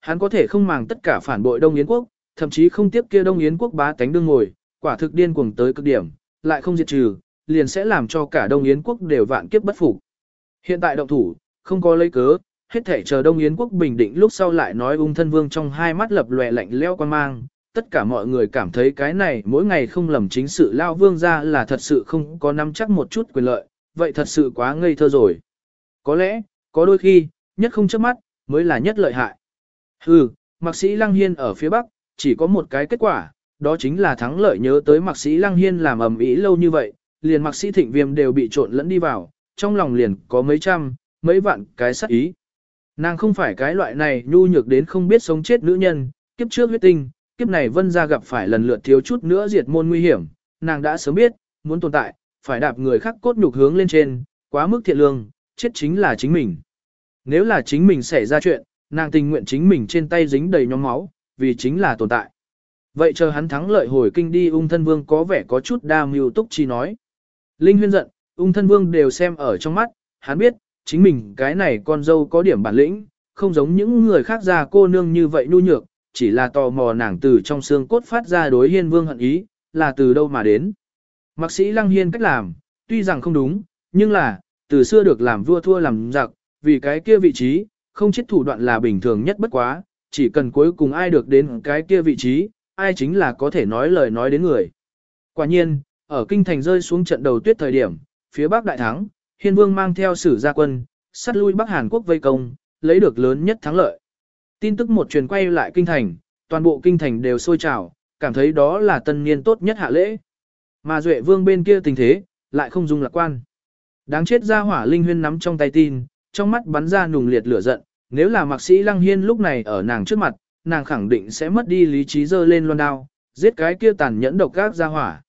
Hắn có thể không màng tất cả phản bội Đông Yến quốc, thậm chí không tiếp kia Đông Yến quốc bá tánh đương ngồi, quả thực điên cuồng tới cực điểm, lại không diệt trừ, liền sẽ làm cho cả Đông Yến quốc đều vạn kiếp bất phục. Hiện tại động thủ, không có lấy cớ, hết thể chờ Đông Yến quốc bình định lúc sau lại nói ung thân vương trong hai mắt lập lòe lạnh leo quan mang, tất cả mọi người cảm thấy cái này mỗi ngày không lầm chính sự lao vương ra là thật sự không có nắm chắc một chút quyền lợi, vậy thật sự quá ngây thơ rồi. Có lẽ, có đôi khi, nhất không trước mắt, mới là nhất lợi hại. Hừ, mạc sĩ Lăng Hiên ở phía Bắc, chỉ có một cái kết quả, đó chính là thắng lợi nhớ tới mạc sĩ Lăng Hiên làm ầm ĩ lâu như vậy, liền mạc sĩ thịnh viêm đều bị trộn lẫn đi vào, trong lòng liền có mấy trăm, mấy vạn cái sát ý. Nàng không phải cái loại này nhu nhược đến không biết sống chết nữ nhân, kiếp trước huyết tinh, kiếp này vân ra gặp phải lần lượt thiếu chút nữa diệt môn nguy hiểm, nàng đã sớm biết, muốn tồn tại, phải đạp người khác cốt nhục hướng lên trên, quá mức thiện lương, chết chính là chính mình. Nếu là chính mình xảy ra chuyện, nàng tình nguyện chính mình trên tay dính đầy nhóm máu, vì chính là tồn tại. Vậy chờ hắn thắng lợi hồi kinh đi ung thân vương có vẻ có chút đa mưu túc chi nói. Linh huyên giận, ung thân vương đều xem ở trong mắt, hắn biết, chính mình cái này con dâu có điểm bản lĩnh, không giống những người khác già cô nương như vậy nhu nhược, chỉ là tò mò nàng từ trong xương cốt phát ra đối hiên vương hận ý, là từ đâu mà đến. Mạc sĩ lăng hiên cách làm, tuy rằng không đúng, nhưng là, từ xưa được làm vua thua làm giặc, vì cái kia vị trí, không chết thủ đoạn là bình thường nhất bất quá, chỉ cần cuối cùng ai được đến cái kia vị trí, ai chính là có thể nói lời nói đến người. Quả nhiên, ở kinh thành rơi xuống trận đầu tuyết thời điểm, phía Bắc đại thắng, Hiên Vương mang theo sử gia quân, sát lui Bắc Hàn Quốc vây công, lấy được lớn nhất thắng lợi. Tin tức một truyền quay lại kinh thành, toàn bộ kinh thành đều sôi trào, cảm thấy đó là tân niên tốt nhất hạ lễ. Mà Duệ Vương bên kia tình thế, lại không dung lạc quan. Đáng chết ra hỏa linh huyên nắm trong tay tin, trong mắt bắn ra nùng liệt lửa giận, nếu là mạc sĩ lăng hiên lúc này ở nàng trước mặt, nàng khẳng định sẽ mất đi lý trí dơ lên loan đao, giết cái kia tàn nhẫn độc gác ra hỏa.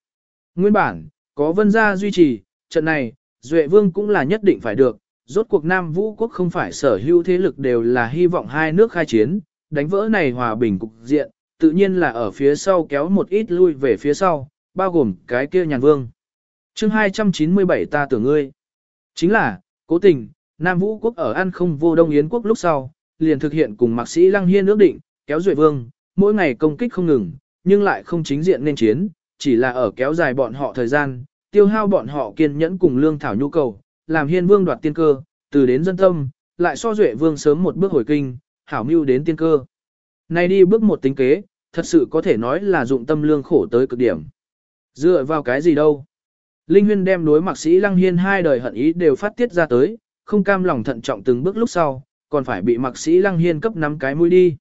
Nguyên bản, có vân gia duy trì, trận này, Duệ Vương cũng là nhất định phải được, rốt cuộc Nam Vũ quốc không phải sở hữu thế lực đều là hy vọng hai nước khai chiến, đánh vỡ này hòa bình cục diện, tự nhiên là ở phía sau kéo một ít lui về phía sau, bao gồm cái kia nhàn vương. chương 297 ta tưởng ngươi. Chính là, cố tình, Nam Vũ quốc ở An không vô Đông Yến quốc lúc sau, liền thực hiện cùng mạc sĩ Lăng Hiên ước định, kéo Duệ Vương, mỗi ngày công kích không ngừng, nhưng lại không chính diện nên chiến, chỉ là ở kéo dài bọn họ thời gian, tiêu hao bọn họ kiên nhẫn cùng lương thảo nhu cầu, làm Hiên Vương đoạt tiên cơ, từ đến dân tâm, lại so Duệ Vương sớm một bước hồi kinh, hảo mưu đến tiên cơ. Nay đi bước một tính kế, thật sự có thể nói là dụng tâm lương khổ tới cực điểm. Dựa vào cái gì đâu? Linh Huyên đem đối mạc sĩ Lăng Hiên hai đời hận ý đều phát tiết ra tới, không cam lòng thận trọng từng bước lúc sau, còn phải bị mạc sĩ Lăng Hiên cấp năm cái mũi đi.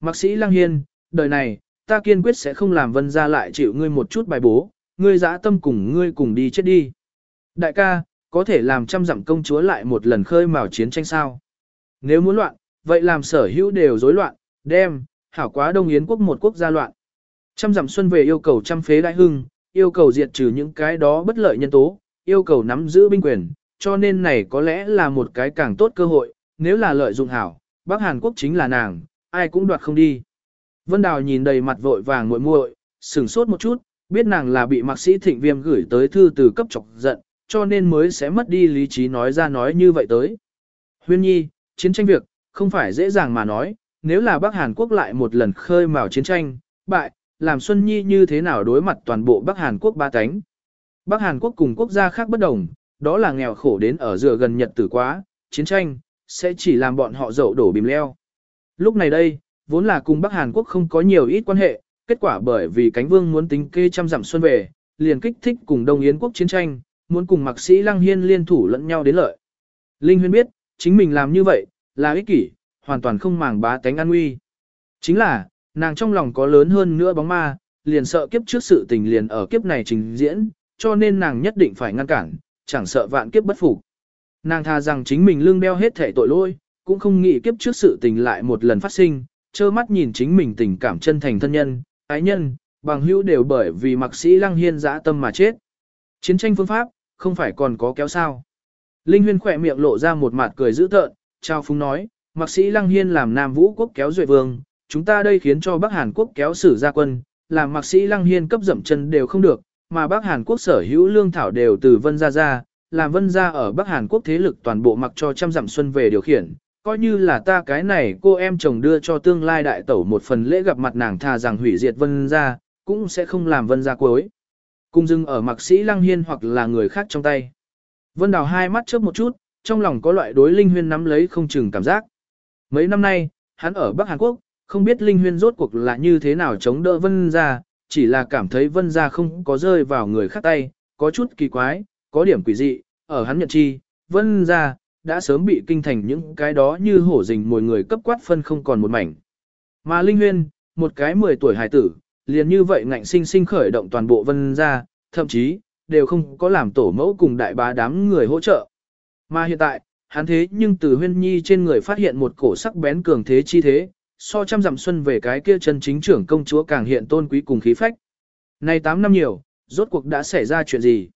Mạc sĩ Lăng Hiên, đời này, ta kiên quyết sẽ không làm vân ra lại chịu ngươi một chút bài bố, ngươi dã tâm cùng ngươi cùng đi chết đi. Đại ca, có thể làm trăm dặm công chúa lại một lần khơi mào chiến tranh sao. Nếu muốn loạn, vậy làm sở hữu đều rối loạn, đem, hảo quá Đông Yến quốc một quốc gia loạn. Trăm dặm xuân về yêu cầu trăm phế đại hưng, yêu cầu diệt trừ những cái đó bất lợi nhân tố, yêu cầu nắm giữ binh quyền, cho nên này có lẽ là một cái càng tốt cơ hội, nếu là lợi dụng hảo, Bắc Hàn Quốc chính là nàng, ai cũng đoạt không đi. Vân Đào nhìn đầy mặt vội vàng muội muội, sửng sốt một chút, biết nàng là bị mạc sĩ thịnh viêm gửi tới thư từ cấp chọc giận, cho nên mới sẽ mất đi lý trí nói ra nói như vậy tới. Huyên nhi, chiến tranh việc, không phải dễ dàng mà nói, nếu là Bắc Hàn Quốc lại một lần khơi mào chiến tranh, bại, làm Xuân Nhi như thế nào đối mặt toàn bộ Bắc Hàn Quốc ba cánh. Bắc Hàn Quốc cùng quốc gia khác bất đồng, đó là nghèo khổ đến ở dựa gần Nhật tử quá, chiến tranh, sẽ chỉ làm bọn họ dậu đổ bìm leo. Lúc này đây, vốn là cùng Bắc Hàn Quốc không có nhiều ít quan hệ, kết quả bởi vì cánh vương muốn tính kê trăm dặm xuân về, liền kích thích cùng Đông Yến quốc chiến tranh, muốn cùng mạc sĩ Lăng Hiên liên thủ lẫn nhau đến lợi. Linh Huyên biết, chính mình làm như vậy, là ích kỷ, hoàn toàn không màng bá tánh an nguy. Chính là, nàng trong lòng có lớn hơn nữa bóng ma, liền sợ kiếp trước sự tình liền ở kiếp này trình diễn, cho nên nàng nhất định phải ngăn cản, chẳng sợ vạn kiếp bất phục. Nàng tha rằng chính mình lương đeo hết thể tội lỗi, cũng không nghĩ kiếp trước sự tình lại một lần phát sinh, trơ mắt nhìn chính mình tình cảm chân thành thân nhân, ái nhân, bằng hữu đều bởi vì Mặc sĩ lăng hiên dã tâm mà chết. Chiến tranh phương pháp, không phải còn có kéo sao. Linh huyên khỏe miệng lộ ra một mặt cười dữ tợn, trao phúng nói, Mặc sĩ lăng hiên làm Nam Vũ quốc kéo duệ vương, chúng ta đây khiến cho Bắc Hàn quốc kéo sử gia quân, làm Mặc sĩ lăng hiên cấp dậm chân đều không được, mà Bắc Hàn quốc sở hữu lương thảo đều từ vân gia ra, làm vân gia ở Bắc Hàn quốc thế lực toàn bộ mặc cho trăm dặm xuân về điều khiển, coi như là ta cái này cô em chồng đưa cho tương lai đại tẩu một phần lễ gặp mặt nàng thà rằng hủy diệt vân gia, cũng sẽ không làm vân gia cuối. Cung dưng ở mạc sĩ lăng hiên hoặc là người khác trong tay. Vân đào hai mắt chớp một chút, trong lòng có loại đối linh huyên nắm lấy không chừng cảm giác. Mấy năm nay, hắn ở Bắc Hàn Quốc, không biết linh huyên rốt cuộc là như thế nào chống đỡ vân gia, chỉ là cảm thấy vân gia không có rơi vào người khác tay, có chút kỳ quái, có điểm quỷ dị, ở hắn nhận chi, vân gia đã sớm bị kinh thành những cái đó như hổ rình mồi người cấp quát phân không còn một mảnh. Mà Linh Huyên, một cái 10 tuổi hài tử, liền như vậy ngạnh sinh sinh khởi động toàn bộ vân gia, thậm chí, đều không có làm tổ mẫu cùng đại bá đám người hỗ trợ. Mà hiện tại, hắn thế nhưng từ huyên nhi trên người phát hiện một cổ sắc bén cường thế chi thế, so trăm dặm xuân về cái kia chân chính trưởng công chúa càng hiện tôn quý cùng khí phách. Nay 8 năm nhiều, rốt cuộc đã xảy ra chuyện gì?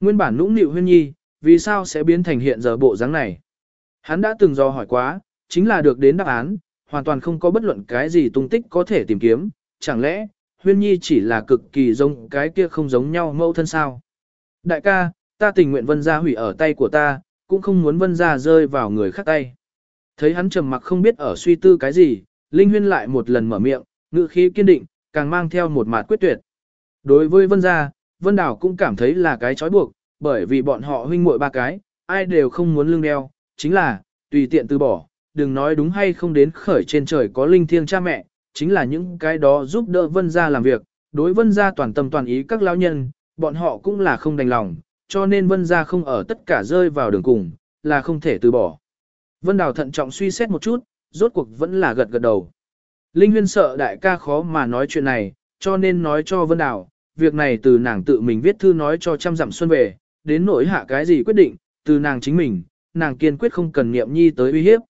Nguyên bản nũng nịu huyên nhi, vì sao sẽ biến thành hiện giờ bộ dáng này? Hắn đã từng do hỏi quá, chính là được đến đáp án, hoàn toàn không có bất luận cái gì tung tích có thể tìm kiếm, chẳng lẽ, huyên nhi chỉ là cực kỳ giống cái kia không giống nhau mâu thân sao? Đại ca, ta tình nguyện vân gia hủy ở tay của ta, cũng không muốn vân gia rơi vào người khác tay. Thấy hắn trầm mặc không biết ở suy tư cái gì, Linh Huyên lại một lần mở miệng, ngữ khí kiên định, càng mang theo một mạt quyết tuyệt. Đối với vân gia, vân đảo cũng cảm thấy là cái trói buộc, bởi vì bọn họ huynh muội ba cái, ai đều không muốn lương đeo, chính là, tùy tiện từ bỏ, đừng nói đúng hay không đến khởi trên trời có linh thiêng cha mẹ, chính là những cái đó giúp đỡ vân gia làm việc, đối vân gia toàn tâm toàn ý các lão nhân, bọn họ cũng là không đành lòng, cho nên vân gia không ở tất cả rơi vào đường cùng, là không thể từ bỏ. Vân Đào thận trọng suy xét một chút, rốt cuộc vẫn là gật gật đầu. Linh Huyên sợ đại ca khó mà nói chuyện này, cho nên nói cho Vân Đào, việc này từ nàng tự mình viết thư nói cho trăm dặm xuân về, đến nỗi hạ cái gì quyết định, từ nàng chính mình, nàng kiên quyết không cần nghiệm nhi tới uy hiếp.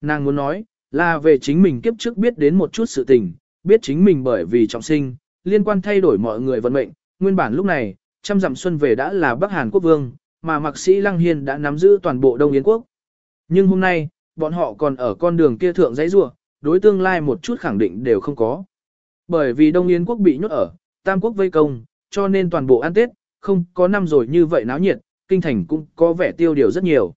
Nàng muốn nói, là về chính mình kiếp trước biết đến một chút sự tình, biết chính mình bởi vì trọng sinh, liên quan thay đổi mọi người vận mệnh, nguyên bản lúc này, trăm dặm xuân về đã là Bắc Hàn quốc vương, mà mạc sĩ Lăng Hiên đã nắm giữ toàn bộ Đông Yến quốc. Nhưng hôm nay, bọn họ còn ở con đường kia thượng dãy rua, đối tương lai một chút khẳng định đều không có. Bởi vì Đông Yến quốc bị nhốt ở, Tam quốc vây công, cho nên toàn bộ ăn Tết, không có năm rồi như vậy náo nhiệt, kinh thành cũng có vẻ tiêu điều rất nhiều.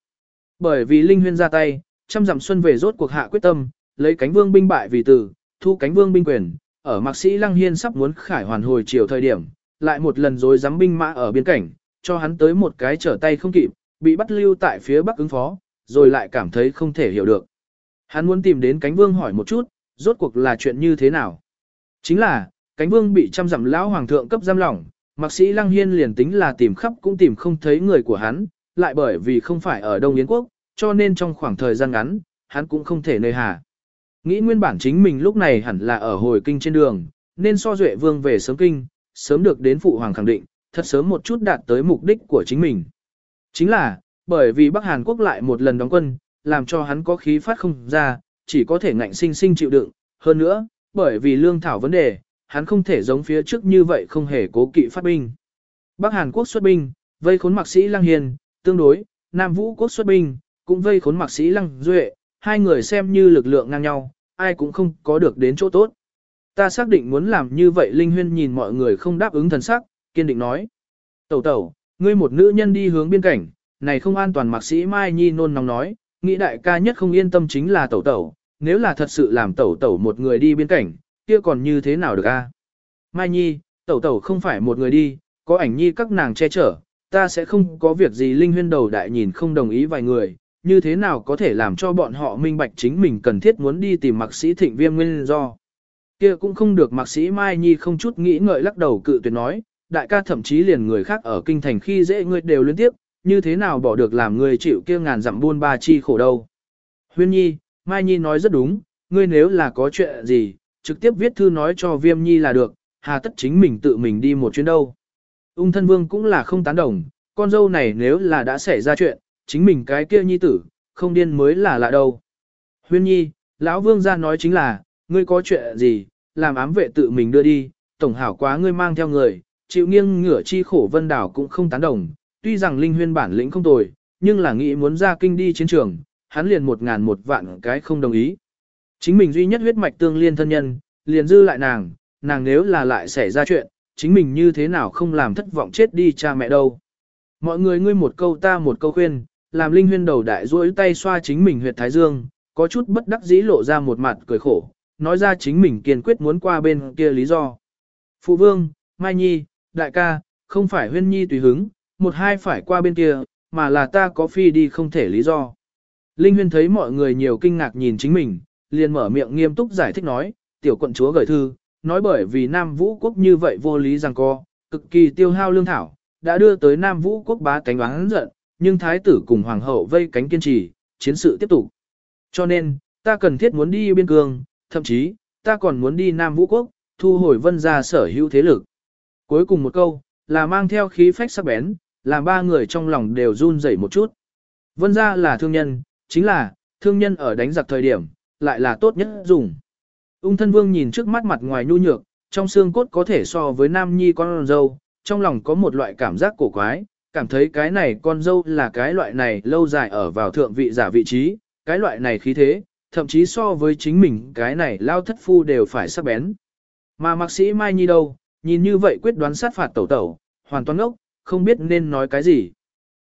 Bởi vì Linh Huyên ra tay, trăm dặm xuân về rốt cuộc hạ quyết tâm, lấy cánh vương binh bại vì tử, thu cánh vương binh quyền, ở mạc sĩ Lăng Hiên sắp muốn khải hoàn hồi chiều thời điểm, lại một lần rồi dám binh mã ở biên cảnh, cho hắn tới một cái trở tay không kịp, bị bắt lưu tại phía bắc ứng phó, rồi lại cảm thấy không thể hiểu được. Hắn muốn tìm đến cánh vương hỏi một chút, rốt cuộc là chuyện như thế nào. Chính là, cánh vương bị trăm dặm lão hoàng thượng cấp giam lỏng, mạc sĩ Lăng Hiên liền tính là tìm khắp cũng tìm không thấy người của hắn, lại bởi vì không phải ở Đông Yến Quốc, cho nên trong khoảng thời gian ngắn, hắn cũng không thể nơi hà. Nghĩ nguyên bản chính mình lúc này hẳn là ở hồi kinh trên đường, nên so duệ vương về sớm kinh, sớm được đến phụ hoàng khẳng định, thật sớm một chút đạt tới mục đích của chính mình. Chính là, bởi vì Bắc Hàn Quốc lại một lần đóng quân, làm cho hắn có khí phát không ra, chỉ có thể ngạnh sinh sinh chịu đựng, hơn nữa, bởi vì lương thảo vấn đề, hắn không thể giống phía trước như vậy không hề cố kỵ phát binh. Bắc Hàn Quốc xuất binh, vây khốn mạc sĩ Lăng Hiền, tương đối, Nam Vũ Quốc xuất binh, cũng vây khốn mạc sĩ Lăng Duệ, hai người xem như lực lượng ngang nhau, ai cũng không có được đến chỗ tốt. Ta xác định muốn làm như vậy Linh Huyên nhìn mọi người không đáp ứng thần sắc, kiên định nói. Tẩu tẩu, ngươi một nữ nhân đi hướng biên cảnh, này không an toàn mạc sĩ Mai Nhi nôn nóng nói, nghĩ đại ca nhất không yên tâm chính là tẩu tẩu, nếu là thật sự làm tẩu tẩu một người đi biên cảnh, kia còn như thế nào được a? Mai Nhi, tẩu tẩu không phải một người đi, có ảnh nhi các nàng che chở, ta sẽ không có việc gì Linh Huyên đầu đại nhìn không đồng ý vài người, như thế nào có thể làm cho bọn họ minh bạch chính mình cần thiết muốn đi tìm mạc sĩ thịnh viêm nguyên do. Kia cũng không được mạc sĩ Mai Nhi không chút nghĩ ngợi lắc đầu cự tuyệt nói, đại ca thậm chí liền người khác ở kinh thành khi dễ ngươi đều liên tiếp, như thế nào bỏ được làm người chịu kia ngàn dặm buôn ba chi khổ đâu. Huyên Nhi, Mai Nhi nói rất đúng, ngươi nếu là có chuyện gì, trực tiếp viết thư nói cho Viêm Nhi là được, hà tất chính mình tự mình đi một chuyến đâu. Ung thân vương cũng là không tán đồng, con dâu này nếu là đã xảy ra chuyện, chính mình cái kia nhi tử, không điên mới là lạ đâu. Huyên Nhi, lão vương ra nói chính là, ngươi có chuyện gì, làm ám vệ tự mình đưa đi, tổng hảo quá ngươi mang theo người, chịu nghiêng ngửa chi khổ vân đảo cũng không tán đồng, tuy rằng linh huyên bản lĩnh không tồi, nhưng là nghĩ muốn ra kinh đi chiến trường, hắn liền một ngàn một vạn cái không đồng ý. Chính mình duy nhất huyết mạch tương liên thân nhân, liền dư lại nàng, nàng nếu là lại xảy ra chuyện, chính mình như thế nào không làm thất vọng chết đi cha mẹ đâu. Mọi người ngươi một câu ta một câu khuyên, làm linh huyên đầu đại duỗi tay xoa chính mình huyệt thái dương, có chút bất đắc dĩ lộ ra một mặt cười khổ, nói ra chính mình kiên quyết muốn qua bên kia lý do. Phụ vương, Mai Nhi, đại ca, không phải huyên nhi tùy hứng, một hai phải qua bên kia, mà là ta có phi đi không thể lý do. Linh huyên thấy mọi người nhiều kinh ngạc nhìn chính mình, liền mở miệng nghiêm túc giải thích nói, tiểu quận chúa gửi thư, nói bởi vì Nam Vũ quốc như vậy vô lý rằng co, cực kỳ tiêu hao lương thảo, đã đưa tới Nam Vũ quốc bá cánh oán giận, nhưng thái tử cùng hoàng hậu vây cánh kiên trì, chiến sự tiếp tục. Cho nên, ta cần thiết muốn đi biên cương, thậm chí, ta còn muốn đi Nam Vũ quốc, thu hồi vân gia sở hữu thế lực. Cuối cùng một câu, là mang theo khí phách sắc bén, làm ba người trong lòng đều run rẩy một chút. Vân ra là thương nhân, chính là, thương nhân ở đánh giặc thời điểm, lại là tốt nhất dùng. Ung thân vương nhìn trước mắt mặt ngoài nhu nhược, trong xương cốt có thể so với nam nhi con dâu, trong lòng có một loại cảm giác cổ quái, cảm thấy cái này con dâu là cái loại này lâu dài ở vào thượng vị giả vị trí, cái loại này khí thế, thậm chí so với chính mình cái này lao thất phu đều phải sắc bén. Mà mạc sĩ Mai Nhi đâu, nhìn như vậy quyết đoán sát phạt tẩu tẩu, hoàn toàn ngốc, không biết nên nói cái gì.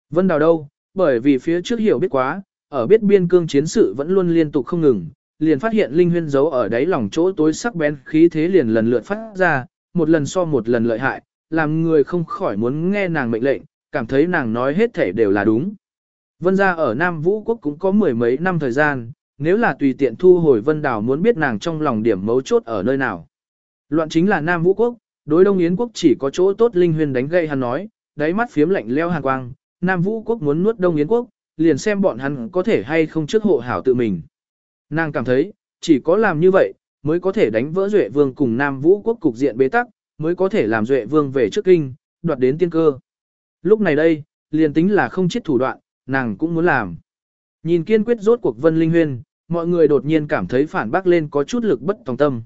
Vân Đào đâu, bởi vì phía trước hiểu biết quá, ở biết biên cương chiến sự vẫn luôn liên tục không ngừng, liền phát hiện linh huyên giấu ở đáy lòng chỗ tối sắc bén khí thế liền lần lượt phát ra, một lần so một lần lợi hại, làm người không khỏi muốn nghe nàng mệnh lệnh, cảm thấy nàng nói hết thể đều là đúng. Vân gia ở Nam Vũ Quốc cũng có mười mấy năm thời gian, nếu là tùy tiện thu hồi Vân Đào muốn biết nàng trong lòng điểm mấu chốt ở nơi nào. Loạn chính là Nam Vũ Quốc, đối Đông Yến Quốc chỉ có chỗ tốt Linh Huyên đánh gây hắn nói, đáy mắt phiếm lạnh leo hàn quang, Nam Vũ Quốc muốn nuốt Đông Yến Quốc, liền xem bọn hắn có thể hay không trước hộ hảo tự mình. Nàng cảm thấy, chỉ có làm như vậy, mới có thể đánh vỡ Duệ Vương cùng Nam Vũ Quốc cục diện bế tắc, mới có thể làm Duệ Vương về trước kinh, đoạt đến tiên cơ. Lúc này đây, liền tính là không chết thủ đoạn, nàng cũng muốn làm. Nhìn kiên quyết rốt cuộc Vân Linh Huyên, mọi người đột nhiên cảm thấy phản bác lên có chút lực bất tòng tâm.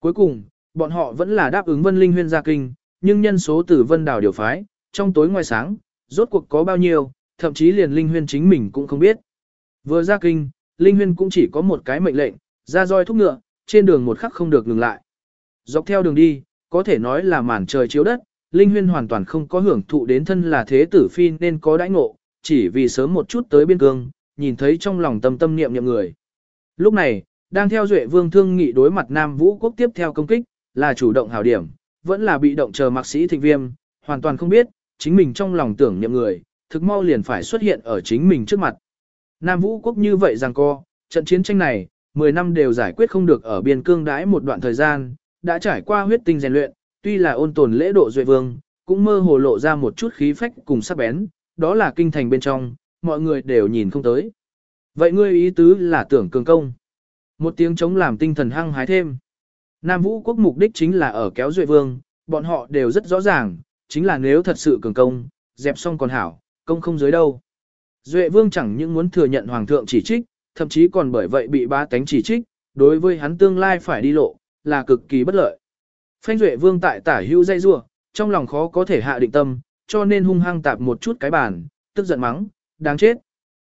Cuối cùng, bọn họ vẫn là đáp ứng Vân Linh Huyên ra kinh, nhưng nhân số từ Vân Đảo điều phái, trong tối ngoài sáng, rốt cuộc có bao nhiêu, thậm chí liền Linh Huyên chính mình cũng không biết. Vừa ra kinh, Linh Huyên cũng chỉ có một cái mệnh lệnh, ra roi thúc ngựa, trên đường một khắc không được ngừng lại. Dọc theo đường đi, có thể nói là màn trời chiếu đất, Linh Huyên hoàn toàn không có hưởng thụ đến thân là thế tử phi nên có đãi ngộ, chỉ vì sớm một chút tới biên cương, nhìn thấy trong lòng tâm tâm niệm niệm người. Lúc này, đang theo Duệ Vương thương nghị đối mặt Nam Vũ quốc tiếp theo công kích, là chủ động hảo điểm, vẫn là bị động chờ mạc sĩ thịnh viêm, hoàn toàn không biết, chính mình trong lòng tưởng niệm người, thực mau liền phải xuất hiện ở chính mình trước mặt. Nam Vũ quốc như vậy rằng co, trận chiến tranh này, 10 năm đều giải quyết không được ở biên cương đãi một đoạn thời gian, đã trải qua huyết tinh rèn luyện, tuy là ôn tồn lễ độ duệ vương, cũng mơ hồ lộ ra một chút khí phách cùng sắc bén, đó là kinh thành bên trong, mọi người đều nhìn không tới. Vậy ngươi ý tứ là tưởng cường công. Một tiếng chống làm tinh thần hăng hái thêm. Nam Vũ quốc mục đích chính là ở kéo duệ vương, bọn họ đều rất rõ ràng, chính là nếu thật sự cường công, dẹp xong còn hảo, công không dưới đâu. Duệ vương chẳng những muốn thừa nhận hoàng thượng chỉ trích, thậm chí còn bởi vậy bị ba tánh chỉ trích, đối với hắn tương lai phải đi lộ, là cực kỳ bất lợi. Phanh Duệ vương tại tả hữu dây rua, trong lòng khó có thể hạ định tâm, cho nên hung hăng tạp một chút cái bàn, tức giận mắng, đáng chết.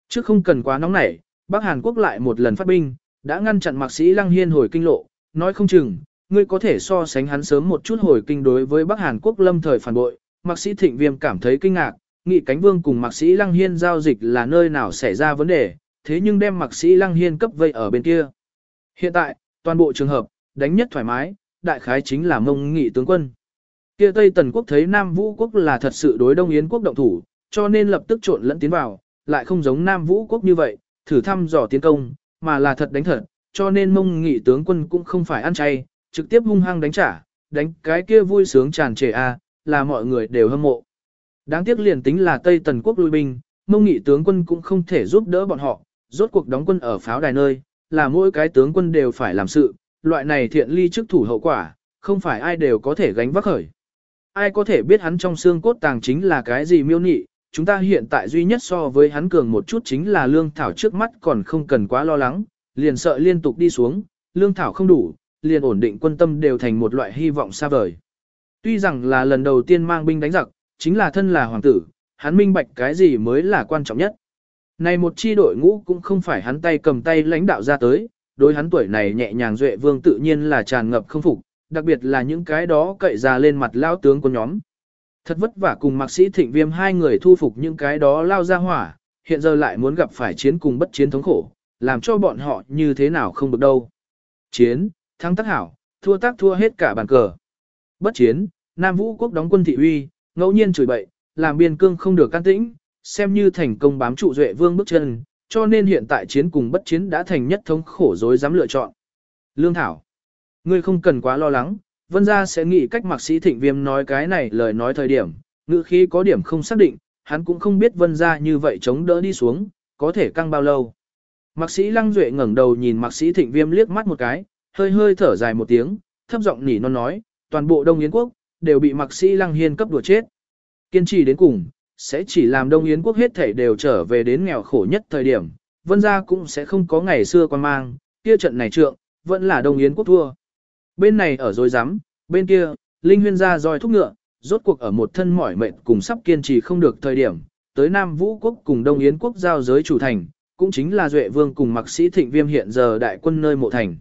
Trước không cần quá nóng nảy, Bắc Hàn Quốc lại một lần phát binh, đã ngăn chặn mạc sĩ Lăng Hiên hồi kinh lộ, nói không chừng, ngươi có thể so sánh hắn sớm một chút hồi kinh đối với Bắc Hàn Quốc lâm thời phản bội. Mạc sĩ Thịnh Viêm cảm thấy kinh ngạc, nghị cánh vương cùng mạc sĩ Lăng Hiên giao dịch là nơi nào xảy ra vấn đề, thế nhưng đem mạc sĩ Lăng Hiên cấp vây ở bên kia. Hiện tại, toàn bộ trường hợp, đánh nhất thoải mái, đại khái chính là mông nghị tướng quân. Kia Tây Tần quốc thấy Nam Vũ quốc là thật sự đối Đông Yến quốc động thủ, cho nên lập tức trộn lẫn tiến vào, lại không giống Nam Vũ quốc như vậy, thử thăm dò tiến công, mà là thật đánh thật, cho nên mông nghị tướng quân cũng không phải ăn chay, trực tiếp hung hăng đánh trả, đánh cái kia vui sướng tràn trề a, là mọi người đều hâm mộ. Đáng tiếc liền tính là Tây Tần quốc lui binh, mông nghị tướng quân cũng không thể giúp đỡ bọn họ, rốt cuộc đóng quân ở pháo đài nơi, là mỗi cái tướng quân đều phải làm sự, loại này thiện ly chức thủ hậu quả, không phải ai đều có thể gánh vác khởi. Ai có thể biết hắn trong xương cốt tàng chính là cái gì miêu nị, chúng ta hiện tại duy nhất so với hắn cường một chút chính là lương thảo trước mắt còn không cần quá lo lắng, liền sợ liên tục đi xuống, lương thảo không đủ, liền ổn định quân tâm đều thành một loại hy vọng xa vời. Tuy rằng là lần đầu tiên mang binh đánh giặc, chính là thân là hoàng tử, hắn minh bạch cái gì mới là quan trọng nhất. Này một chi đội ngũ cũng không phải hắn tay cầm tay lãnh đạo ra tới, đối hắn tuổi này nhẹ nhàng duệ vương tự nhiên là tràn ngập không phục, đặc biệt là những cái đó cậy ra lên mặt lao tướng của nhóm. Thật vất vả cùng mạc sĩ thịnh viêm hai người thu phục những cái đó lao ra hỏa, hiện giờ lại muốn gặp phải chiến cùng bất chiến thống khổ, làm cho bọn họ như thế nào không được đâu. Chiến, thắng tác hảo, thua tác thua hết cả bàn cờ. Bất chiến, Nam Vũ quốc đóng quân thị uy, ngẫu nhiên chửi bậy, làm biên cương không được can tĩnh, xem như thành công bám trụ duệ vương bước chân, cho nên hiện tại chiến cùng bất chiến đã thành nhất thống khổ dối dám lựa chọn. Lương Thảo, ngươi không cần quá lo lắng, vân gia sẽ nghĩ cách mạc sĩ thịnh viêm nói cái này lời nói thời điểm, ngữ khí có điểm không xác định, hắn cũng không biết vân gia như vậy chống đỡ đi xuống, có thể căng bao lâu. Mạc sĩ lăng duệ ngẩng đầu nhìn mạc sĩ thịnh viêm liếc mắt một cái, hơi hơi thở dài một tiếng, thấp giọng nỉ non nói, toàn bộ Đông Yến quốc, đều bị mạc sĩ lăng hiên cấp đùa chết. Kiên trì đến cùng, sẽ chỉ làm Đông Yến quốc hết thể đều trở về đến nghèo khổ nhất thời điểm, vân gia cũng sẽ không có ngày xưa quan mang, kia trận này trượng, vẫn là Đông Yến quốc thua. Bên này ở dối rắm bên kia, Linh Huyên gia roi thúc ngựa, rốt cuộc ở một thân mỏi mệt cùng sắp kiên trì không được thời điểm, tới Nam Vũ quốc cùng Đông Yến quốc giao giới chủ thành, cũng chính là Duệ Vương cùng Mặc Sĩ Thịnh Viêm hiện giờ đại quân nơi mộ thành.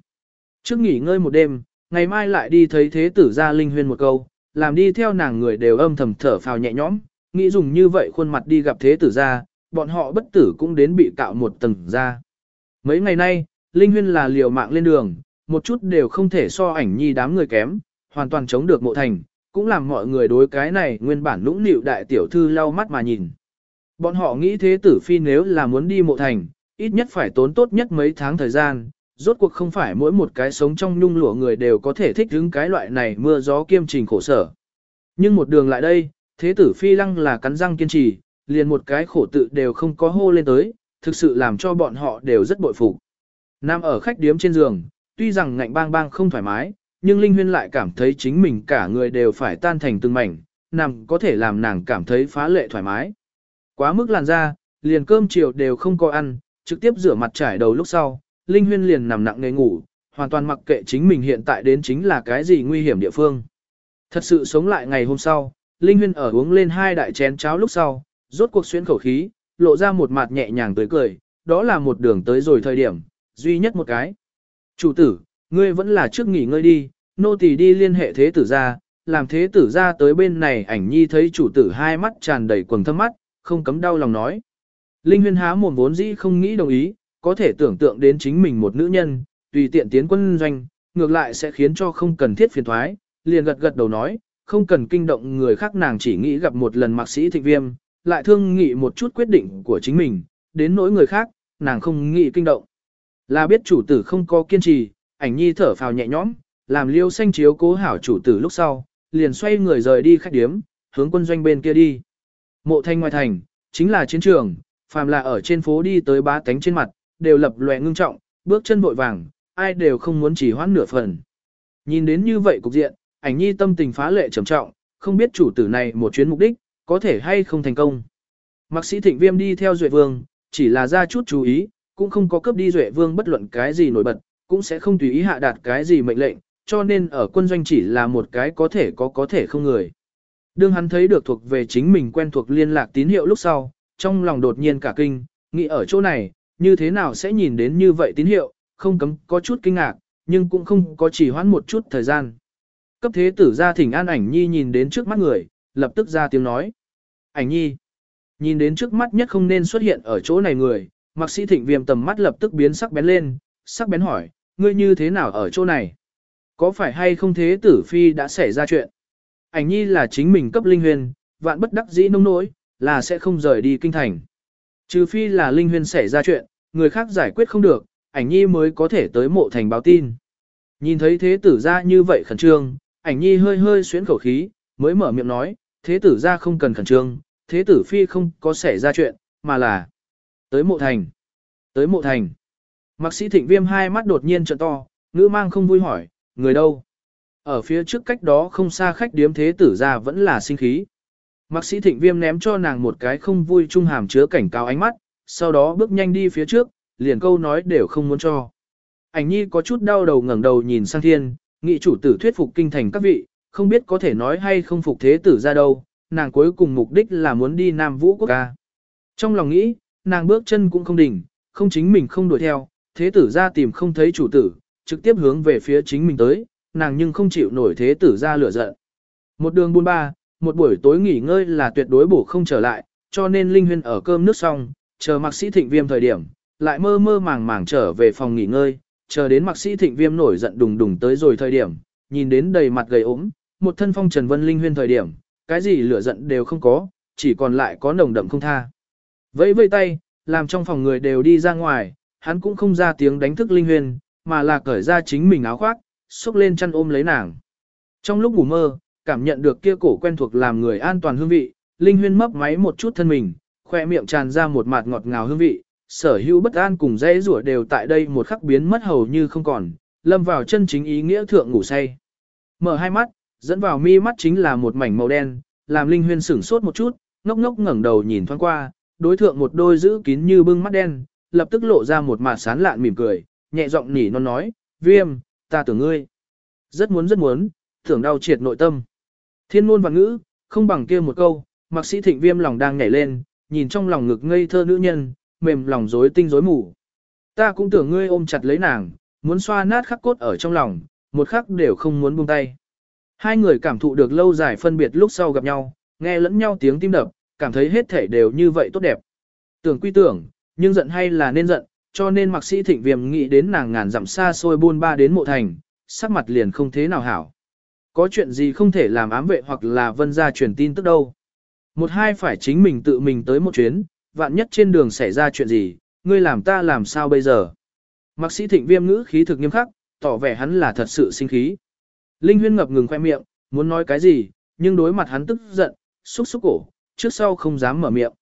Trước nghỉ ngơi một đêm, ngày mai lại đi thấy thế tử ra Linh Huyên một câu, làm đi theo nàng người đều âm thầm thở phào nhẹ nhõm, nghĩ dùng như vậy khuôn mặt đi gặp thế tử ra, bọn họ bất tử cũng đến bị cạo một tầng ra. Mấy ngày nay, Linh Huyên là liều mạng lên đường, một chút đều không thể so ảnh nhi đám người kém, hoàn toàn chống được mộ thành, cũng làm mọi người đối cái này nguyên bản lũng nịu đại tiểu thư lau mắt mà nhìn. Bọn họ nghĩ thế tử phi nếu là muốn đi mộ thành, ít nhất phải tốn tốt nhất mấy tháng thời gian, rốt cuộc không phải mỗi một cái sống trong nhung lụa người đều có thể thích hứng cái loại này mưa gió kiêm trình khổ sở. Nhưng một đường lại đây, thế tử phi lăng là cắn răng kiên trì, liền một cái khổ tự đều không có hô lên tới, thực sự làm cho bọn họ đều rất bội phục. Nam ở khách điếm trên giường, tuy rằng ngạnh bang bang không thoải mái, nhưng Linh Huyên lại cảm thấy chính mình cả người đều phải tan thành từng mảnh, nằm có thể làm nàng cảm thấy phá lệ thoải mái. Quá mức làn da, liền cơm chiều đều không có ăn, trực tiếp rửa mặt trải đầu lúc sau, Linh Huyên liền nằm nặng nề ngủ, hoàn toàn mặc kệ chính mình hiện tại đến chính là cái gì nguy hiểm địa phương. Thật sự sống lại ngày hôm sau, Linh Huyên ở uống lên hai đại chén cháo lúc sau, rốt cuộc xuyên khẩu khí, lộ ra một mặt nhẹ nhàng tới cười, đó là một đường tới rồi thời điểm, duy nhất một cái. Chủ tử, ngươi vẫn là trước nghỉ ngơi đi, nô tỳ đi liên hệ thế tử ra, làm thế tử ra tới bên này ảnh nhi thấy chủ tử hai mắt tràn đầy quầng thâm mắt, không cấm đau lòng nói. Linh huyên há mồm vốn dĩ không nghĩ đồng ý, có thể tưởng tượng đến chính mình một nữ nhân, tùy tiện tiến quân doanh, ngược lại sẽ khiến cho không cần thiết phiền thoái, liền gật gật đầu nói, không cần kinh động người khác nàng chỉ nghĩ gặp một lần mạc sĩ thịnh viêm, lại thương nghị một chút quyết định của chính mình, đến nỗi người khác, nàng không nghĩ kinh động. Là biết chủ tử không có kiên trì, ảnh nhi thở phào nhẹ nhõm, làm liêu xanh chiếu cố hảo chủ tử lúc sau, liền xoay người rời đi khách điếm, hướng quân doanh bên kia đi. Mộ thanh ngoài thành, chính là chiến trường, phàm là ở trên phố đi tới ba tánh trên mặt, đều lập lòe ngưng trọng, bước chân vội vàng, ai đều không muốn chỉ hoãn nửa phần. Nhìn đến như vậy cục diện, ảnh nhi tâm tình phá lệ trầm trọng, không biết chủ tử này một chuyến mục đích, có thể hay không thành công. Mạc sĩ thịnh viêm đi theo Duệ Vương, chỉ là ra chút chú ý, cũng không có cướp đi Duệ Vương bất luận cái gì nổi bật, cũng sẽ không tùy ý hạ đạt cái gì mệnh lệnh, cho nên ở quân doanh chỉ là một cái có thể có có thể không người. Đương hắn thấy được thuộc về chính mình quen thuộc liên lạc tín hiệu lúc sau, trong lòng đột nhiên cả kinh, nghĩ ở chỗ này, như thế nào sẽ nhìn đến như vậy tín hiệu, không cấm có chút kinh ngạc, nhưng cũng không có chỉ hoãn một chút thời gian. Cấp thế tử ra thỉnh an ảnh nhi nhìn đến trước mắt người, lập tức ra tiếng nói. Ảnh nhi, nhìn đến trước mắt nhất không nên xuất hiện ở chỗ này người, mạc sĩ thịnh viêm tầm mắt lập tức biến sắc bén lên, sắc bén hỏi, ngươi như thế nào ở chỗ này? Có phải hay không thế tử phi đã xảy ra chuyện? Ảnh nhi là chính mình cấp linh huyền, vạn bất đắc dĩ nông nỗi, là sẽ không rời đi kinh thành. Trừ phi là linh huyền xảy ra chuyện, người khác giải quyết không được, ảnh nhi mới có thể tới mộ thành báo tin. Nhìn thấy thế tử ra như vậy khẩn trương, ảnh nhi hơi hơi xuyến khẩu khí, mới mở miệng nói, thế tử ra không cần khẩn trương, thế tử phi không có xảy ra chuyện, mà là tới mộ thành. Tới mộ thành. Mạc sĩ thịnh viêm hai mắt đột nhiên trợn to, ngữ mang không vui hỏi, người đâu? Ở phía trước cách đó không xa khách điếm thế tử ra vẫn là sinh khí. Mạc sĩ thịnh viêm ném cho nàng một cái không vui trung hàm chứa cảnh cáo ánh mắt, sau đó bước nhanh đi phía trước, liền câu nói đều không muốn cho. Ảnh nhi có chút đau đầu ngẩng đầu nhìn sang thiên, nghị chủ tử thuyết phục kinh thành các vị, không biết có thể nói hay không phục thế tử ra đâu, nàng cuối cùng mục đích là muốn đi Nam Vũ Quốc ca. Trong lòng nghĩ, nàng bước chân cũng không đỉnh, không chính mình không đuổi theo, thế tử ra tìm không thấy chủ tử, trực tiếp hướng về phía chính mình tới, nàng nhưng không chịu nổi thế tử ra lửa giận. Một đường buôn ba, một buổi tối nghỉ ngơi là tuyệt đối bổ không trở lại, cho nên Linh Huyên ở cơm nước xong, chờ mặc sĩ thịnh viêm thời điểm, lại mơ mơ màng màng trở về phòng nghỉ ngơi, chờ đến Mạc Sĩ Thịnh Viêm nổi giận đùng đùng tới rồi thời điểm, nhìn đến đầy mặt gầy ốm, một thân phong Trần Vân Linh Huyên thời điểm, cái gì lửa giận đều không có, chỉ còn lại có nồng đậm không tha. Vẫy vây tay, làm trong phòng người đều đi ra ngoài, hắn cũng không ra tiếng đánh thức Linh Huyên, mà là cởi ra chính mình áo khoác, xúc lên chăn ôm lấy nàng. Trong lúc ngủ mơ, cảm nhận được kia cổ quen thuộc làm người an toàn hương vị, Linh Huyên mấp máy một chút thân mình, khoe miệng tràn ra một mạt ngọt ngào hương vị, sở hữu bất an cùng dây rủa đều tại đây một khắc biến mất hầu như không còn, lâm vào chân chính ý nghĩa thượng ngủ say. Mở hai mắt, dẫn vào mi mắt chính là một mảnh màu đen, làm Linh Huyên sửng sốt một chút, ngốc ngốc ngẩng đầu nhìn thoáng qua, đối thượng một đôi giữ kín như bưng mắt đen, lập tức lộ ra một mạt sán lạn mỉm cười, nhẹ giọng nỉ non nói, viêm, ta tưởng ngươi. Rất muốn rất muốn, tưởng đau triệt nội tâm. Thiên ngôn và ngữ, không bằng kia một câu, mạc sĩ thịnh viêm lòng đang nhảy lên, nhìn trong lòng ngực ngây thơ nữ nhân, mềm lòng rối tinh rối mù. Ta cũng tưởng ngươi ôm chặt lấy nàng, muốn xoa nát khắc cốt ở trong lòng, một khắc đều không muốn buông tay. Hai người cảm thụ được lâu dài phân biệt lúc sau gặp nhau, nghe lẫn nhau tiếng tim đập, cảm thấy hết thể đều như vậy tốt đẹp. Tưởng quy tưởng, nhưng giận hay là nên giận, cho nên mạc sĩ thịnh viêm nghĩ đến nàng ngàn dặm xa xôi buôn ba đến mộ thành, sắc mặt liền không thế nào hảo. Có chuyện gì không thể làm ám vệ hoặc là vân gia truyền tin tức đâu. Một hai phải chính mình tự mình tới một chuyến, vạn nhất trên đường xảy ra chuyện gì, ngươi làm ta làm sao bây giờ. Mạc sĩ thịnh viêm ngữ khí thực nghiêm khắc, tỏ vẻ hắn là thật sự sinh khí. Linh huyên ngập ngừng khoe miệng, muốn nói cái gì, nhưng đối mặt hắn tức giận, xúc xúc cổ, trước sau không dám mở miệng.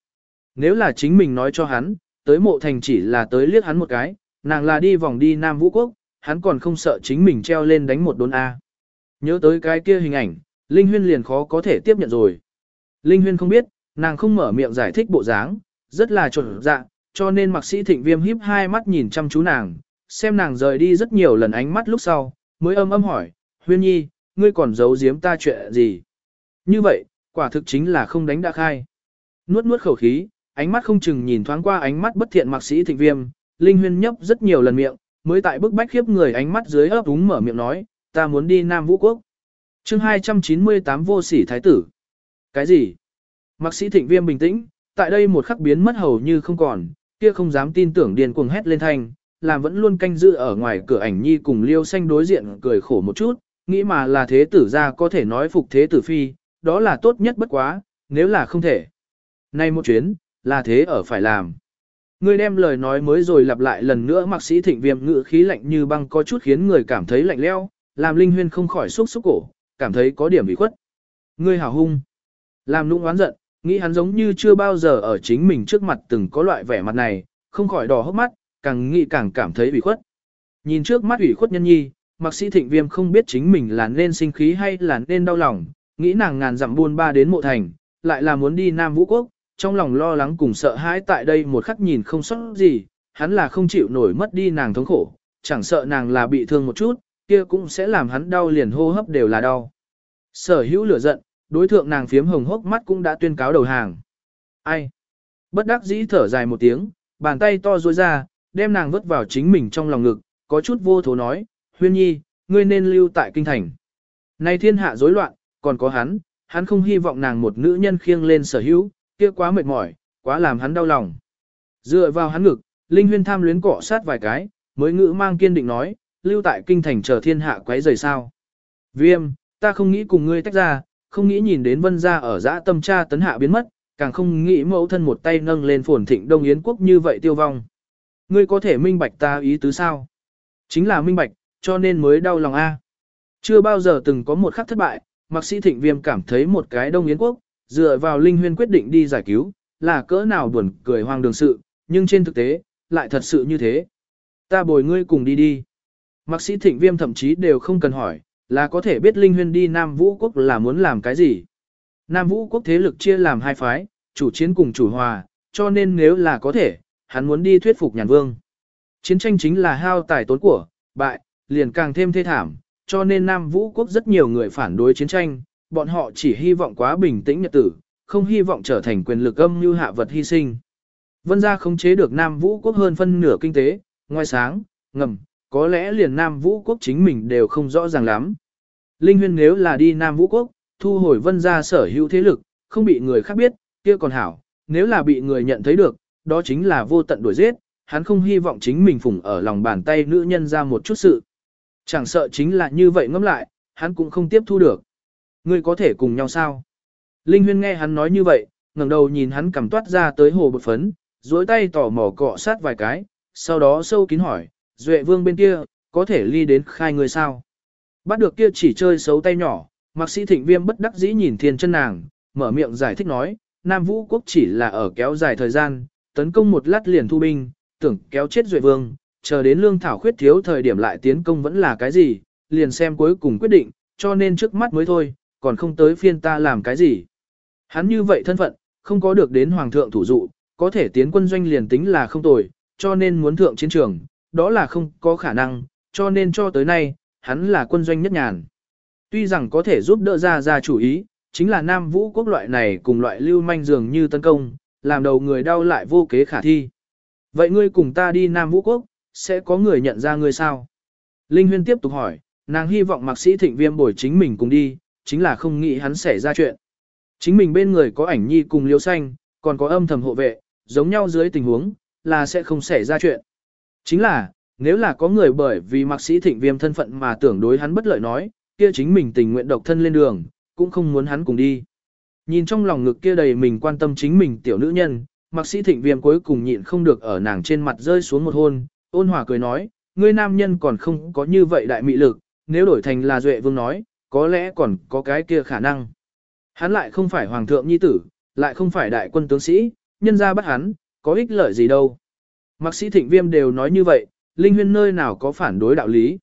Nếu là chính mình nói cho hắn, tới mộ thành chỉ là tới liếc hắn một cái, nàng là đi vòng đi Nam Vũ Quốc, hắn còn không sợ chính mình treo lên đánh một đốn A. Nhớ tới cái kia hình ảnh, Linh Huyên liền khó có thể tiếp nhận rồi. Linh Huyên không biết, nàng không mở miệng giải thích bộ dáng, rất là trộn dạ, cho nên mạc sĩ thịnh viêm híp hai mắt nhìn chăm chú nàng, xem nàng rời đi rất nhiều lần ánh mắt lúc sau, mới âm âm hỏi, Huyên Nhi, ngươi còn giấu giếm ta chuyện gì? Như vậy, quả thực chính là không đánh đã khai. Nuốt nuốt khẩu khí, ánh mắt không chừng nhìn thoáng qua ánh mắt bất thiện mạc sĩ thịnh viêm, Linh Huyên nhấp rất nhiều lần miệng, mới tại bức bách khiếp người ánh mắt dưới ấp úng mở miệng nói, ta muốn đi Nam Vũ Quốc. chương 298 vô sỉ thái tử. Cái gì? Mạc sĩ thịnh viêm bình tĩnh, tại đây một khắc biến mất hầu như không còn, kia không dám tin tưởng điền cuồng hét lên thanh, làm vẫn luôn canh giữ ở ngoài cửa ảnh nhi cùng liêu xanh đối diện cười khổ một chút, nghĩ mà là thế tử ra có thể nói phục thế tử phi, đó là tốt nhất bất quá, nếu là không thể. Nay một chuyến, là thế ở phải làm. Ngươi đem lời nói mới rồi lặp lại lần nữa mạc sĩ thịnh viêm ngữ khí lạnh như băng có chút khiến người cảm thấy lạnh leo, làm Linh Huyên không khỏi xúc xúc cổ, cảm thấy có điểm bị khuất. Ngươi hào hung. Làm nũng oán giận, nghĩ hắn giống như chưa bao giờ ở chính mình trước mặt từng có loại vẻ mặt này, không khỏi đỏ hốc mắt, càng nghĩ càng cảm thấy bị khuất. Nhìn trước mắt ủy khuất nhân nhi, mạc sĩ thịnh viêm không biết chính mình là nên sinh khí hay là nên đau lòng, nghĩ nàng ngàn dặm buôn ba đến mộ thành, lại là muốn đi Nam Vũ Quốc, trong lòng lo lắng cùng sợ hãi tại đây một khắc nhìn không sót gì, hắn là không chịu nổi mất đi nàng thống khổ, chẳng sợ nàng là bị thương một chút, kia cũng sẽ làm hắn đau liền hô hấp đều là đau. Sở hữu lửa giận, đối thượng nàng phiếm hồng hốc mắt cũng đã tuyên cáo đầu hàng. Ai? Bất đắc dĩ thở dài một tiếng, bàn tay to duỗi ra, đem nàng vứt vào chính mình trong lòng ngực, có chút vô thố nói, huyên nhi, ngươi nên lưu tại kinh thành. Nay thiên hạ rối loạn, còn có hắn, hắn không hy vọng nàng một nữ nhân khiêng lên sở hữu, kia quá mệt mỏi, quá làm hắn đau lòng. Dựa vào hắn ngực, Linh Huyên tham luyến cọ sát vài cái, mới ngữ mang kiên định nói, lưu tại kinh thành chờ thiên hạ quấy rời sao. Viêm, ta không nghĩ cùng ngươi tách ra, không nghĩ nhìn đến vân gia ở dã tâm tra tấn hạ biến mất, càng không nghĩ mẫu thân một tay nâng lên phồn thịnh Đông Yến quốc như vậy tiêu vong. Ngươi có thể minh bạch ta ý tứ sao? Chính là minh bạch, cho nên mới đau lòng a. À. Chưa bao giờ từng có một khắc thất bại, Mạc Sĩ Thịnh Viêm cảm thấy một cái Đông Yến quốc, dựa vào Linh Huyên quyết định đi giải cứu, là cỡ nào buồn cười hoang đường sự, nhưng trên thực tế, lại thật sự như thế. Ta bồi ngươi cùng đi đi. Mạc sĩ thịnh viêm thậm chí đều không cần hỏi, là có thể biết Linh Huyên đi Nam Vũ Quốc là muốn làm cái gì. Nam Vũ Quốc thế lực chia làm hai phái, chủ chiến cùng chủ hòa, cho nên nếu là có thể, hắn muốn đi thuyết phục nhàn vương. Chiến tranh chính là hao tài tốn của, bại, liền càng thêm thê thảm, cho nên Nam Vũ Quốc rất nhiều người phản đối chiến tranh, bọn họ chỉ hy vọng quá bình tĩnh nhật tử, không hy vọng trở thành quyền lực âm như hạ vật hy sinh. Vân gia khống chế được Nam Vũ quốc hơn phân nửa kinh tế, ngoài sáng, ngầm, có lẽ liền Nam Vũ quốc chính mình đều không rõ ràng lắm. Linh huyên nếu là đi Nam Vũ quốc, thu hồi vân gia sở hữu thế lực, không bị người khác biết, kia còn hảo, nếu là bị người nhận thấy được, đó chính là vô tận đuổi giết, hắn không hy vọng chính mình phủng ở lòng bàn tay nữ nhân ra một chút sự. Chẳng sợ chính là như vậy ngẫm lại, hắn cũng không tiếp thu được. Ngươi có thể cùng nhau sao? Linh Huyên nghe hắn nói như vậy, ngẩng đầu nhìn hắn cầm toát ra tới hồ bột phấn, duỗi tay tỏ mỏ cọ sát vài cái, sau đó sâu kín hỏi, Duệ Vương bên kia, có thể ly đến khai người sao? Bắt được kia chỉ chơi xấu tay nhỏ, Mạc sĩ thịnh viêm bất đắc dĩ nhìn thiên chân nàng, mở miệng giải thích nói, Nam Vũ quốc chỉ là ở kéo dài thời gian, tấn công một lát liền thu binh, tưởng kéo chết Duệ Vương, chờ đến lương thảo khuyết thiếu thời điểm lại tiến công vẫn là cái gì, liền xem cuối cùng quyết định, cho nên trước mắt mới thôi, còn không tới phiên ta làm cái gì. Hắn như vậy thân phận, không có được đến hoàng thượng thủ dụ, có thể tiến quân doanh liền tính là không tồi, cho nên muốn thượng chiến trường, đó là không có khả năng, cho nên cho tới nay, hắn là quân doanh nhất nhàn. Tuy rằng có thể giúp đỡ ra ra chủ ý, chính là Nam Vũ quốc loại này cùng loại lưu manh dường như tấn công, làm đầu người đau lại vô kế khả thi. Vậy ngươi cùng ta đi Nam Vũ quốc, sẽ có người nhận ra ngươi sao? Linh Huyên tiếp tục hỏi, nàng hy vọng mạc sĩ thịnh viêm bồi chính mình cùng đi, chính là không nghĩ hắn xảy ra chuyện. Chính mình bên người có ảnh nhi cùng liêu xanh, còn có âm thầm hộ vệ, giống nhau dưới tình huống, là sẽ không xảy ra chuyện. Chính là, nếu là có người bởi vì mạc sĩ thịnh viêm thân phận mà tưởng đối hắn bất lợi nói, kia chính mình tình nguyện độc thân lên đường, cũng không muốn hắn cùng đi. Nhìn trong lòng ngực kia đầy mình quan tâm chính mình tiểu nữ nhân, mạc sĩ thịnh viêm cuối cùng nhịn không được ở nàng trên mặt rơi xuống một hôn, ôn hòa cười nói, ngươi nam nhân còn không có như vậy đại mị lực, nếu đổi thành là duệ vương nói, có lẽ còn có cái kia khả năng. Hắn lại không phải hoàng thượng nhi tử, lại không phải đại quân tướng sĩ, nhân ra bắt hắn, có ích lợi gì đâu. Mạc sĩ thịnh viêm đều nói như vậy, Linh Huyên nơi nào có phản đối đạo lý.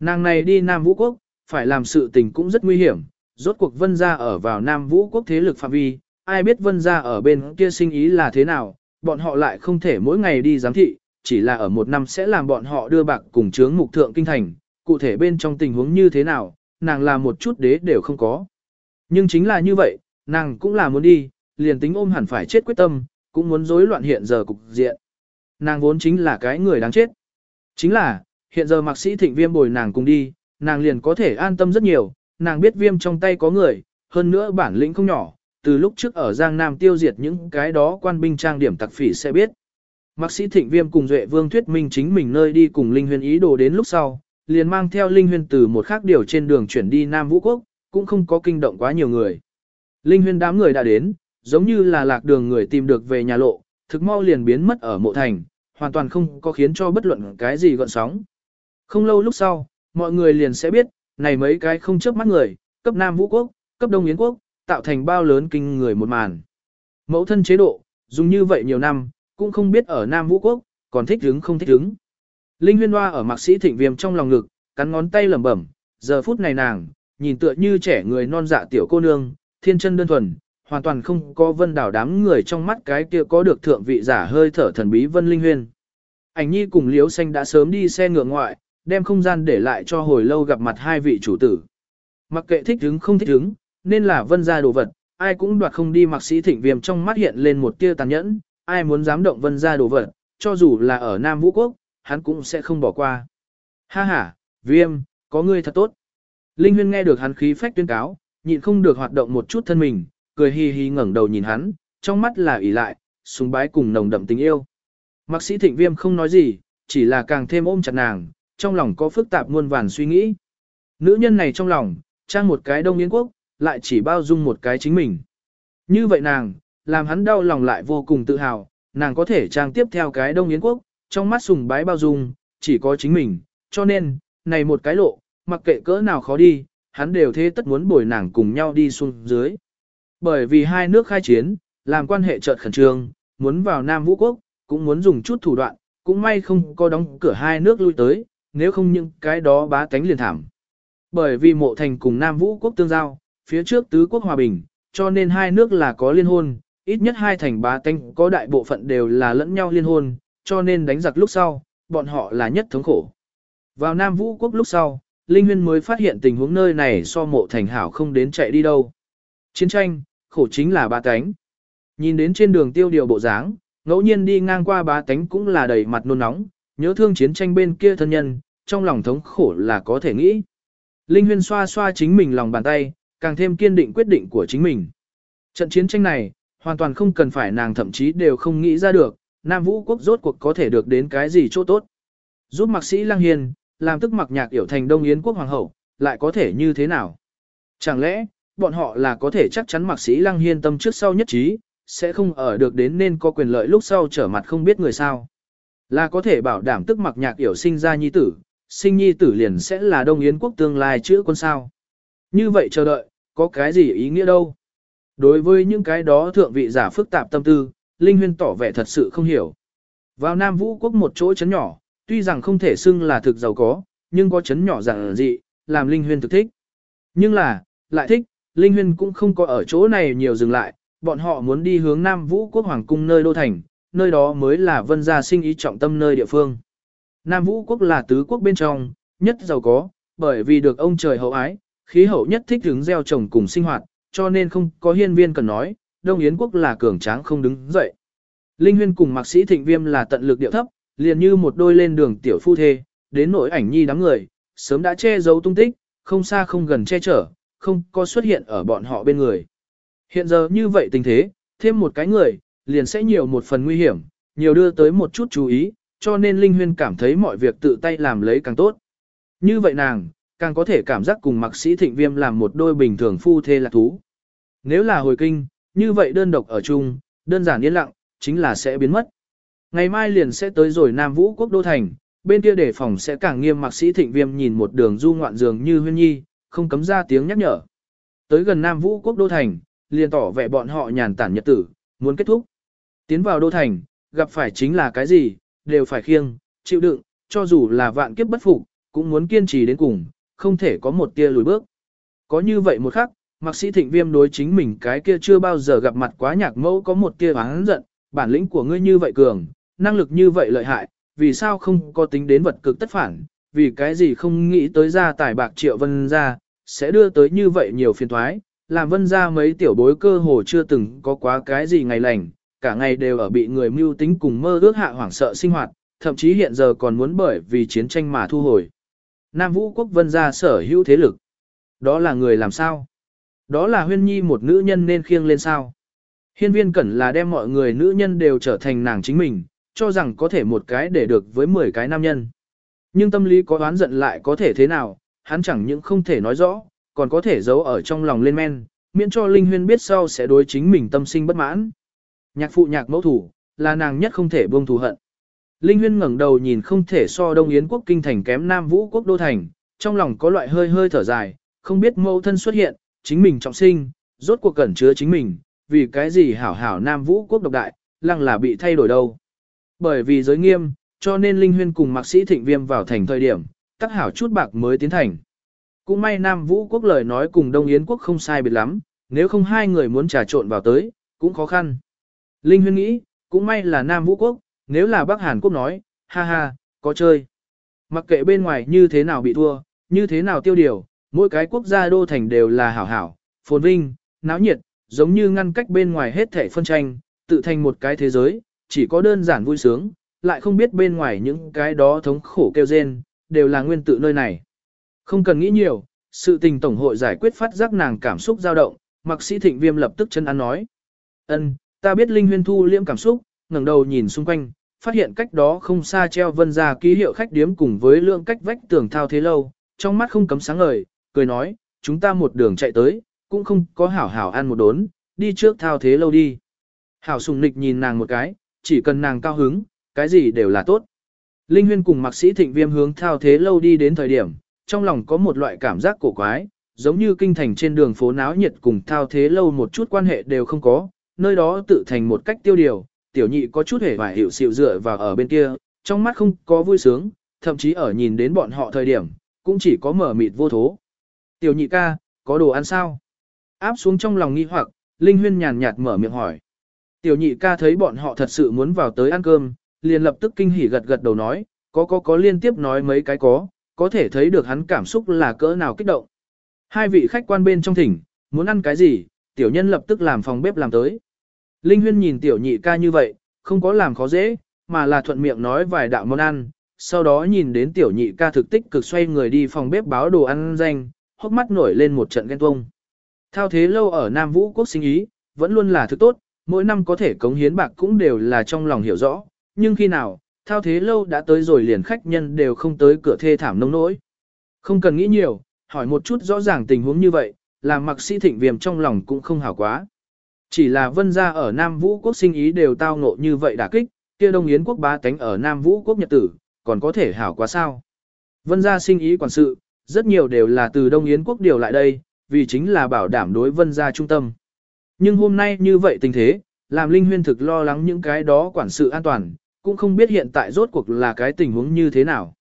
Nàng này đi Nam Vũ Quốc, phải làm sự tình cũng rất nguy hiểm, rốt cuộc vân gia ở vào Nam Vũ Quốc thế lực phạm vi, ai biết vân gia ở bên kia sinh ý là thế nào, bọn họ lại không thể mỗi ngày đi giám thị, chỉ là ở một năm sẽ làm bọn họ đưa bạc cùng chướng mục thượng kinh thành, cụ thể bên trong tình huống như thế nào, nàng là một chút đế đều không có. Nhưng chính là như vậy, nàng cũng là muốn đi, liền tính ôm hẳn phải chết quyết tâm, cũng muốn rối loạn hiện giờ cục diện. Nàng vốn chính là cái người đáng chết. Chính là, hiện giờ mạc sĩ thịnh viêm bồi nàng cùng đi, nàng liền có thể an tâm rất nhiều, nàng biết viêm trong tay có người, hơn nữa bản lĩnh không nhỏ, từ lúc trước ở Giang Nam tiêu diệt những cái đó quan binh trang điểm tặc phỉ sẽ biết. Mạc sĩ thịnh viêm cùng Duệ Vương thuyết minh chính mình nơi đi cùng Linh Huyền ý đồ đến lúc sau, liền mang theo Linh Huyền từ một khác điều trên đường chuyển đi Nam Vũ Quốc, cũng không có kinh động quá nhiều người. Linh Huyền đám người đã đến, giống như là lạc đường người tìm được về nhà lộ, thực mau liền biến mất ở mộ thành, hoàn toàn không có khiến cho bất luận cái gì gọn sóng. Không lâu lúc sau, mọi người liền sẽ biết, này mấy cái không chớp mắt người, cấp Nam Vũ Quốc, cấp Đông Yến Quốc, tạo thành bao lớn kinh người một màn. Mẫu thân chế độ, dùng như vậy nhiều năm, cũng không biết ở Nam Vũ Quốc, còn thích hứng không thích hứng. Linh huyên hoa ở mạc sĩ thịnh viêm trong lòng ngực, cắn ngón tay lẩm bẩm, giờ phút này nàng, nhìn tựa như trẻ người non dạ tiểu cô nương, thiên chân đơn thuần, hoàn toàn không có vân đảo đám người trong mắt cái kia có được thượng vị giả hơi thở thần bí vân linh huyên. Ảnh nhi cùng liếu xanh đã sớm đi xe ngựa ngoại, đem không gian để lại cho hồi lâu gặp mặt hai vị chủ tử. Mặc kệ thích hứng không thích hứng, nên là vân gia đồ vật, ai cũng đoạt không đi mặc sĩ thịnh viêm trong mắt hiện lên một tia tàn nhẫn, ai muốn dám động vân gia đồ vật, cho dù là ở Nam Vũ Quốc, hắn cũng sẽ không bỏ qua. Ha ha, viêm, có ngươi thật tốt. Linh huyên nghe được hắn khí phách tuyên cáo, nhịn không được hoạt động một chút thân mình, cười hi hi ngẩng đầu nhìn hắn, trong mắt là ỷ lại, sùng bái cùng nồng đậm tình yêu. Mạc sĩ thịnh viêm không nói gì, chỉ là càng thêm ôm chặt nàng, trong lòng có phức tạp muôn vàn suy nghĩ. Nữ nhân này trong lòng, trang một cái đông yến quốc, lại chỉ bao dung một cái chính mình. Như vậy nàng, làm hắn đau lòng lại vô cùng tự hào, nàng có thể trang tiếp theo cái đông yến quốc, trong mắt sùng bái bao dung, chỉ có chính mình, cho nên, này một cái lộ, mặc kệ cỡ nào khó đi, hắn đều thế tất muốn bồi nàng cùng nhau đi xuống dưới. Bởi vì hai nước khai chiến, làm quan hệ chợt khẩn trương, muốn vào Nam Vũ Quốc, cũng muốn dùng chút thủ đoạn, cũng may không có đóng cửa hai nước lui tới, nếu không những cái đó bá tánh liền thảm. Bởi vì mộ thành cùng Nam Vũ Quốc tương giao, phía trước tứ quốc hòa bình, cho nên hai nước là có liên hôn, ít nhất hai thành bá tánh có đại bộ phận đều là lẫn nhau liên hôn, cho nên đánh giặc lúc sau, bọn họ là nhất thống khổ. Vào Nam Vũ Quốc lúc sau, Linh Huyên mới phát hiện tình huống nơi này so mộ thành hảo không đến chạy đi đâu. Chiến tranh, khổ chính là ba tánh. Nhìn đến trên đường tiêu điều bộ dáng, ngẫu nhiên đi ngang qua ba tánh cũng là đầy mặt nôn nóng, nhớ thương chiến tranh bên kia thân nhân, trong lòng thống khổ là có thể nghĩ. Linh Huyên xoa xoa chính mình lòng bàn tay, càng thêm kiên định quyết định của chính mình. Trận chiến tranh này, hoàn toàn không cần phải nàng thậm chí đều không nghĩ ra được, Nam Vũ quốc rốt cuộc có thể được đến cái gì chỗ tốt. Giúp mạc sĩ Lăng Hiền làm tức mặc nhạc yểu thành Đông Yến quốc hoàng hậu, lại có thể như thế nào? Chẳng lẽ, bọn họ là có thể chắc chắn mạc sĩ Lăng Hiên tâm trước sau nhất trí, sẽ không ở được đến nên có quyền lợi lúc sau trở mặt không biết người sao? Là có thể bảo đảm tức mặc nhạc yểu sinh ra nhi tử, sinh nhi tử liền sẽ là Đông Yến quốc tương lai chữ con sao? Như vậy chờ đợi, có cái gì ý nghĩa đâu? Đối với những cái đó thượng vị giả phức tạp tâm tư, Linh Huyên tỏ vẻ thật sự không hiểu. Vào Nam Vũ quốc một chỗ chấn nhỏ, tuy rằng không thể xưng là thực giàu có, nhưng có chấn nhỏ dạng dị, làm Linh Huyên thực thích. Nhưng là, lại thích, Linh Huyên cũng không có ở chỗ này nhiều dừng lại, bọn họ muốn đi hướng Nam Vũ quốc hoàng cung nơi đô thành, nơi đó mới là vân gia sinh ý trọng tâm nơi địa phương. Nam Vũ quốc là tứ quốc bên trong, nhất giàu có, bởi vì được ông trời hậu ái, khí hậu nhất thích hứng gieo trồng cùng sinh hoạt, cho nên không có hiên viên cần nói, Đông Yến quốc là cường tráng không đứng dậy. Linh Huyên cùng Mạc Sĩ Thịnh Viêm là tận lực điệu thấp, liền như một đôi lên đường tiểu phu thê, đến nỗi ảnh nhi đám người, sớm đã che giấu tung tích, không xa không gần che chở, không có xuất hiện ở bọn họ bên người. Hiện giờ như vậy tình thế, thêm một cái người, liền sẽ nhiều một phần nguy hiểm, nhiều đưa tới một chút chú ý, cho nên Linh Huyên cảm thấy mọi việc tự tay làm lấy càng tốt. Như vậy nàng, càng có thể cảm giác cùng mạc sĩ thịnh viêm làm một đôi bình thường phu thê lạc thú. Nếu là hồi kinh, như vậy đơn độc ở chung, đơn giản yên lặng, chính là sẽ biến mất. Ngày mai liền sẽ tới rồi Nam Vũ quốc đô thành, bên kia đề phòng sẽ càng nghiêm mạc sĩ thịnh viêm nhìn một đường du ngoạn dường như huyên nhi, không cấm ra tiếng nhắc nhở. Tới gần Nam Vũ quốc đô thành, liền tỏ vẻ bọn họ nhàn tản nhật tử, muốn kết thúc. Tiến vào đô thành, gặp phải chính là cái gì, đều phải khiêng, chịu đựng, cho dù là vạn kiếp bất phục, cũng muốn kiên trì đến cùng, không thể có một tia lùi bước. Có như vậy một khắc, mạc sĩ thịnh viêm đối chính mình cái kia chưa bao giờ gặp mặt quá nhạc mẫu có một tia oán giận, bản lĩnh của ngươi như vậy cường, năng lực như vậy lợi hại, vì sao không có tính đến vật cực tất phản, vì cái gì không nghĩ tới ra tài bạc triệu vân ra, sẽ đưa tới như vậy nhiều phiền thoái, làm vân ra mấy tiểu bối cơ hồ chưa từng có quá cái gì ngày lành, cả ngày đều ở bị người mưu tính cùng mơ ước hạ hoảng sợ sinh hoạt, thậm chí hiện giờ còn muốn bởi vì chiến tranh mà thu hồi. Nam Vũ quốc vân ra sở hữu thế lực. Đó là người làm sao? Đó là huyên nhi một nữ nhân nên khiêng lên sao? Hiên viên cẩn là đem mọi người nữ nhân đều trở thành nàng chính mình, cho rằng có thể một cái để được với 10 cái nam nhân. Nhưng tâm lý có đoán giận lại có thể thế nào, hắn chẳng những không thể nói rõ, còn có thể giấu ở trong lòng lên men, miễn cho Linh Huyên biết sau sẽ đối chính mình tâm sinh bất mãn. Nhạc phụ nhạc mẫu thủ, là nàng nhất không thể buông thù hận. Linh Huyên ngẩng đầu nhìn không thể so Đông Yến quốc kinh thành kém Nam Vũ quốc đô thành, trong lòng có loại hơi hơi thở dài, không biết mẫu thân xuất hiện, chính mình trọng sinh, rốt cuộc cẩn chứa chính mình, vì cái gì hảo hảo Nam Vũ quốc độc đại, lăng là bị thay đổi đâu. Bởi vì giới nghiêm, cho nên Linh Huyên cùng mạc sĩ thịnh viêm vào thành thời điểm, các hảo chút bạc mới tiến thành. Cũng may Nam Vũ quốc lời nói cùng Đông Yến quốc không sai biệt lắm, nếu không hai người muốn trà trộn vào tới, cũng khó khăn. Linh Huyên nghĩ, cũng may là Nam Vũ quốc, nếu là Bắc Hàn quốc nói, ha ha, có chơi. Mặc kệ bên ngoài như thế nào bị thua, như thế nào tiêu điều, mỗi cái quốc gia đô thành đều là hảo hảo, phồn vinh, náo nhiệt, giống như ngăn cách bên ngoài hết thể phân tranh, tự thành một cái thế giới, chỉ có đơn giản vui sướng, lại không biết bên ngoài những cái đó thống khổ kêu rên, đều là nguyên tự nơi này. Không cần nghĩ nhiều, sự tình tổng hội giải quyết phát giác nàng cảm xúc dao động, mặc sĩ thịnh viêm lập tức chân ăn nói. ân ta biết Linh Huyên thu liễm cảm xúc, ngẩng đầu nhìn xung quanh, phát hiện cách đó không xa treo vân ra ký hiệu khách điếm cùng với lượng cách vách tường thao thế lâu, trong mắt không cấm sáng ngời, cười nói, chúng ta một đường chạy tới, cũng không có hảo hảo ăn một đốn, đi trước thao thế lâu đi. Hảo sùng nịch nhìn nàng một cái, chỉ cần nàng cao hứng, cái gì đều là tốt. Linh Huyên cùng mạc sĩ thịnh viêm hướng thao thế lâu đi đến thời điểm, trong lòng có một loại cảm giác cổ quái, giống như kinh thành trên đường phố náo nhiệt cùng thao thế lâu một chút quan hệ đều không có, nơi đó tự thành một cách tiêu điều, tiểu nhị có chút hề vải hiệu xịu dựa vào ở bên kia, trong mắt không có vui sướng, thậm chí ở nhìn đến bọn họ thời điểm, cũng chỉ có mở mịt vô thố. Tiểu nhị ca, có đồ ăn sao? Áp xuống trong lòng nghi hoặc, Linh Huyên nhàn nhạt mở miệng hỏi. Tiểu nhị ca thấy bọn họ thật sự muốn vào tới ăn cơm, liền lập tức kinh hỉ gật gật đầu nói, có có có liên tiếp nói mấy cái có, có thể thấy được hắn cảm xúc là cỡ nào kích động. Hai vị khách quan bên trong thỉnh, muốn ăn cái gì, tiểu nhân lập tức làm phòng bếp làm tới. Linh Huyên nhìn tiểu nhị ca như vậy, không có làm khó dễ, mà là thuận miệng nói vài đạo món ăn, sau đó nhìn đến tiểu nhị ca thực tích cực xoay người đi phòng bếp báo đồ ăn danh, hốc mắt nổi lên một trận ghen tuông. Thao thế lâu ở Nam Vũ quốc sinh ý, vẫn luôn là thứ tốt, mỗi năm có thể cống hiến bạc cũng đều là trong lòng hiểu rõ, nhưng khi nào, thao thế lâu đã tới rồi liền khách nhân đều không tới cửa thê thảm nông nỗi. Không cần nghĩ nhiều, hỏi một chút rõ ràng tình huống như vậy, làm mặc sĩ thịnh viêm trong lòng cũng không hảo quá. Chỉ là vân gia ở Nam Vũ quốc sinh ý đều tao ngộ như vậy đả kích, kia Đông Yến quốc bá tánh ở Nam Vũ quốc nhật tử, còn có thể hảo quá sao. Vân gia sinh ý quản sự, rất nhiều đều là từ Đông Yến quốc điều lại đây, vì chính là bảo đảm đối vân gia trung tâm. Nhưng hôm nay như vậy tình thế, làm Linh Huyên thực lo lắng những cái đó quản sự an toàn, cũng không biết hiện tại rốt cuộc là cái tình huống như thế nào.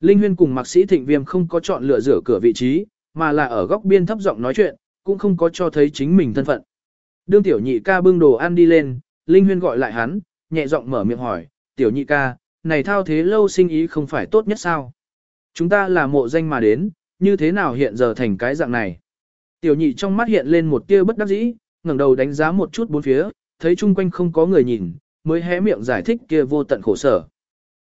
Linh Huyên cùng mạc sĩ thịnh viêm không có chọn lựa rửa cửa vị trí, mà là ở góc biên thấp giọng nói chuyện, cũng không có cho thấy chính mình thân phận. Đương tiểu nhị ca bưng đồ ăn đi lên, Linh Huyên gọi lại hắn, nhẹ giọng mở miệng hỏi, tiểu nhị ca, này thao thế lâu sinh ý không phải tốt nhất sao? Chúng ta là mộ danh mà đến, như thế nào hiện giờ thành cái dạng này? Tiểu nhị trong mắt hiện lên một tia bất đắc dĩ, ngẩng đầu đánh giá một chút bốn phía, thấy chung quanh không có người nhìn, mới hé miệng giải thích kia vô tận khổ sở.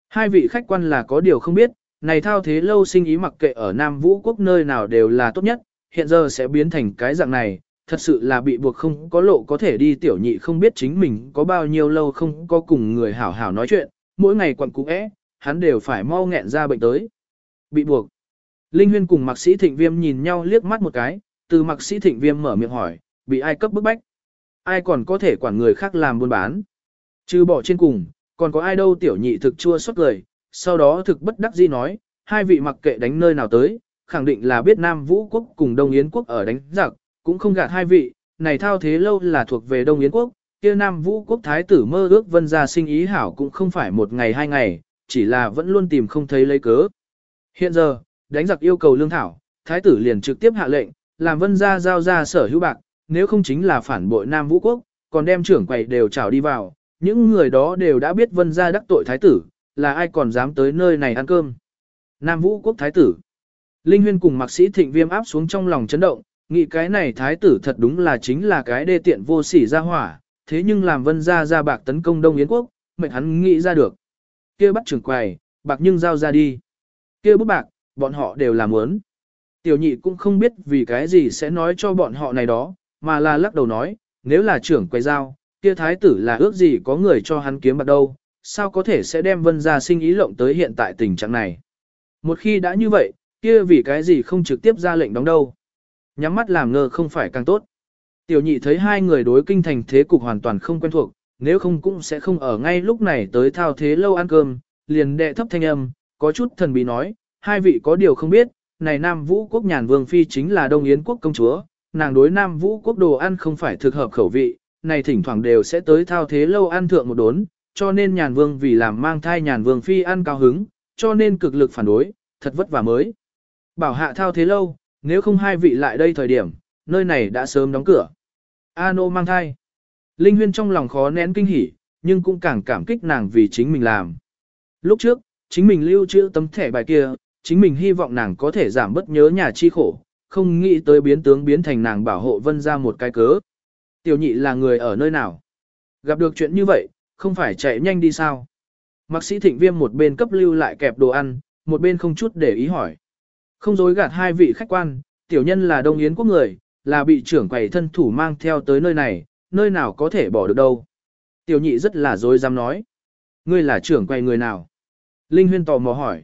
Hai vị khách quan là có điều không biết, này thao thế lâu sinh ý mặc kệ ở Nam Vũ quốc nơi nào đều là tốt nhất, hiện giờ sẽ biến thành cái dạng này, thật sự là bị buộc không có lộ có thể đi tiểu nhị không biết chính mình có bao nhiêu lâu không có cùng người hảo hảo nói chuyện, mỗi ngày quặn cú é, hắn đều phải mau nghẹn ra bệnh tới. Bị buộc. Linh Huyên cùng mạc sĩ thịnh viêm nhìn nhau liếc mắt một cái, từ mạc sĩ thịnh viêm mở miệng hỏi, bị ai cấp bức bách? Ai còn có thể quản người khác làm buôn bán? Trừ bỏ trên cùng, còn có ai đâu tiểu nhị thực chua xót lời, sau đó thực bất đắc dĩ nói, hai vị mặc kệ đánh nơi nào tới, khẳng định là biết Nam Vũ quốc cùng Đông Yến quốc ở đánh giặc, cũng không gạt hai vị, này thao thế lâu là thuộc về Đông Yến quốc, kia Nam Vũ quốc thái tử mơ ước vân gia sinh ý hảo cũng không phải một ngày hai ngày, chỉ là vẫn luôn tìm không thấy lấy cớ. Hiện giờ, đánh giặc yêu cầu lương thảo, thái tử liền trực tiếp hạ lệnh, làm vân gia giao ra sở hữu bạc, nếu không chính là phản bội Nam Vũ quốc, còn đem trưởng quầy đều trảo đi vào, những người đó đều đã biết vân gia đắc tội thái tử, là ai còn dám tới nơi này ăn cơm. Nam Vũ quốc thái tử. Linh Huyên cùng mạc sĩ thịnh viêm áp xuống trong lòng chấn động, nghĩ cái này thái tử thật đúng là chính là cái đê tiện vô sỉ ra hỏa, thế nhưng làm vân gia ra bạc tấn công Đông Yến quốc, mệnh hắn nghĩ ra được. kia bắt trưởng quầy, bạc nhưng giao ra đi. kia bút bạc, bọn họ đều làm muốn. Tiểu nhị cũng không biết vì cái gì sẽ nói cho bọn họ này đó, mà là lắc đầu nói, nếu là trưởng quầy giao, kia thái tử là ước gì có người cho hắn kiếm bạc đâu, sao có thể sẽ đem vân gia sinh ý lộng tới hiện tại tình trạng này. Một khi đã như vậy, kia vì cái gì không trực tiếp ra lệnh đóng đâu. Nhắm mắt làm ngơ không phải càng tốt. Tiểu nhị thấy hai người đối kinh thành thế cục hoàn toàn không quen thuộc, nếu không cũng sẽ không ở ngay lúc này tới thao thế lâu ăn cơm, liền đệ thấp thanh âm, có chút thần bí nói, hai vị có điều không biết, này Nam Vũ quốc nhàn vương phi chính là Đông Yến quốc công chúa, nàng đối Nam Vũ quốc đồ ăn không phải thực hợp khẩu vị, này thỉnh thoảng đều sẽ tới thao thế lâu ăn thượng một đốn, cho nên nhàn vương vì làm mang thai nhàn vương phi ăn cao hứng, cho nên cực lực phản đối, thật vất vả mới. Bảo hạ thao thế lâu, nếu không hai vị lại đây thời điểm, nơi này đã sớm đóng cửa. Ano mang thai. Linh Huyên trong lòng khó nén kinh hỉ, nhưng cũng càng cảm kích nàng vì chính mình làm. Lúc trước, chính mình lưu trữ tấm thẻ bài kia, chính mình hy vọng nàng có thể giảm bớt nhớ nhà chi khổ, không nghĩ tới biến tướng biến thành nàng bảo hộ vân ra một cái cớ. Tiểu nhị là người ở nơi nào? Gặp được chuyện như vậy, không phải chạy nhanh đi sao? Mạc sĩ thịnh viêm một bên cấp lưu lại kẹp đồ ăn, một bên không chút để ý hỏi. Không dối gạt hai vị khách quan, tiểu nhân là Đông Yến quốc người, là bị trưởng quầy thân thủ mang theo tới nơi này, nơi nào có thể bỏ được đâu. Tiểu nhị rất là dối dám nói. Ngươi là trưởng quầy người nào? Linh huyên tò mò hỏi.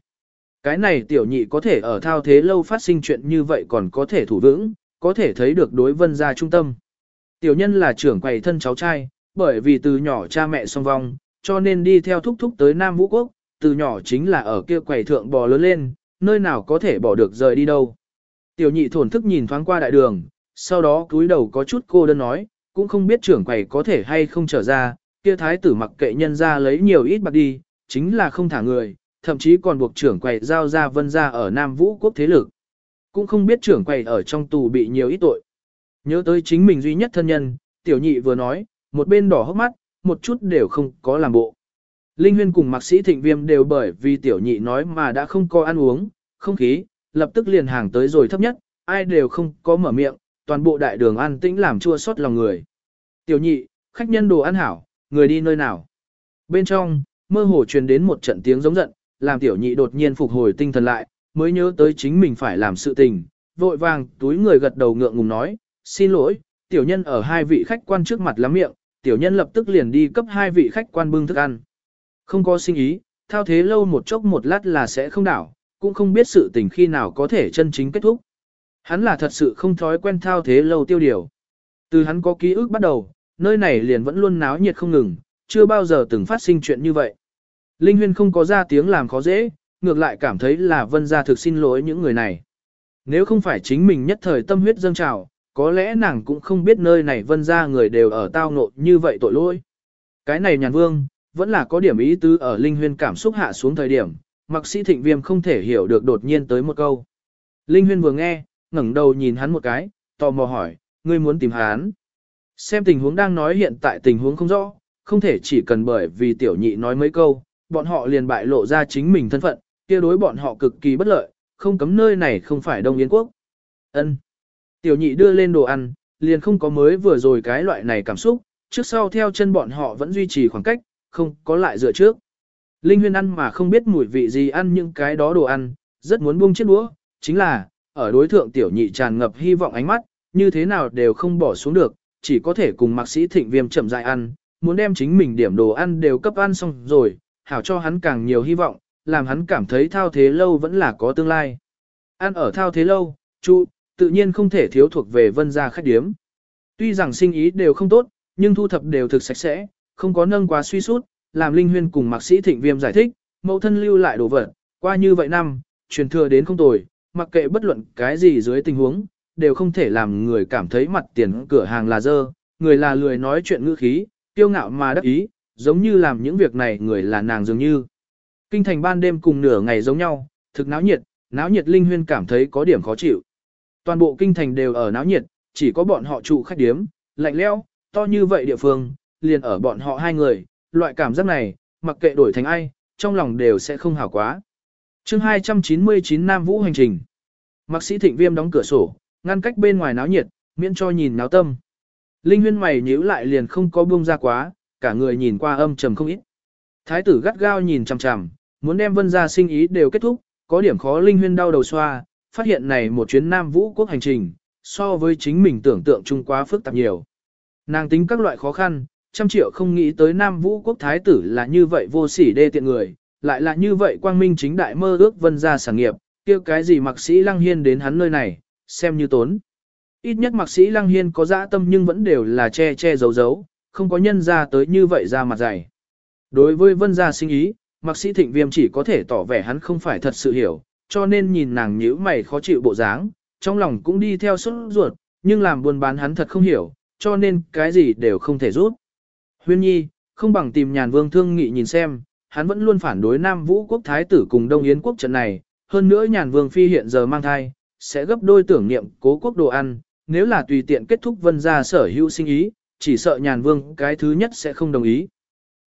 Cái này tiểu nhị có thể ở thao thế lâu phát sinh chuyện như vậy còn có thể thủ vững, có thể thấy được đối vân gia trung tâm. Tiểu nhân là trưởng quầy thân cháu trai, bởi vì từ nhỏ cha mẹ song vong, cho nên đi theo thúc thúc tới Nam Vũ Quốc, từ nhỏ chính là ở kia quầy thượng bò lớn lên, nơi nào có thể bỏ được rời đi đâu. Tiểu nhị thổn thức nhìn thoáng qua đại đường, sau đó cúi đầu có chút cô đơn nói, cũng không biết trưởng quầy có thể hay không trở ra, kia thái tử mặc kệ nhân ra lấy nhiều ít bạc đi, chính là không thả người, thậm chí còn buộc trưởng quầy giao ra vân ra ở Nam Vũ quốc thế lực. Cũng không biết trưởng quầy ở trong tù bị nhiều ít tội. Nhớ tới chính mình duy nhất thân nhân, tiểu nhị vừa nói, một bên đỏ hốc mắt, một chút đều không có làm bộ. Linh Huyên cùng mạc sĩ thịnh viêm đều bởi vì tiểu nhị nói mà đã không có ăn uống, không khí, lập tức liền hàng tới rồi thấp nhất, ai đều không có mở miệng, toàn bộ đại đường ăn tĩnh làm chua xót lòng người. Tiểu nhị, khách nhân đồ ăn hảo, người đi nơi nào. Bên trong, mơ hồ truyền đến một trận tiếng giống giận, làm tiểu nhị đột nhiên phục hồi tinh thần lại, mới nhớ tới chính mình phải làm sự tình, vội vàng túi người gật đầu ngượng ngùng nói, xin lỗi, tiểu nhân ở hai vị khách quan trước mặt lắm miệng, tiểu nhân lập tức liền đi cấp hai vị khách quan bưng thức ăn. Không có sinh ý, thao thế lâu một chốc một lát là sẽ không đảo, cũng không biết sự tình khi nào có thể chân chính kết thúc. Hắn là thật sự không thói quen thao thế lâu tiêu điều. Từ hắn có ký ức bắt đầu, nơi này liền vẫn luôn náo nhiệt không ngừng, chưa bao giờ từng phát sinh chuyện như vậy. Linh Huyên không có ra tiếng làm khó dễ, ngược lại cảm thấy là vân gia thực xin lỗi những người này. Nếu không phải chính mình nhất thời tâm huyết dâng trào, có lẽ nàng cũng không biết nơi này vân ra người đều ở tao ngộ như vậy tội lỗi. Cái này nhàn vương, vẫn là có điểm ý tứ ở Linh Huyên cảm xúc hạ xuống thời điểm, mặc sĩ thịnh viêm không thể hiểu được đột nhiên tới một câu. Linh Huyên vừa nghe, ngẩng đầu nhìn hắn một cái, tò mò hỏi, ngươi muốn tìm hắn. Xem tình huống đang nói hiện tại tình huống không rõ, không thể chỉ cần bởi vì tiểu nhị nói mấy câu, bọn họ liền bại lộ ra chính mình thân phận, kia đối bọn họ cực kỳ bất lợi, không cấm nơi này không phải Đông Yến quốc. Ân. Tiểu nhị đưa lên đồ ăn, liền không có mới vừa rồi cái loại này cảm xúc, trước sau theo chân bọn họ vẫn duy trì khoảng cách, không có lại dựa trước. Linh Huyên ăn mà không biết mùi vị gì ăn những cái đó đồ ăn, rất muốn buông chiếc đũa, chính là, ở đối thượng tiểu nhị tràn ngập hy vọng ánh mắt, như thế nào đều không bỏ xuống được, chỉ có thể cùng mạc sĩ thịnh viêm chậm dại ăn, muốn đem chính mình điểm đồ ăn đều cấp ăn xong rồi, hảo cho hắn càng nhiều hy vọng, làm hắn cảm thấy thao thế lâu vẫn là có tương lai. Ăn ở thao thế lâu, chu, tự nhiên không thể thiếu thuộc về vân gia khách điếm. Tuy rằng sinh ý đều không tốt, nhưng thu thập đều thực sạch sẽ, không có nâng quá suy sút, làm Linh Huyên cùng mạc sĩ thịnh viêm giải thích, mẫu thân lưu lại đồ vật, qua như vậy năm, truyền thừa đến không tồi, mặc kệ bất luận cái gì dưới tình huống, đều không thể làm người cảm thấy mặt tiền cửa hàng là dơ, người là lười nói chuyện ngữ khí, kiêu ngạo mà đắc ý, giống như làm những việc này người là nàng dường như. Kinh thành ban đêm cùng nửa ngày giống nhau, thực náo nhiệt, náo nhiệt Linh Huyên cảm thấy có điểm khó chịu. Toàn bộ kinh thành đều ở náo nhiệt, chỉ có bọn họ trụ khách điếm, lạnh lẽo, to như vậy địa phương, liền ở bọn họ hai người, loại cảm giác này, mặc kệ đổi thành ai, trong lòng đều sẽ không hảo quá. chương 299 Nam Vũ hành trình. Mạc sĩ thịnh viêm đóng cửa sổ, ngăn cách bên ngoài náo nhiệt, miễn cho nhìn náo tâm. Linh huyên mày nhíu lại liền không có buông ra quá, cả người nhìn qua âm trầm không ít. Thái tử gắt gao nhìn chằm chằm, muốn đem vân gia sinh ý đều kết thúc, có điểm khó Linh huyên đau đầu xoa, phát hiện này một chuyến Nam Vũ quốc hành trình, so với chính mình tưởng tượng chung quá phức tạp nhiều. Nàng tính các loại khó khăn, trăm triệu không nghĩ tới Nam Vũ quốc thái tử là như vậy vô sỉ đê tiện người, lại là như vậy quang minh chính đại mơ ước vân gia sản nghiệp, kêu cái gì mặc sĩ lăng hiên đến hắn nơi này, xem như tốn. Ít nhất mặc sĩ lăng hiên có dã tâm nhưng vẫn đều là che che giấu giấu, không có nhân ra tới như vậy ra mặt dày. Đối với vân gia sinh ý, mặc sĩ thịnh viêm chỉ có thể tỏ vẻ hắn không phải thật sự hiểu, cho nên nhìn nàng nhíu mày khó chịu bộ dáng, trong lòng cũng đi theo sốt ruột, nhưng làm buôn bán hắn thật không hiểu, cho nên cái gì đều không thể rút. Huyên nhi, không bằng tìm nhàn vương thương nghị nhìn xem, hắn vẫn luôn phản đối Nam Vũ quốc thái tử cùng Đông Yến quốc trận này, hơn nữa nhàn vương phi hiện giờ mang thai, sẽ gấp đôi tưởng niệm cố quốc đồ ăn, nếu là tùy tiện kết thúc vân gia sở hữu sinh ý, chỉ sợ nhàn vương cái thứ nhất sẽ không đồng ý.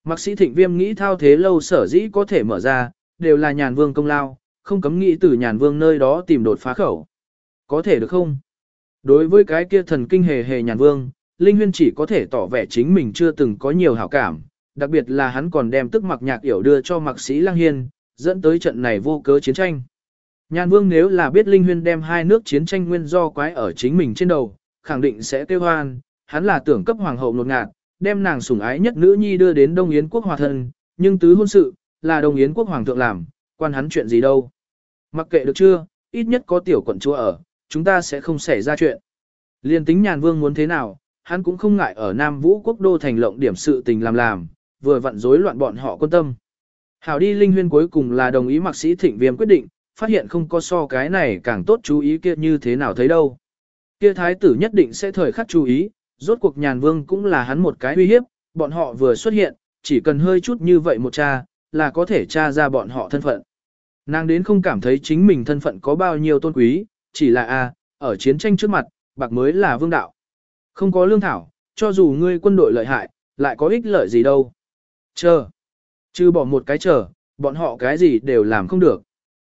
Mạc sĩ thịnh viêm nghĩ thao thế lâu sở dĩ có thể mở ra, đều là nhàn vương công lao, không cấm nghĩ từ nhàn vương nơi đó tìm đột phá khẩu. Có thể được không? Đối với cái kia thần kinh hề hề nhàn vương, Linh Huyên chỉ có thể tỏ vẻ chính mình chưa từng có nhiều hảo cảm, đặc biệt là hắn còn đem tức mặc nhạc yểu đưa cho mạc sĩ Lăng Hiên, dẫn tới trận này vô cớ chiến tranh. Nhàn vương nếu là biết Linh Huyên đem hai nước chiến tranh nguyên do quái ở chính mình trên đầu, khẳng định sẽ tiêu hoan, hắn là tưởng cấp hoàng hậu nột ngạt, đem nàng sủng ái nhất nữ nhi đưa đến Đông Yến quốc hòa thân, nhưng tứ hôn sự, là Đông Yến quốc hoàng thượng làm, quan hắn chuyện gì đâu. Mặc kệ được chưa, ít nhất có tiểu quận chúa ở, chúng ta sẽ không xảy ra chuyện. Liên tính nhàn vương muốn thế nào, hắn cũng không ngại ở Nam Vũ quốc đô thành lộng điểm sự tình làm làm, vừa vặn rối loạn bọn họ quân tâm. Hảo đi linh huyên cuối cùng là đồng ý mạc sĩ thịnh viêm quyết định, phát hiện không có so cái này càng tốt chú ý kia như thế nào thấy đâu. Kia thái tử nhất định sẽ thời khắc chú ý, rốt cuộc nhàn vương cũng là hắn một cái uy hiếp, bọn họ vừa xuất hiện, chỉ cần hơi chút như vậy một cha, là có thể tra ra bọn họ thân phận. Nàng đến không cảm thấy chính mình thân phận có bao nhiêu tôn quý, chỉ là a ở chiến tranh trước mặt, bạc mới là vương đạo. Không có lương thảo, cho dù ngươi quân đội lợi hại, lại có ích lợi gì đâu. Chờ. Chứ bỏ một cái chờ, bọn họ cái gì đều làm không được.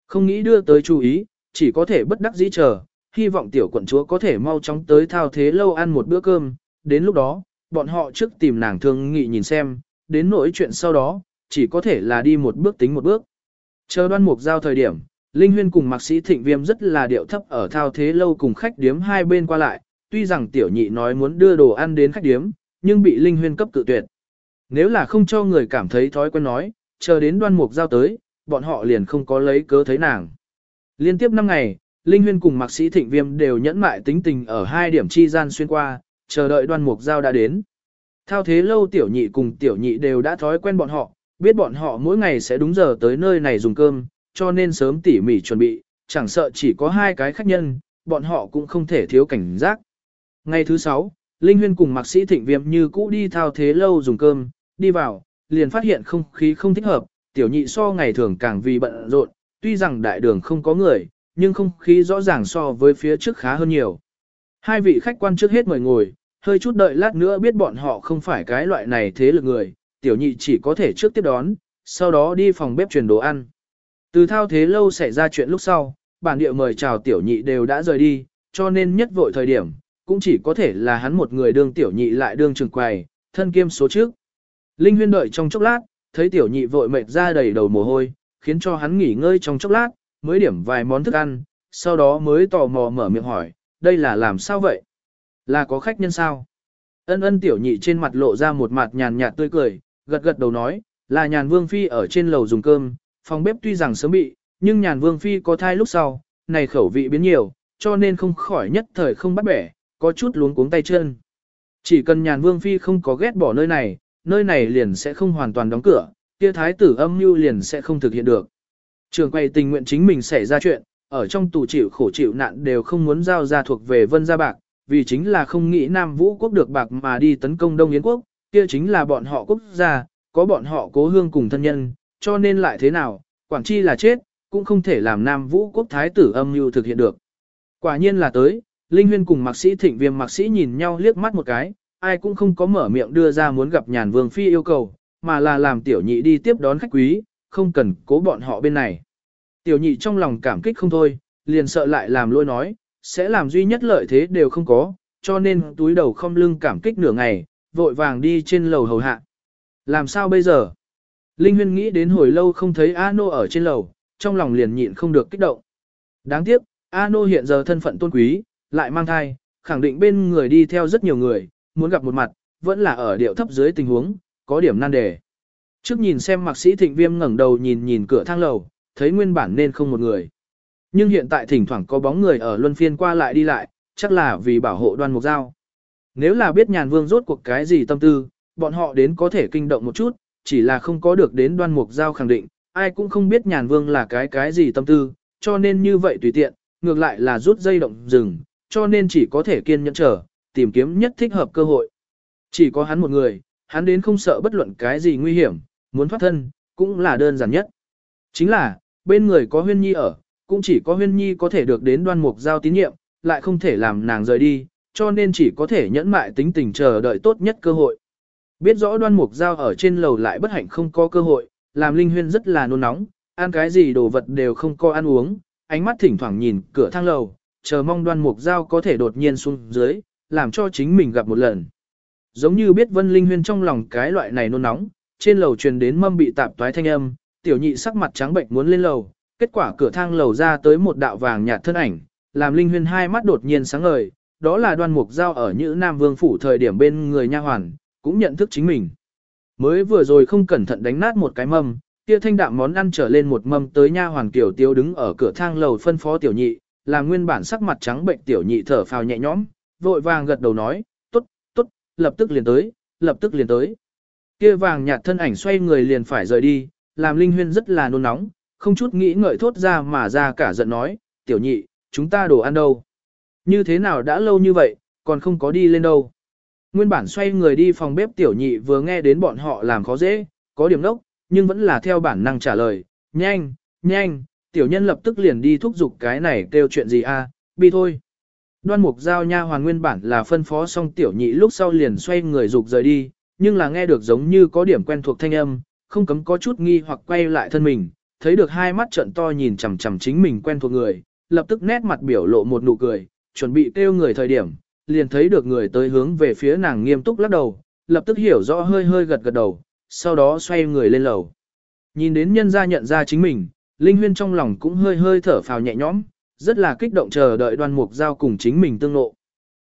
Không nghĩ đưa tới chú ý, chỉ có thể bất đắc dĩ chờ, hy vọng tiểu quận chúa có thể mau chóng tới thao thế lâu ăn một bữa cơm, đến lúc đó, bọn họ trước tìm nàng thương nghị nhìn xem, đến nỗi chuyện sau đó, chỉ có thể là đi một bước tính một bước. Chờ đoan mục giao thời điểm, Linh Huyên cùng mạc sĩ thịnh viêm rất là điệu thấp ở thao thế lâu cùng khách điếm hai bên qua lại, tuy rằng tiểu nhị nói muốn đưa đồ ăn đến khách điếm, nhưng bị Linh Huyên cấp cự tuyệt. Nếu là không cho người cảm thấy thói quen nói, chờ đến đoan mục giao tới, bọn họ liền không có lấy cớ thấy nàng. Liên tiếp 5 ngày, Linh Huyên cùng mạc sĩ thịnh viêm đều nhẫn mại tính tình ở hai điểm chi gian xuyên qua, chờ đợi đoan mục giao đã đến. Thao thế lâu tiểu nhị cùng tiểu nhị đều đã thói quen bọn họ, biết bọn họ mỗi ngày sẽ đúng giờ tới nơi này dùng cơm, cho nên sớm tỉ mỉ chuẩn bị, chẳng sợ chỉ có hai cái khách nhân, bọn họ cũng không thể thiếu cảnh giác. Ngày thứ sáu, Linh Huyên cùng mạc sĩ thịnh viêm như cũ đi thao thế lâu dùng cơm, đi vào, liền phát hiện không khí không thích hợp, tiểu nhị so ngày thường càng vì bận rộn, tuy rằng đại đường không có người, nhưng không khí rõ ràng so với phía trước khá hơn nhiều. Hai vị khách quan trước hết mời ngồi, hơi chút đợi lát nữa biết bọn họ không phải cái loại này thế lực người, tiểu nhị chỉ có thể trước tiếp đón, sau đó đi phòng bếp truyền đồ ăn. Từ thao thế lâu xảy ra chuyện lúc sau, bản địa mời chào tiểu nhị đều đã rời đi, cho nên nhất vội thời điểm, cũng chỉ có thể là hắn một người đương tiểu nhị lại đương trường quầy, thân kiêm số trước. Linh huyên đợi trong chốc lát, thấy tiểu nhị vội mệt ra đầy đầu mồ hôi, khiến cho hắn nghỉ ngơi trong chốc lát, mới điểm vài món thức ăn, sau đó mới tò mò mở miệng hỏi, đây là làm sao vậy? Là có khách nhân sao? Ân ân tiểu nhị trên mặt lộ ra một mặt nhàn nhạt tươi cười, gật gật đầu nói, là nhàn vương phi ở trên lầu dùng cơm, phòng bếp tuy rằng sớm bị, nhưng nhàn vương phi có thai lúc sau, này khẩu vị biến nhiều, cho nên không khỏi nhất thời không bắt bẻ, có chút luống cuống tay chân. Chỉ cần nhàn vương phi không có ghét bỏ nơi này, nơi này liền sẽ không hoàn toàn đóng cửa, kia thái tử âm mưu liền sẽ không thực hiện được. Trường quay tình nguyện chính mình xảy ra chuyện, ở trong tù chịu khổ chịu nạn đều không muốn giao ra thuộc về vân gia bạc, vì chính là không nghĩ Nam Vũ quốc được bạc mà đi tấn công Đông Yến quốc, kia chính là bọn họ quốc gia, có bọn họ cố hương cùng thân nhân, cho nên lại thế nào, Quảng Chi là chết, cũng không thể làm Nam Vũ quốc thái tử âm mưu thực hiện được. Quả nhiên là tới, Linh Huyên cùng mạc sĩ thịnh viêm mạc sĩ nhìn nhau liếc mắt một cái, ai cũng không có mở miệng đưa ra muốn gặp nhàn vương phi yêu cầu, mà là làm tiểu nhị đi tiếp đón khách quý, không cần cố bọn họ bên này. Tiểu nhị trong lòng cảm kích không thôi, liền sợ lại làm lôi nói, sẽ làm duy nhất lợi thế đều không có, cho nên túi đầu không lưng cảm kích nửa ngày, vội vàng đi trên lầu hầu hạ. Làm sao bây giờ? Linh Huyên nghĩ đến hồi lâu không thấy A Nô ở trên lầu, trong lòng liền nhịn không được kích động. Đáng tiếc, A Nô hiện giờ thân phận tôn quý, lại mang thai, khẳng định bên người đi theo rất nhiều người, muốn gặp một mặt, vẫn là ở điệu thấp dưới tình huống, có điểm nan đề. Trước nhìn xem mạc sĩ thịnh viêm ngẩng đầu nhìn nhìn cửa thang lầu, thấy nguyên bản nên không một người. Nhưng hiện tại thỉnh thoảng có bóng người ở luân phiên qua lại đi lại, chắc là vì bảo hộ đoan mục giao. Nếu là biết nhàn vương rốt cuộc cái gì tâm tư, bọn họ đến có thể kinh động một chút, chỉ là không có được đến đoan mục giao khẳng định, ai cũng không biết nhàn vương là cái cái gì tâm tư, cho nên như vậy tùy tiện, ngược lại là rút dây động rừng, cho nên chỉ có thể kiên nhẫn chờ, tìm kiếm nhất thích hợp cơ hội. Chỉ có hắn một người, hắn đến không sợ bất luận cái gì nguy hiểm, muốn thoát thân, cũng là đơn giản nhất. Chính là, bên người có huyên nhi ở, cũng chỉ có huyên nhi có thể được đến đoan mục giao tín nhiệm, lại không thể làm nàng rời đi, cho nên chỉ có thể nhẫn mại tính tình chờ đợi tốt nhất cơ hội. Biết rõ đoan mục giao ở trên lầu lại bất hạnh không có cơ hội, làm linh huyên rất là nôn nóng, ăn cái gì đồ vật đều không có ăn uống, ánh mắt thỉnh thoảng nhìn cửa thang lầu, chờ mong đoan mục giao có thể đột nhiên xuống dưới, làm cho chính mình gặp một lần. Giống như biết vân linh huyên trong lòng cái loại này nôn nóng, trên lầu truyền đến mâm bị tạp toái thanh âm, tiểu nhị sắc mặt trắng bệnh muốn lên lầu, kết quả cửa thang lầu ra tới một đạo vàng nhạt thân ảnh, làm linh huyên hai mắt đột nhiên sáng ngời, đó là đoan mục giao ở như Nam Vương Phủ thời điểm bên người nha hoàn, cũng nhận thức chính mình. Mới vừa rồi không cẩn thận đánh nát một cái mâm, kia thanh đạm món ăn trở lên một mâm tới nha hoàn tiểu tiêu đứng ở cửa thang lầu phân phó tiểu nhị, là nguyên bản sắc mặt trắng bệnh tiểu nhị thở phào nhẹ nhõm, vội vàng gật đầu nói, tốt, tốt, lập tức liền tới, lập tức liền tới. Kia vàng nhạt thân ảnh xoay người liền phải rời đi, làm Linh Huyên rất là nôn nóng, không chút nghĩ ngợi thốt ra mà ra cả giận nói, tiểu nhị, chúng ta đồ ăn đâu? Như thế nào đã lâu như vậy, còn không có đi lên đâu? Nguyên bản xoay người đi phòng bếp tiểu nhị vừa nghe đến bọn họ làm khó dễ, có điểm đốc, nhưng vẫn là theo bản năng trả lời, nhanh, nhanh, tiểu nhân lập tức liền đi thúc giục cái này kêu chuyện gì a, bi thôi. Đoan mục giao nha hoàn nguyên bản là phân phó xong tiểu nhị lúc sau liền xoay người dục rời đi, nhưng là nghe được giống như có điểm quen thuộc thanh âm, không cấm có chút nghi hoặc quay lại thân mình, thấy được hai mắt trợn to nhìn chằm chằm chính mình quen thuộc người, lập tức nét mặt biểu lộ một nụ cười, chuẩn bị kêu người thời điểm, liền thấy được người tới hướng về phía nàng nghiêm túc lắc đầu, lập tức hiểu rõ hơi hơi gật gật đầu, sau đó xoay người lên lầu. Nhìn đến nhân gia nhận ra chính mình, Linh Huyên trong lòng cũng hơi hơi thở phào nhẹ nhõm, rất là kích động chờ đợi đoan mục giao cùng chính mình tương lộ.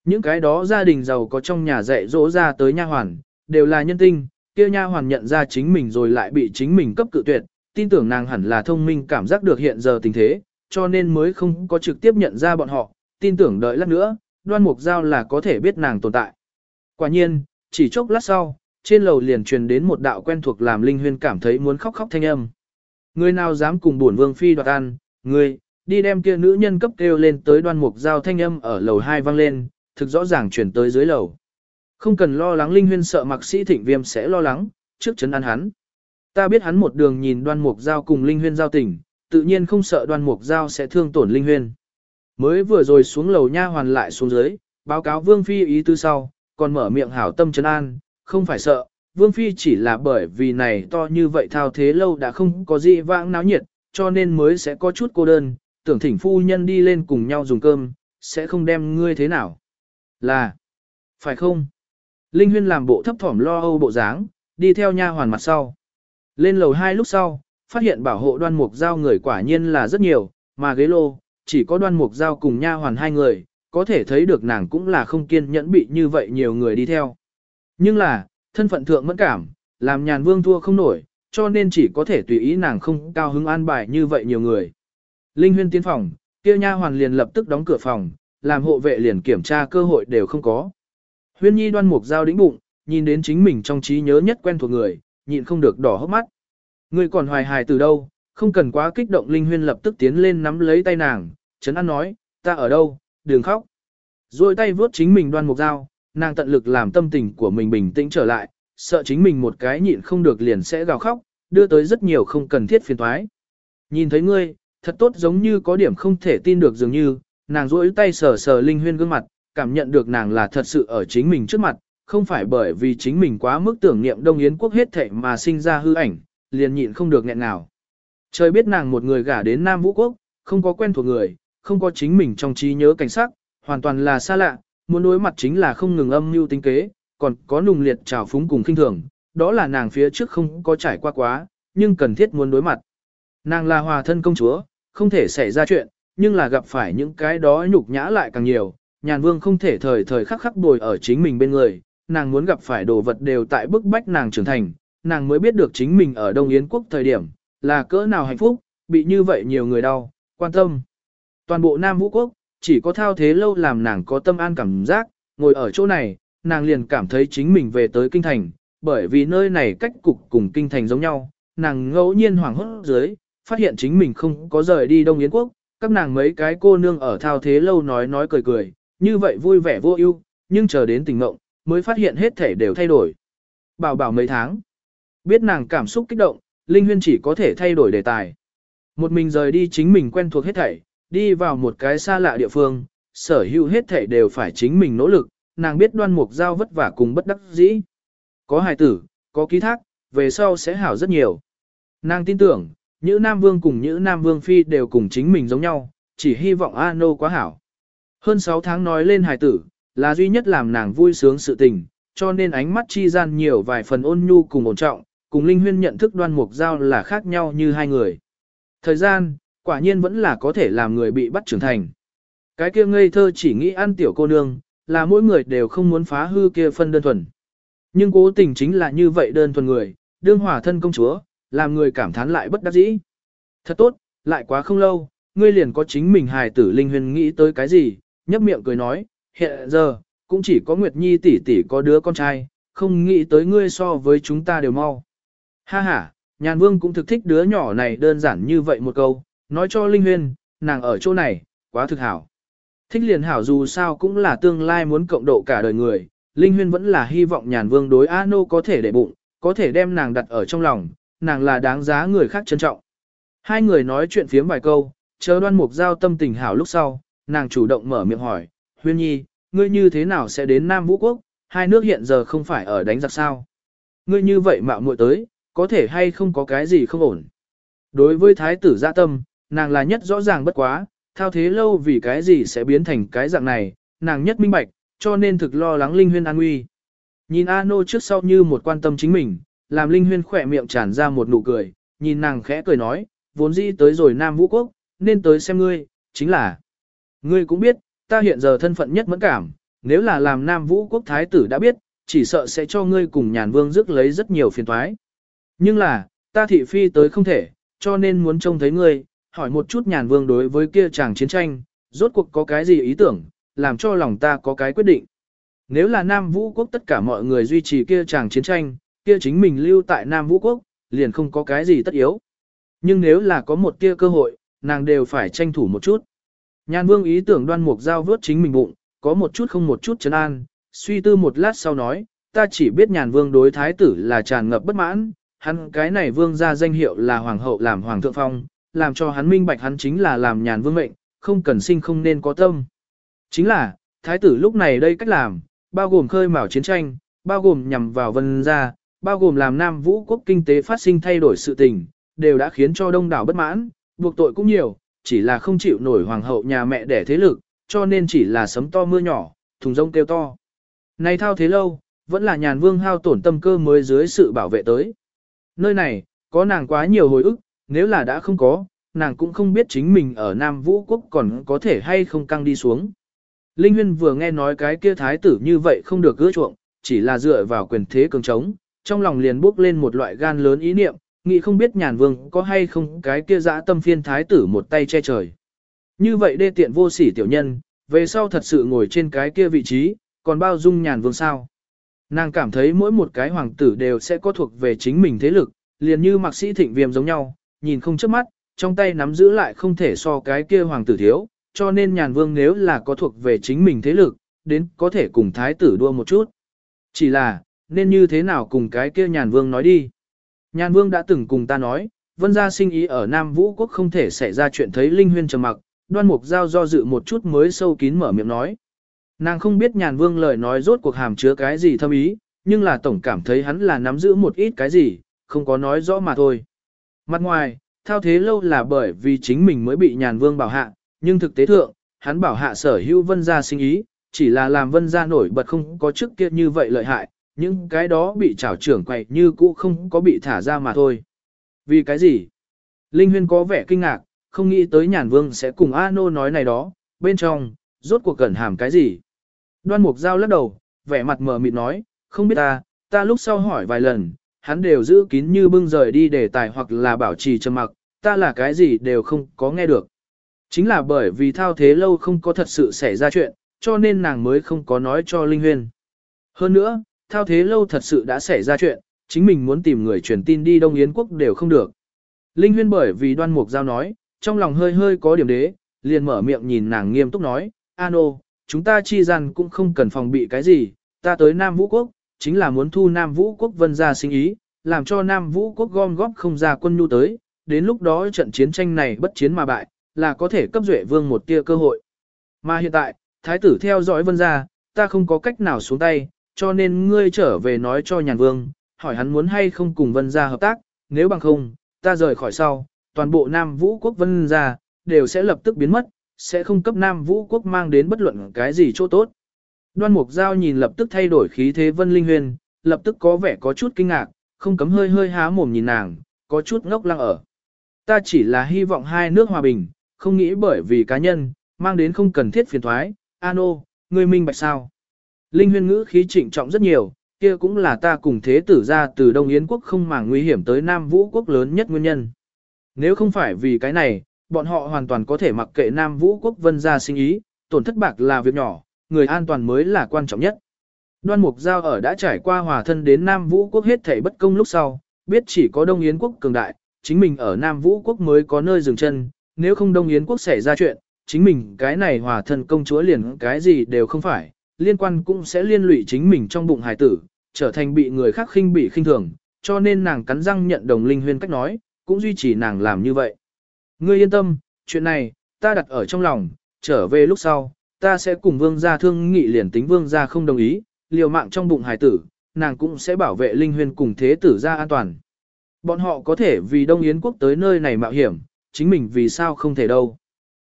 Những cái đó gia đình giàu có trong nhà dạy dỗ ra tới nha hoàn, đều là nhân tinh, kia nha hoàn nhận ra chính mình rồi lại bị chính mình cấp cự tuyệt, tin tưởng nàng hẳn là thông minh cảm giác được hiện giờ tình thế, cho nên mới không có trực tiếp nhận ra bọn họ, tin tưởng đợi lát nữa, đoan mục giao là có thể biết nàng tồn tại. Quả nhiên, chỉ chốc lát sau, trên lầu liền truyền đến một đạo quen thuộc làm Linh Huyên cảm thấy muốn khóc khóc thanh âm. Người nào dám cùng bổn vương phi đoạt ăn, người, đi đem kia nữ nhân cấp kêu lên tới đoan mục giao thanh âm ở lầu 2 vang lên, thực rõ ràng truyền tới dưới lầu. Không cần lo lắng Linh Huyên sợ mặc sĩ thịnh viêm sẽ lo lắng, trước chấn ăn hắn. Ta biết hắn một đường nhìn đoan mục giao cùng Linh Huyên giao tình, tự nhiên không sợ đoan mục giao sẽ thương tổn Linh Huyên. Mới vừa rồi xuống lầu nha hoàn lại xuống dưới, báo cáo Vương Phi ý tư sau, còn mở miệng hảo tâm chân an, không phải sợ, Vương Phi chỉ là bởi vì này to như vậy thao thế lâu đã không có gì vãng náo nhiệt, cho nên mới sẽ có chút cô đơn, tưởng thỉnh phu nhân đi lên cùng nhau dùng cơm, sẽ không đem ngươi thế nào. Là, phải không? Linh Huyên làm bộ thấp thỏm lo âu bộ dáng, đi theo nha hoàn mặt sau. Lên lầu hai lúc sau, phát hiện bảo hộ đoan mục giao người quả nhiên là rất nhiều, mà ghế lô, chỉ có đoan mục giao cùng nha hoàn hai người, có thể thấy được nàng cũng là không kiên nhẫn bị như vậy nhiều người đi theo. Nhưng là, thân phận thượng mẫn cảm, làm nhàn vương thua không nổi, cho nên chỉ có thể tùy ý nàng không cao hứng an bài như vậy nhiều người. Linh huyên tiến phòng, kia nha hoàn liền lập tức đóng cửa phòng, làm hộ vệ liền kiểm tra cơ hội đều không có. Huyên nhi đoan mục dao đĩnh bụng, nhìn đến chính mình trong trí nhớ nhất quen thuộc người, nhịn không được đỏ hốc mắt. Người còn hoài hài từ đâu, không cần quá kích động Linh huyên lập tức tiến lên nắm lấy tay nàng, chấn an nói, ta ở đâu, đừng khóc. Rồi tay vướt chính mình đoan mục dao, nàng tận lực làm tâm tình của mình bình tĩnh trở lại, sợ chính mình một cái nhịn không được liền sẽ gào khóc, đưa tới rất nhiều không cần thiết phiền toái. Nhìn thấy ngươi, thật tốt giống như có điểm không thể tin được dường như, nàng duỗi tay sờ sờ Linh Huyên gương mặt, cảm nhận được nàng là thật sự ở chính mình trước mặt, không phải bởi vì chính mình quá mức tưởng niệm Đông Yến quốc hết thảy mà sinh ra hư ảnh, liền nhịn không được nghẹn nào. Trời biết nàng một người gả đến Nam Vũ quốc, không có quen thuộc người, không có chính mình trong trí nhớ cảnh sắc, hoàn toàn là xa lạ, muốn đối mặt chính là không ngừng âm mưu tính kế, còn có nùng liệt trào phúng cùng kinh thường, đó là nàng phía trước không có trải qua quá, nhưng cần thiết muốn đối mặt. Nàng là hòa thân công chúa, không thể xảy ra chuyện, nhưng là gặp phải những cái đó nhục nhã lại càng nhiều, nhàn vương không thể thời thời khắc khắc bồi ở chính mình bên người, nàng muốn gặp phải đồ vật đều tại bức bách nàng trưởng thành, nàng mới biết được chính mình ở Đông Yến quốc thời điểm, là cỡ nào hạnh phúc, bị như vậy nhiều người đau, quan tâm. Toàn bộ Nam Vũ quốc, chỉ có thao thế lâu làm nàng có tâm an cảm giác, ngồi ở chỗ này, nàng liền cảm thấy chính mình về tới kinh thành, bởi vì nơi này cách cục cùng kinh thành giống nhau, nàng ngẫu nhiên hoảng hốt dưới, phát hiện chính mình không có rời đi Đông Yến quốc, các nàng mấy cái cô nương ở thao thế lâu nói nói cười cười, như vậy vui vẻ vô ưu, nhưng chờ đến tình mộng, mới phát hiện hết thể đều thay đổi. Bảo bảo mấy tháng, biết nàng cảm xúc kích động, Linh Huyên chỉ có thể thay đổi đề tài. Một mình rời đi chính mình quen thuộc hết thảy, đi vào một cái xa lạ địa phương, sở hữu hết thảy đều phải chính mình nỗ lực, nàng biết đoan mục giao vất vả cùng bất đắc dĩ. Có hài tử, có ký thác, về sau sẽ hảo rất nhiều. Nàng tin tưởng, Nhữ Nam Vương cùng Nhữ Nam Vương Phi đều cùng chính mình giống nhau, chỉ hy vọng A Nô quá hảo. Hơn 6 tháng nói lên hài tử, là duy nhất làm nàng vui sướng sự tình, cho nên ánh mắt chi gian nhiều vài phần ôn nhu cùng ổn trọng, cùng Linh Huyên nhận thức đoan mục giao là khác nhau như hai người. Thời gian, quả nhiên vẫn là có thể làm người bị bắt trưởng thành. Cái kia ngây thơ chỉ nghĩ ăn tiểu cô nương, là mỗi người đều không muốn phá hư kia phân đơn thuần. Nhưng cố tình chính là như vậy đơn thuần người, đương hòa thân công chúa, làm người cảm thán lại bất đắc dĩ. Thật tốt, lại quá không lâu, ngươi liền có chính mình hài tử linh Huyên nghĩ tới cái gì, nhấp miệng cười nói, hiện giờ, cũng chỉ có Nguyệt Nhi tỷ tỷ có đứa con trai, không nghĩ tới ngươi so với chúng ta đều mau. Ha ha, nhàn vương cũng thực thích đứa nhỏ này đơn giản như vậy một câu, nói cho Linh Huyên, nàng ở chỗ này, quá thực hảo. Thích liền hảo dù sao cũng là tương lai muốn cộng độ cả đời người, Linh Huyên vẫn là hy vọng nhàn vương đối A Nô có thể để bụng, có thể đem nàng đặt ở trong lòng, nàng là đáng giá người khác trân trọng. Hai người nói chuyện phiếm vài câu, chờ đoan mục giao tâm tình hảo lúc sau, nàng chủ động mở miệng hỏi, Huyên Nhi, ngươi như thế nào sẽ đến Nam Vũ Quốc, hai nước hiện giờ không phải ở đánh giặc sao? Ngươi như vậy mạo muội tới, có thể hay không có cái gì không ổn? Đối với thái tử dạ tâm, nàng là nhất rõ ràng bất quá, thao thế lâu vì cái gì sẽ biến thành cái dạng này, nàng nhất minh bạch, cho nên thực lo lắng Linh Huyên an nguy. Nhìn A Nô trước sau như một quan tâm chính mình, làm Linh Huyên khỏe miệng tràn ra một nụ cười, nhìn nàng khẽ cười nói, vốn dĩ tới rồi Nam Vũ Quốc, nên tới xem ngươi, chính là. Ngươi cũng biết, ta hiện giờ thân phận nhất mẫn cảm, nếu là làm Nam Vũ Quốc Thái tử đã biết, chỉ sợ sẽ cho ngươi cùng nhàn vương rước lấy rất nhiều phiền toái. Nhưng là, ta thị phi tới không thể, cho nên muốn trông thấy ngươi, hỏi một chút nhàn vương đối với kia chàng chiến tranh, rốt cuộc có cái gì ý tưởng, làm cho lòng ta có cái quyết định. Nếu là Nam Vũ Quốc tất cả mọi người duy trì kia chàng chiến tranh, kia chính mình lưu tại Nam Vũ Quốc, liền không có cái gì tất yếu. Nhưng nếu là có một tia cơ hội, nàng đều phải tranh thủ một chút. Nhàn vương ý tưởng đoan mục giao vớt chính mình bụng, có một chút không một chút chấn an, suy tư một lát sau nói, ta chỉ biết nhàn vương đối thái tử là tràn ngập bất mãn, hắn cái này vương ra danh hiệu là hoàng hậu làm hoàng thượng phong, làm cho hắn minh bạch hắn chính là làm nhàn vương mệnh, không cần sinh không nên có tâm. Chính là, thái tử lúc này đây cách làm, bao gồm khơi mào chiến tranh, bao gồm nhằm vào vân gia, bao gồm làm Nam Vũ quốc kinh tế phát sinh thay đổi sự tình, đều đã khiến cho đông đảo bất mãn, buộc tội cũng nhiều, chỉ là không chịu nổi hoàng hậu nhà mẹ đẻ thế lực, cho nên chỉ là sấm to mưa nhỏ, thùng rông kêu to. Này thao thế lâu, vẫn là nhàn vương hao tổn tâm cơ mới dưới sự bảo vệ tới. Nơi này, có nàng quá nhiều hồi ức, nếu là đã không có, nàng cũng không biết chính mình ở Nam Vũ Quốc còn có thể hay không căng đi xuống. Linh Huyên vừa nghe nói cái kia thái tử như vậy không được gỡ chuộng, chỉ là dựa vào quyền thế cường trống, trong lòng liền bước lên một loại gan lớn ý niệm, nghĩ không biết nhàn vương có hay không cái kia dã tâm phiên thái tử một tay che trời. Như vậy đê tiện vô sỉ tiểu nhân, về sau thật sự ngồi trên cái kia vị trí, còn bao dung nhàn vương sao. Nàng cảm thấy mỗi một cái hoàng tử đều sẽ có thuộc về chính mình thế lực, liền như mạc sĩ thịnh viêm giống nhau, nhìn không chớp mắt, trong tay nắm giữ lại không thể so cái kia hoàng tử thiếu, cho nên nhàn vương nếu là có thuộc về chính mình thế lực, đến có thể cùng thái tử đua một chút. Chỉ là, nên như thế nào cùng cái kia nhàn vương nói đi. Nhàn vương đã từng cùng ta nói, vân gia sinh ý ở Nam Vũ Quốc không thể xảy ra chuyện thấy Linh Huyên trầm mặc, đoan mục giao do dự một chút mới sâu kín mở miệng nói. Nàng không biết nhàn vương lời nói rốt cuộc hàm chứa cái gì thâm ý, nhưng là tổng cảm thấy hắn là nắm giữ một ít cái gì, không có nói rõ mà thôi. Mặt ngoài, thao thế lâu là bởi vì chính mình mới bị nhàn vương bảo hạ, nhưng thực tế thượng, hắn bảo hạ sở hữu vân gia sinh ý, chỉ là làm vân gia nổi bật không có trước kia như vậy lợi hại, những cái đó bị trảo trưởng quậy như cũ không có bị thả ra mà thôi. Vì cái gì? Linh Huyên có vẻ kinh ngạc, không nghĩ tới nhàn vương sẽ cùng A Nô nói này đó, bên trong, rốt cuộc cẩn hàm cái gì? Đoan Mục Giao lắc đầu, vẻ mặt mờ mịt nói, không biết ta, ta lúc sau hỏi vài lần, hắn đều giữ kín như bưng rời đi để tài hoặc là bảo trì trầm mặc, ta là cái gì đều không có nghe được. Chính là bởi vì thao thế lâu không có thật sự xảy ra chuyện, cho nên nàng mới không có nói cho Linh Huyên. Hơn nữa, thao thế lâu thật sự đã xảy ra chuyện, chính mình muốn tìm người truyền tin đi Đông Yến quốc đều không được. Linh Huyên bởi vì đoan mục giao nói, trong lòng hơi hơi có điểm đế, liền mở miệng nhìn nàng nghiêm túc nói, Ano, chúng ta chi gian cũng không cần phòng bị cái gì, ta tới Nam Vũ Quốc, chính là muốn thu Nam Vũ Quốc vân ra sinh ý, làm cho Nam Vũ Quốc gom góp không ra quân nhu tới, đến lúc đó trận chiến tranh này bất chiến mà bại, là có thể cấp duệ vương một tia cơ hội. Mà hiện tại, thái tử theo dõi vân ra, ta không có cách nào xuống tay, cho nên ngươi trở về nói cho nhàn vương, hỏi hắn muốn hay không cùng vân ra hợp tác, nếu bằng không, ta rời khỏi sau, toàn bộ Nam Vũ quốc vân ra, đều sẽ lập tức biến mất, sẽ không cấp Nam Vũ quốc mang đến bất luận cái gì chỗ tốt. Đoan Mục Giao nhìn lập tức thay đổi khí thế Vân Linh Huyền, lập tức có vẻ có chút kinh ngạc, không cấm hơi hơi há mồm nhìn nàng, có chút ngốc lăng ở. Ta chỉ là hy vọng hai nước hòa bình, không nghĩ bởi vì cá nhân, mang đến không cần thiết phiền thoái, Ano, ngươi minh bạch sao? Linh huyền ngữ khí trịnh trọng rất nhiều, kia cũng là ta cùng thế tử ra từ Đông Yến quốc không màng nguy hiểm tới Nam Vũ quốc lớn nhất nguyên nhân. Nếu không phải vì cái này, bọn họ hoàn toàn có thể mặc kệ Nam Vũ quốc vân ra sinh ý, tổn thất bạc là việc nhỏ, người an toàn mới là quan trọng nhất. Đoan Mục Giao ở đã trải qua hòa thân đến Nam Vũ quốc hết thảy bất công lúc sau, biết chỉ có Đông Yến quốc cường đại, chính mình ở Nam Vũ quốc mới có nơi dừng chân, nếu không Đông Yến quốc xảy ra chuyện, chính mình cái này hòa thân công chúa liền cái gì đều không phải, liên quan cũng sẽ liên lụy chính mình trong bụng hài tử, trở thành bị người khác khinh bị khinh thường, cho nên nàng cắn răng nhận đồng linh huyên cách nói, cũng duy trì nàng làm như vậy. Ngươi yên tâm, chuyện này, ta đặt ở trong lòng, trở về lúc sau, ta sẽ cùng vương gia thương nghị liền tính vương gia không đồng ý, liều mạng trong bụng hài tử, nàng cũng sẽ bảo vệ linh huyền cùng thế tử gia an toàn. Bọn họ có thể vì Đông Yến quốc tới nơi này mạo hiểm, chính mình vì sao không thể đâu.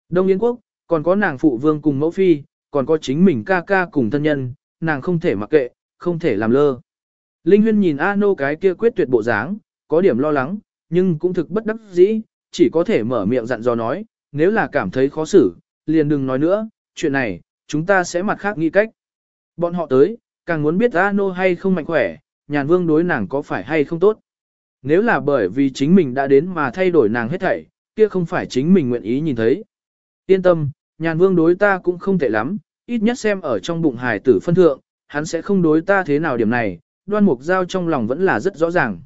Đông Yến quốc, còn có nàng phụ vương cùng mẫu phi, còn có chính mình ca ca cùng thân nhân, nàng không thể mặc kệ, không thể làm lơ. Linh Huyên nhìn A Nô cái kia quyết tuyệt bộ dáng, có điểm lo lắng, nhưng cũng thực bất đắc dĩ, chỉ có thể mở miệng dặn dò nói, nếu là cảm thấy khó xử, liền đừng nói nữa, chuyện này, chúng ta sẽ mặt khác nghĩ cách. Bọn họ tới, Càng muốn biết Ano hay không mạnh khỏe, nhàn vương đối nàng có phải hay không tốt. Nếu là bởi vì chính mình đã đến mà thay đổi nàng hết thảy, kia không phải chính mình nguyện ý nhìn thấy. Yên tâm, nhàn vương đối ta cũng không tệ lắm, ít nhất xem ở trong bụng hài tử phân thượng, hắn sẽ không đối ta thế nào điểm này, đoan mục giao trong lòng vẫn là rất rõ ràng.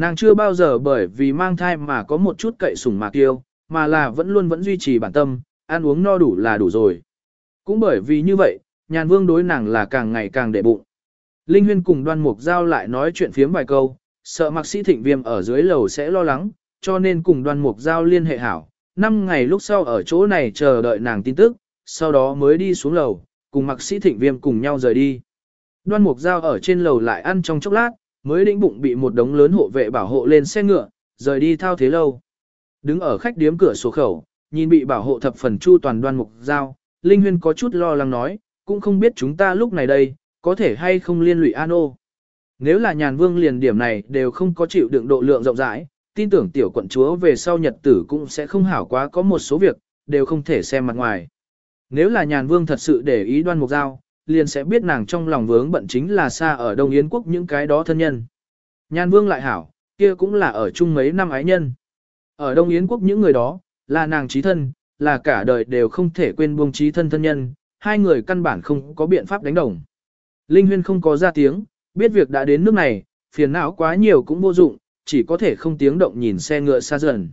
Nàng chưa bao giờ bởi vì mang thai mà có một chút cậy sủng mà kiêu, mà là vẫn luôn vẫn duy trì bản tâm, ăn uống no đủ là đủ rồi. Cũng bởi vì như vậy, nhàn vương đối nàng là càng ngày càng đệ bụng. Linh Huyên cùng đoan mục giao lại nói chuyện phiếm vài câu, sợ mặc sĩ thịnh viêm ở dưới lầu sẽ lo lắng, cho nên cùng đoan mục giao liên hệ hảo. Năm ngày lúc sau ở chỗ này chờ đợi nàng tin tức, sau đó mới đi xuống lầu, cùng mặc sĩ thịnh viêm cùng nhau rời đi. Đoan mục giao ở trên lầu lại ăn trong chốc lát, mới đĩnh bụng bị một đống lớn hộ vệ bảo hộ lên xe ngựa, rời đi thao thế lâu. Đứng ở khách điếm cửa sổ khẩu, nhìn bị bảo hộ thập phần chu toàn đoan mục giao, Linh Huyên có chút lo lắng nói, cũng không biết chúng ta lúc này đây, có thể hay không liên lụy An ô. Nếu là nhàn vương liền điểm này đều không có chịu đựng độ lượng rộng rãi, tin tưởng tiểu quận chúa về sau nhật tử cũng sẽ không hảo quá có một số việc, đều không thể xem mặt ngoài. Nếu là nhàn vương thật sự để ý đoan mục giao, liền sẽ biết nàng trong lòng vướng bận chính là xa ở Đông Yến quốc những cái đó thân nhân. nhan vương lại hảo, kia cũng là ở chung mấy năm ái nhân. Ở Đông Yến quốc những người đó, là nàng trí thân, là cả đời đều không thể quên buông trí thân thân nhân, hai người căn bản không có biện pháp đánh đồng. Linh Huyên không có ra tiếng, biết việc đã đến nước này, phiền não quá nhiều cũng vô dụng, chỉ có thể không tiếng động nhìn xe ngựa xa dần.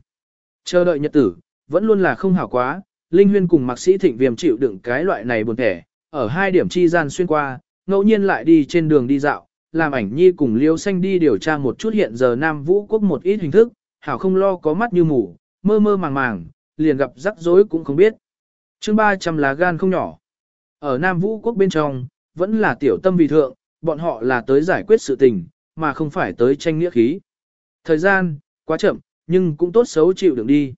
Chờ đợi nhật tử, vẫn luôn là không hảo quá, Linh Huyên cùng Mạc Sĩ Thịnh Viêm chịu đựng cái loại này buồn thẻ, ở hai điểm chi gian xuyên qua, ngẫu nhiên lại đi trên đường đi dạo, làm ảnh nhi cùng Liêu Xanh đi điều tra một chút hiện giờ Nam Vũ Quốc một ít hình thức, hảo không lo có mắt như mù, mơ mơ màng màng, liền gặp rắc rối cũng không biết. chương 300 lá gan không nhỏ. Ở Nam Vũ Quốc bên trong, vẫn là tiểu tâm vì thượng, bọn họ là tới giải quyết sự tình, mà không phải tới tranh nghĩa khí. Thời gian, quá chậm, nhưng cũng tốt xấu chịu đựng đi.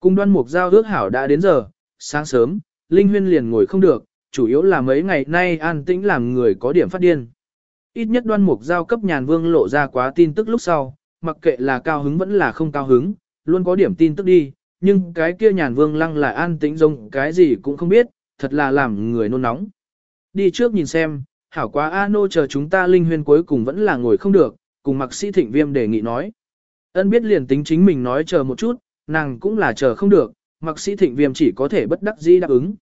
Cung đoan mục giao ước hảo đã đến giờ, sáng sớm, Linh Huyên liền ngồi không được, chủ yếu là mấy ngày nay an tĩnh làm người có điểm phát điên. Ít nhất đoan mục giao cấp nhàn vương lộ ra quá tin tức lúc sau, mặc kệ là cao hứng vẫn là không cao hứng, luôn có điểm tin tức đi, nhưng cái kia nhàn vương lăng lại an tĩnh giống cái gì cũng không biết, thật là làm người nôn nóng. Đi trước nhìn xem, hảo quá A nô chờ chúng ta linh huyên cuối cùng vẫn là ngồi không được, cùng mặc sĩ thịnh viêm đề nghị nói. Ân biết liền tính chính mình nói chờ một chút, nàng cũng là chờ không được, mặc sĩ thịnh viêm chỉ có thể bất đắc dĩ đáp ứng.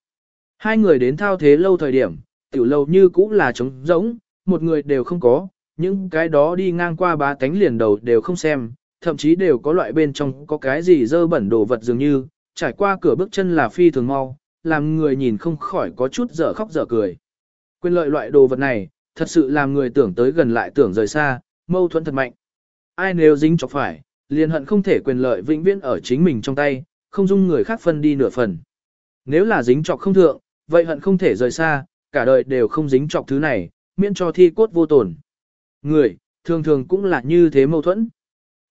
Hai người đến thao thế lâu thời điểm, tiểu lâu như cũng là trống rỗng, một người đều không có, những cái đó đi ngang qua bá tánh liền đầu đều không xem, thậm chí đều có loại bên trong có cái gì dơ bẩn đồ vật dường như, trải qua cửa bước chân là phi thường mau, làm người nhìn không khỏi có chút dở khóc dở cười. Quyền lợi loại đồ vật này, thật sự làm người tưởng tới gần lại tưởng rời xa, mâu thuẫn thật mạnh. Ai nếu dính chọc phải, liền hận không thể quyền lợi vĩnh viễn ở chính mình trong tay, không dung người khác phân đi nửa phần. Nếu là dính chọc không thượng, vậy hận không thể rời xa, cả đời đều không dính trọc thứ này, miễn cho thi cốt vô tổn. Người, thường thường cũng là như thế mâu thuẫn.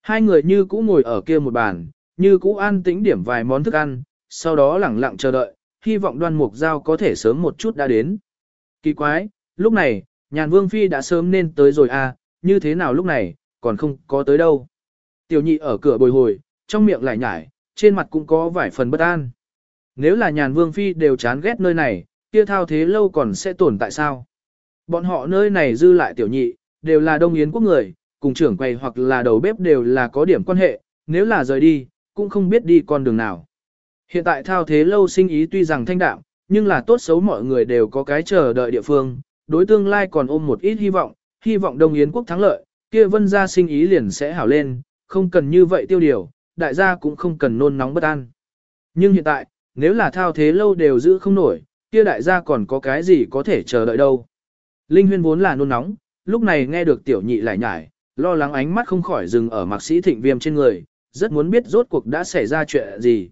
Hai người như cũ ngồi ở kia một bàn, như cũ an tĩnh điểm vài món thức ăn, sau đó lẳng lặng chờ đợi, hy vọng đoan mục giao có thể sớm một chút đã đến. Kỳ quái, lúc này, nhàn vương phi đã sớm nên tới rồi à, như thế nào lúc này, còn không có tới đâu. Tiểu nhị ở cửa bồi hồi, trong miệng lại nhải, trên mặt cũng có vài phần bất an. Nếu là nhàn vương phi đều chán ghét nơi này, kia thao thế lâu còn sẽ tồn tại sao? Bọn họ nơi này dư lại tiểu nhị, đều là đông yến quốc người, cùng trưởng quầy hoặc là đầu bếp đều là có điểm quan hệ, nếu là rời đi, cũng không biết đi con đường nào. Hiện tại thao thế lâu sinh ý tuy rằng thanh đạm, nhưng là tốt xấu mọi người đều có cái chờ đợi địa phương, đối tương lai còn ôm một ít hy vọng, hy vọng Đông Yến quốc thắng lợi, kia vân gia sinh ý liền sẽ hảo lên, không cần như vậy tiêu điều, đại gia cũng không cần nôn nóng bất an. Nhưng hiện tại, nếu là thao thế lâu đều giữ không nổi, kia đại gia còn có cái gì có thể chờ đợi đâu. Linh huyên vốn là nôn nóng, lúc này nghe được tiểu nhị lại nhải, lo lắng ánh mắt không khỏi dừng ở mạc sĩ thịnh viêm trên người, rất muốn biết rốt cuộc đã xảy ra chuyện gì.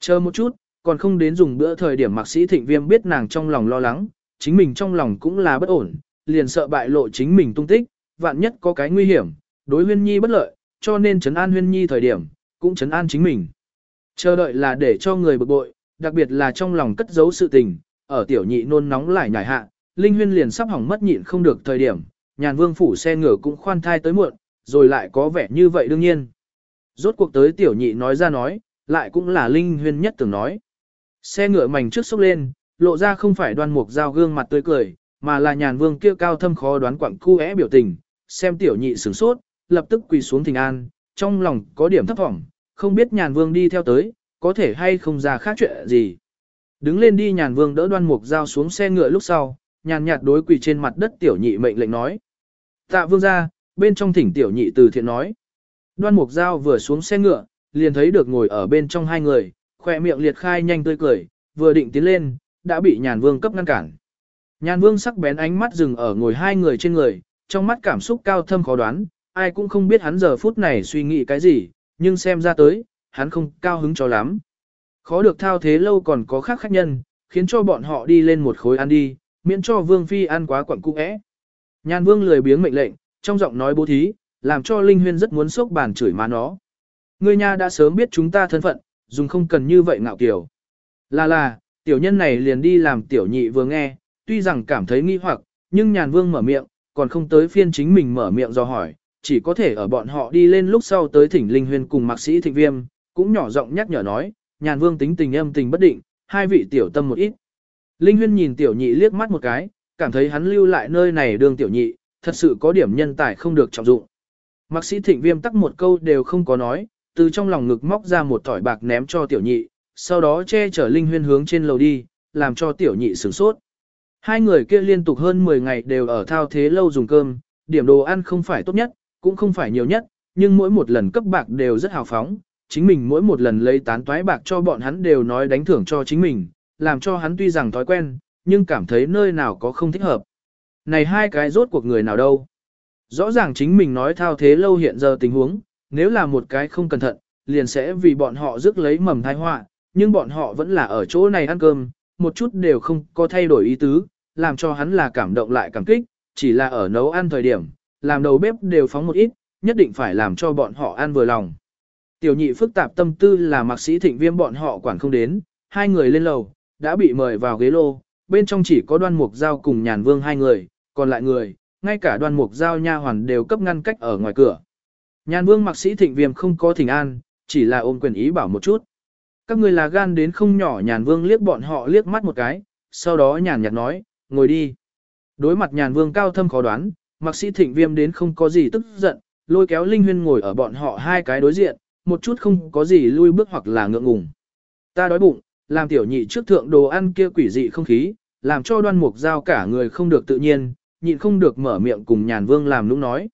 Chờ một chút, còn không đến dùng bữa thời điểm mạc sĩ thịnh viêm biết nàng trong lòng lo lắng, chính mình trong lòng cũng là bất ổn, liền sợ bại lộ chính mình tung tích, vạn nhất có cái nguy hiểm, đối huyên nhi bất lợi, cho nên trấn an huyên nhi thời điểm, cũng trấn an chính mình. Chờ đợi là để cho người bực bội, đặc biệt là trong lòng cất giấu sự tình, ở tiểu nhị nôn nóng lại nhảy hạ, Linh Huyên liền sắp hỏng mất nhịn không được thời điểm, nhàn vương phủ xe ngựa cũng khoan thai tới muộn, rồi lại có vẻ như vậy đương nhiên. Rốt cuộc tới tiểu nhị nói ra nói, lại cũng là Linh Huyên nhất từng nói. Xe ngựa mảnh trước xúc lên, lộ ra không phải đoan mục dao gương mặt tươi cười, mà là nhàn vương kia cao thâm khó đoán quặng cu é biểu tình, xem tiểu nhị sửng sốt, lập tức quỳ xuống thỉnh an, trong lòng có điểm thấp vọng, không biết nhàn vương đi theo tới, có thể hay không ra khác chuyện gì. Đứng lên đi nhàn vương đỡ đoan mục dao xuống xe ngựa lúc sau, nhàn nhạt đối quỳ trên mặt đất tiểu nhị mệnh lệnh nói. Tạ vương ra, bên trong thỉnh tiểu nhị từ thiện nói. Đoan mục dao vừa xuống xe ngựa, liền thấy được ngồi ở bên trong hai người, khỏe miệng liệt khai nhanh tươi cười, vừa định tiến lên, đã bị nhàn vương cấp ngăn cản. Nhàn vương sắc bén ánh mắt dừng ở ngồi hai người trên người, trong mắt cảm xúc cao thâm khó đoán, ai cũng không biết hắn giờ phút này suy nghĩ cái gì, nhưng xem ra tới, hắn không cao hứng cho lắm. Khó được thao thế lâu còn có khác khách nhân, khiến cho bọn họ đi lên một khối ăn đi, miễn cho vương phi ăn quá quặng cung ẽ. Nhàn vương lười biếng mệnh lệnh, trong giọng nói bố thí, làm cho Linh Huyên rất muốn sốc bàn chửi má nó. Ngươi nha đã sớm biết chúng ta thân phận, dùng không cần như vậy ngạo kiểu. Là là, tiểu nhân này liền đi làm tiểu nhị vừa nghe, tuy rằng cảm thấy nghi hoặc, nhưng nhàn vương mở miệng, còn không tới phiên chính mình mở miệng do hỏi, chỉ có thể ở bọn họ đi lên lúc sau tới thỉnh Linh Huyên cùng mạc sĩ thịnh viêm, cũng nhỏ giọng nhắc nhở nói, nhàn vương tính tình âm tình bất định, hai vị tiểu tâm một ít. Linh Huyên nhìn tiểu nhị liếc mắt một cái, cảm thấy hắn lưu lại nơi này đương tiểu nhị, thật sự có điểm nhân tài không được trọng dụng. Mạc sĩ thịnh viêm tắc một câu đều không có nói, từ trong lòng ngực móc ra một tỏi bạc ném cho tiểu nhị, sau đó che chở Linh Huyên hướng trên lầu đi, làm cho tiểu nhị sửng sốt. Hai người kia liên tục hơn 10 ngày đều ở thao thế lâu dùng cơm, điểm đồ ăn không phải tốt nhất, cũng không phải nhiều nhất, nhưng mỗi một lần cấp bạc đều rất hào phóng, chính mình mỗi một lần lấy tán toái bạc cho bọn hắn đều nói đánh thưởng cho chính mình, làm cho hắn tuy rằng thói quen, nhưng cảm thấy nơi nào có không thích hợp. Này hai cái rốt cuộc người nào đâu? Rõ ràng chính mình nói thao thế lâu hiện giờ tình huống, nếu là một cái không cẩn thận, liền sẽ vì bọn họ rước lấy mầm thai họa, nhưng bọn họ vẫn là ở chỗ này ăn cơm, một chút đều không có thay đổi ý tứ, làm cho hắn là cảm động lại cảm kích, chỉ là ở nấu ăn thời điểm, làm đầu bếp đều phóng một ít, nhất định phải làm cho bọn họ ăn vừa lòng. Tiểu nhị phức tạp tâm tư là mạc sĩ thịnh viêm bọn họ quản không đến, hai người lên lầu, đã bị mời vào ghế lô, bên trong chỉ có đoan mục giao cùng nhàn vương hai người, còn lại người, ngay cả đoan mục giao nha hoàn đều cấp ngăn cách ở ngoài cửa. Nhàn vương mạc sĩ thịnh viêm không có thỉnh an, chỉ là ôm quyền ý bảo một chút. Các người là gan đến không nhỏ nhàn vương liếc bọn họ liếc mắt một cái, sau đó nhàn nhạt nói, ngồi đi. Đối mặt nhàn vương cao thâm khó đoán, mạc sĩ thịnh viêm đến không có gì tức giận, lôi kéo Linh Huyên ngồi ở bọn họ hai cái đối diện, một chút không có gì lui bước hoặc là ngượng ngùng. Ta đói bụng, làm tiểu nhị trước thượng đồ ăn kia quỷ dị không khí, làm cho đoan mục giao cả người không được tự nhiên, nhịn không được mở miệng cùng nhàn vương làm lúc nói.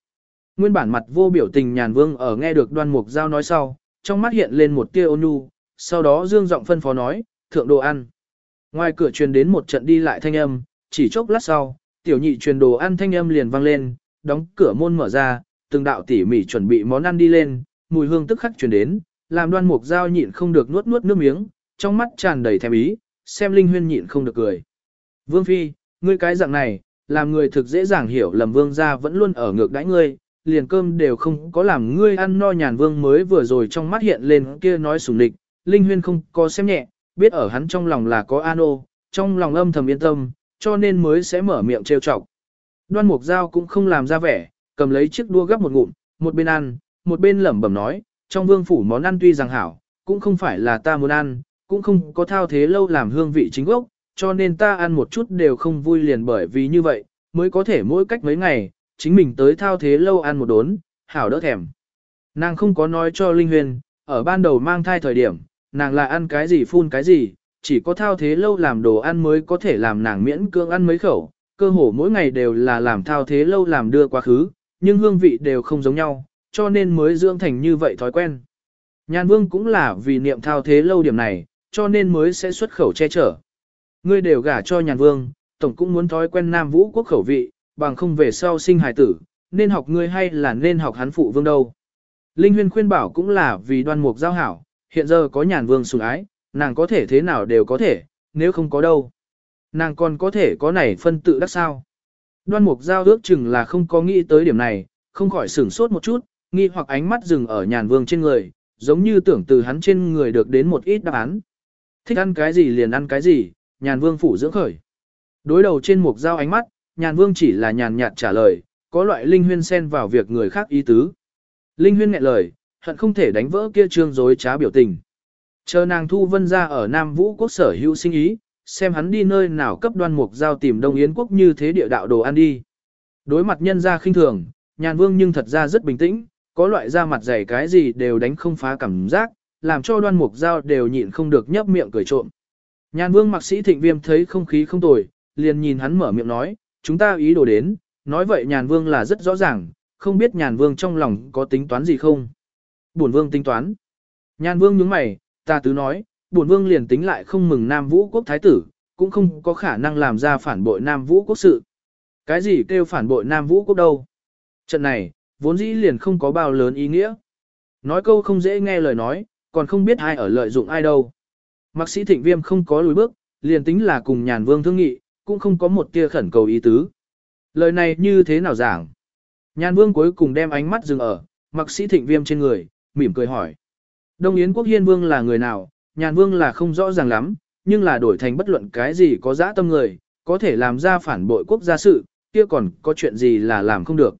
Nguyên bản mặt vô biểu tình nhàn vương ở nghe được đoan mục giao nói sau, trong mắt hiện lên một tia ôn nhu, sau đó dương giọng phân phó nói, thượng đồ ăn. Ngoài cửa truyền đến một trận đi lại thanh âm, chỉ chốc lát sau, tiểu nhị truyền đồ ăn thanh âm liền vang lên, đóng cửa môn mở ra, từng đạo tỉ mỉ chuẩn bị món ăn đi lên, mùi hương tức khắc truyền đến, làm đoan mục dao nhịn không được nuốt nuốt nước miếng, trong mắt tràn đầy thèm ý, xem Linh Huyên nhịn không được cười. Vương Phi, ngươi cái dạng này, làm người thực dễ dàng hiểu lầm vương gia vẫn luôn ở ngược đãi ngươi, liền cơm đều không có làm ngươi ăn no nhàn vương mới vừa rồi trong mắt hiện lên kia nói sủng địch, Linh Huyên không có xem nhẹ, biết ở hắn trong lòng là có an ô, trong lòng âm thầm yên tâm, cho nên mới sẽ mở miệng trêu chọc. Đoan Mục Giao cũng không làm ra vẻ, cầm lấy chiếc đua gấp một ngụm, một bên ăn, một bên lẩm bẩm nói, trong vương phủ món ăn tuy rằng hảo, cũng không phải là ta muốn ăn, cũng không có thao thế lâu làm hương vị chính gốc, cho nên ta ăn một chút đều không vui liền bởi vì như vậy, mới có thể mỗi cách mấy ngày, chính mình tới thao thế lâu ăn một đốn, hảo đỡ thèm. Nàng không có nói cho Linh Huyền, ở ban đầu mang thai thời điểm, nàng là ăn cái gì phun cái gì, chỉ có thao thế lâu làm đồ ăn mới có thể làm nàng miễn cưỡng ăn mấy khẩu, cơ hồ mỗi ngày đều là làm thao thế lâu làm đưa quá khứ, nhưng hương vị đều không giống nhau, cho nên mới dưỡng thành như vậy thói quen. Nhàn vương cũng là vì niệm thao thế lâu điểm này, cho nên mới sẽ xuất khẩu che chở. Ngươi đều gả cho nhàn vương, tổng cũng muốn thói quen nam vũ quốc khẩu vị, bằng không về sau sinh hài tử, nên học ngươi hay là nên học hắn phụ vương đâu. Linh huyên khuyên bảo cũng là vì đoan mục giao hảo, hiện giờ có nhàn vương sủng ái, nàng có thể thế nào đều có thể, nếu không có đâu. Nàng còn có thể có này phân tự đắc sao. Đoan mục giao ước chừng là không có nghĩ tới điểm này, không khỏi sửng sốt một chút, nghi hoặc ánh mắt dừng ở nhàn vương trên người, giống như tưởng từ hắn trên người được đến một ít đáp án. Thích ăn cái gì liền ăn cái gì, nhàn vương phủ dưỡng khởi. Đối đầu trên mục giao ánh mắt, nhàn vương chỉ là nhàn nhạt trả lời, có loại linh huyên xen vào việc người khác ý tứ. Linh huyên nghẹn lời, hận không thể đánh vỡ kia trương dối trá biểu tình. Chờ nàng thu vân ra ở Nam Vũ quốc sở hữu sinh ý, xem hắn đi nơi nào cấp đoan mục giao tìm Đông Yến quốc như thế địa đạo đồ ăn đi. Đối mặt nhân ra khinh thường, nhàn vương nhưng thật ra rất bình tĩnh, có loại da mặt dày cái gì đều đánh không phá cảm giác, làm cho đoan mục giao đều nhịn không được nhấp miệng cười trộm. Nhàn vương mặc sĩ thịnh viêm thấy không khí không tồi, liền nhìn hắn mở miệng nói, chúng ta ý đồ đến, nói vậy nhàn vương là rất rõ ràng, không biết nhàn vương trong lòng có tính toán gì không. Bổn vương tính toán. Nhàn vương nhướng mày, ta tứ nói, bổn vương liền tính lại không mừng Nam Vũ quốc thái tử, cũng không có khả năng làm ra phản bội Nam Vũ quốc sự. Cái gì kêu phản bội Nam Vũ quốc đâu? Trận này, vốn dĩ liền không có bao lớn ý nghĩa. Nói câu không dễ nghe lời nói, còn không biết ai ở lợi dụng ai đâu. Mạc sĩ thịnh viêm không có lùi bước, liền tính là cùng nhàn vương thương nghị, cũng không có một tia khẩn cầu ý tứ. Lời này như thế nào giảng? Nhàn vương cuối cùng đem ánh mắt dừng ở, mạc sĩ thịnh viêm trên người, mỉm cười hỏi. Đông Yến quốc hiên vương là người nào? Nhàn vương là không rõ ràng lắm, nhưng là đổi thành bất luận cái gì có dã tâm người, có thể làm ra phản bội quốc gia sự, kia còn có chuyện gì là làm không được.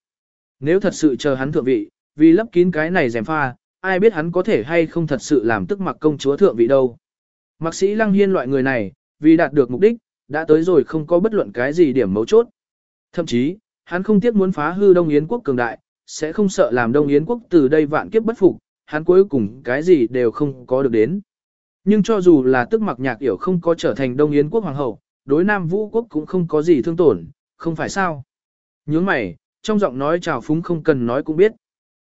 Nếu thật sự chờ hắn thượng vị, vì lấp kín cái này dèm pha, ai biết hắn có thể hay không thật sự làm tức mặc công chúa thượng vị đâu. Mạc sĩ Lăng Hiên loại người này, vì đạt được mục đích, đã tới rồi không có bất luận cái gì điểm mấu chốt. Thậm chí, hắn không tiếc muốn phá hư Đông Yến quốc cường đại, sẽ không sợ làm Đông Yến quốc từ đây vạn kiếp bất phục, hắn cuối cùng cái gì đều không có được đến. Nhưng cho dù là tức mặc nhạc yểu không có trở thành Đông Yến quốc hoàng hậu, đối Nam Vũ quốc cũng không có gì thương tổn, không phải sao. Nhướng mày, trong giọng nói chào phúng không cần nói cũng biết.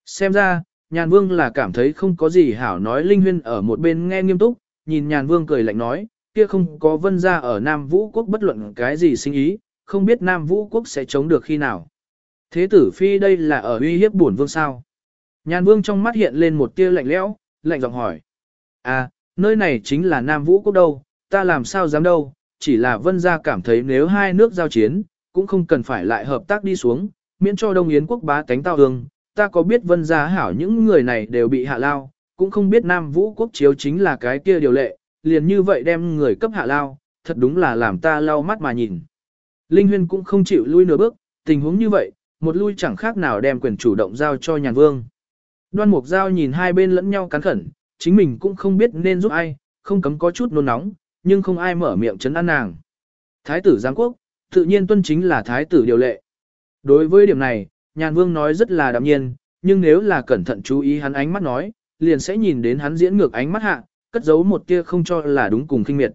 Xem ra, nhàn vương là cảm thấy không có gì hảo nói linh huyên ở một bên nghe nghiêm túc, nhìn nhàn vương cười lạnh nói, kia không có vân ra ở Nam Vũ quốc bất luận cái gì sinh ý, không biết Nam Vũ quốc sẽ chống được khi nào. Thế tử phi đây là ở uy hiếp bổn vương sao? Nhàn vương trong mắt hiện lên một tia lạnh lẽo, lạnh giọng hỏi. À, nơi này chính là Nam Vũ quốc đâu, ta làm sao dám đâu, chỉ là vân gia cảm thấy nếu hai nước giao chiến, cũng không cần phải lại hợp tác đi xuống, miễn cho Đông Yến quốc bá tánh tao hương, ta có biết vân gia hảo những người này đều bị hạ lao, cũng không biết Nam Vũ quốc chiếu chính là cái kia điều lệ, liền như vậy đem người cấp hạ lao, thật đúng là làm ta lau mắt mà nhìn. Linh Huyên cũng không chịu lui nửa bước, tình huống như vậy, một lui chẳng khác nào đem quyền chủ động giao cho nhàn vương. Đoan Mục Giao nhìn hai bên lẫn nhau cắn khẩn, chính mình cũng không biết nên giúp ai, không cấm có chút nôn nóng, nhưng không ai mở miệng chấn an nàng. Thái tử Giang Quốc, tự nhiên tuân chính là thái tử điều lệ. Đối với điểm này, nhàn vương nói rất là đạm nhiên, nhưng nếu là cẩn thận chú ý hắn ánh mắt nói, liền sẽ nhìn đến hắn diễn ngược ánh mắt hạ, cất giấu một tia không cho là đúng cùng kinh miệt.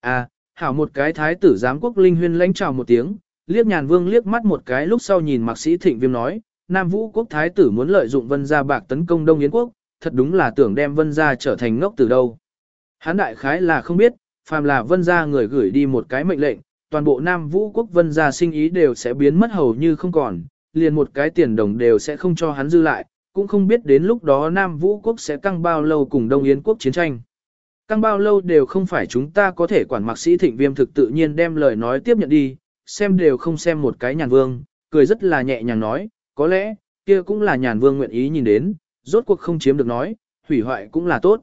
À, hảo một cái thái tử giám quốc linh huyên lãnh chào một tiếng, liếc nhàn vương liếc mắt một cái lúc sau nhìn mạc sĩ thịnh viêm nói, Nam Vũ quốc thái tử muốn lợi dụng vân gia bạc tấn công Đông Yến quốc, thật đúng là tưởng đem vân gia trở thành ngốc từ đâu. Hắn đại khái là không biết, phàm là vân gia người gửi đi một cái mệnh lệnh, toàn bộ Nam Vũ quốc vân gia sinh ý đều sẽ biến mất hầu như không còn, liền một cái tiền đồng đều sẽ không cho hắn dư lại, cũng không biết đến lúc đó Nam Vũ quốc sẽ căng bao lâu cùng Đông Yến quốc chiến tranh. Căng bao lâu đều không phải chúng ta có thể quản mạc sĩ thịnh viêm thực tự nhiên đem lời nói tiếp nhận đi, xem đều không xem một cái nhàn vương, cười rất là nhẹ nhàng nói, có lẽ, kia cũng là nhàn vương nguyện ý nhìn đến, rốt cuộc không chiếm được nói, hủy hoại cũng là tốt.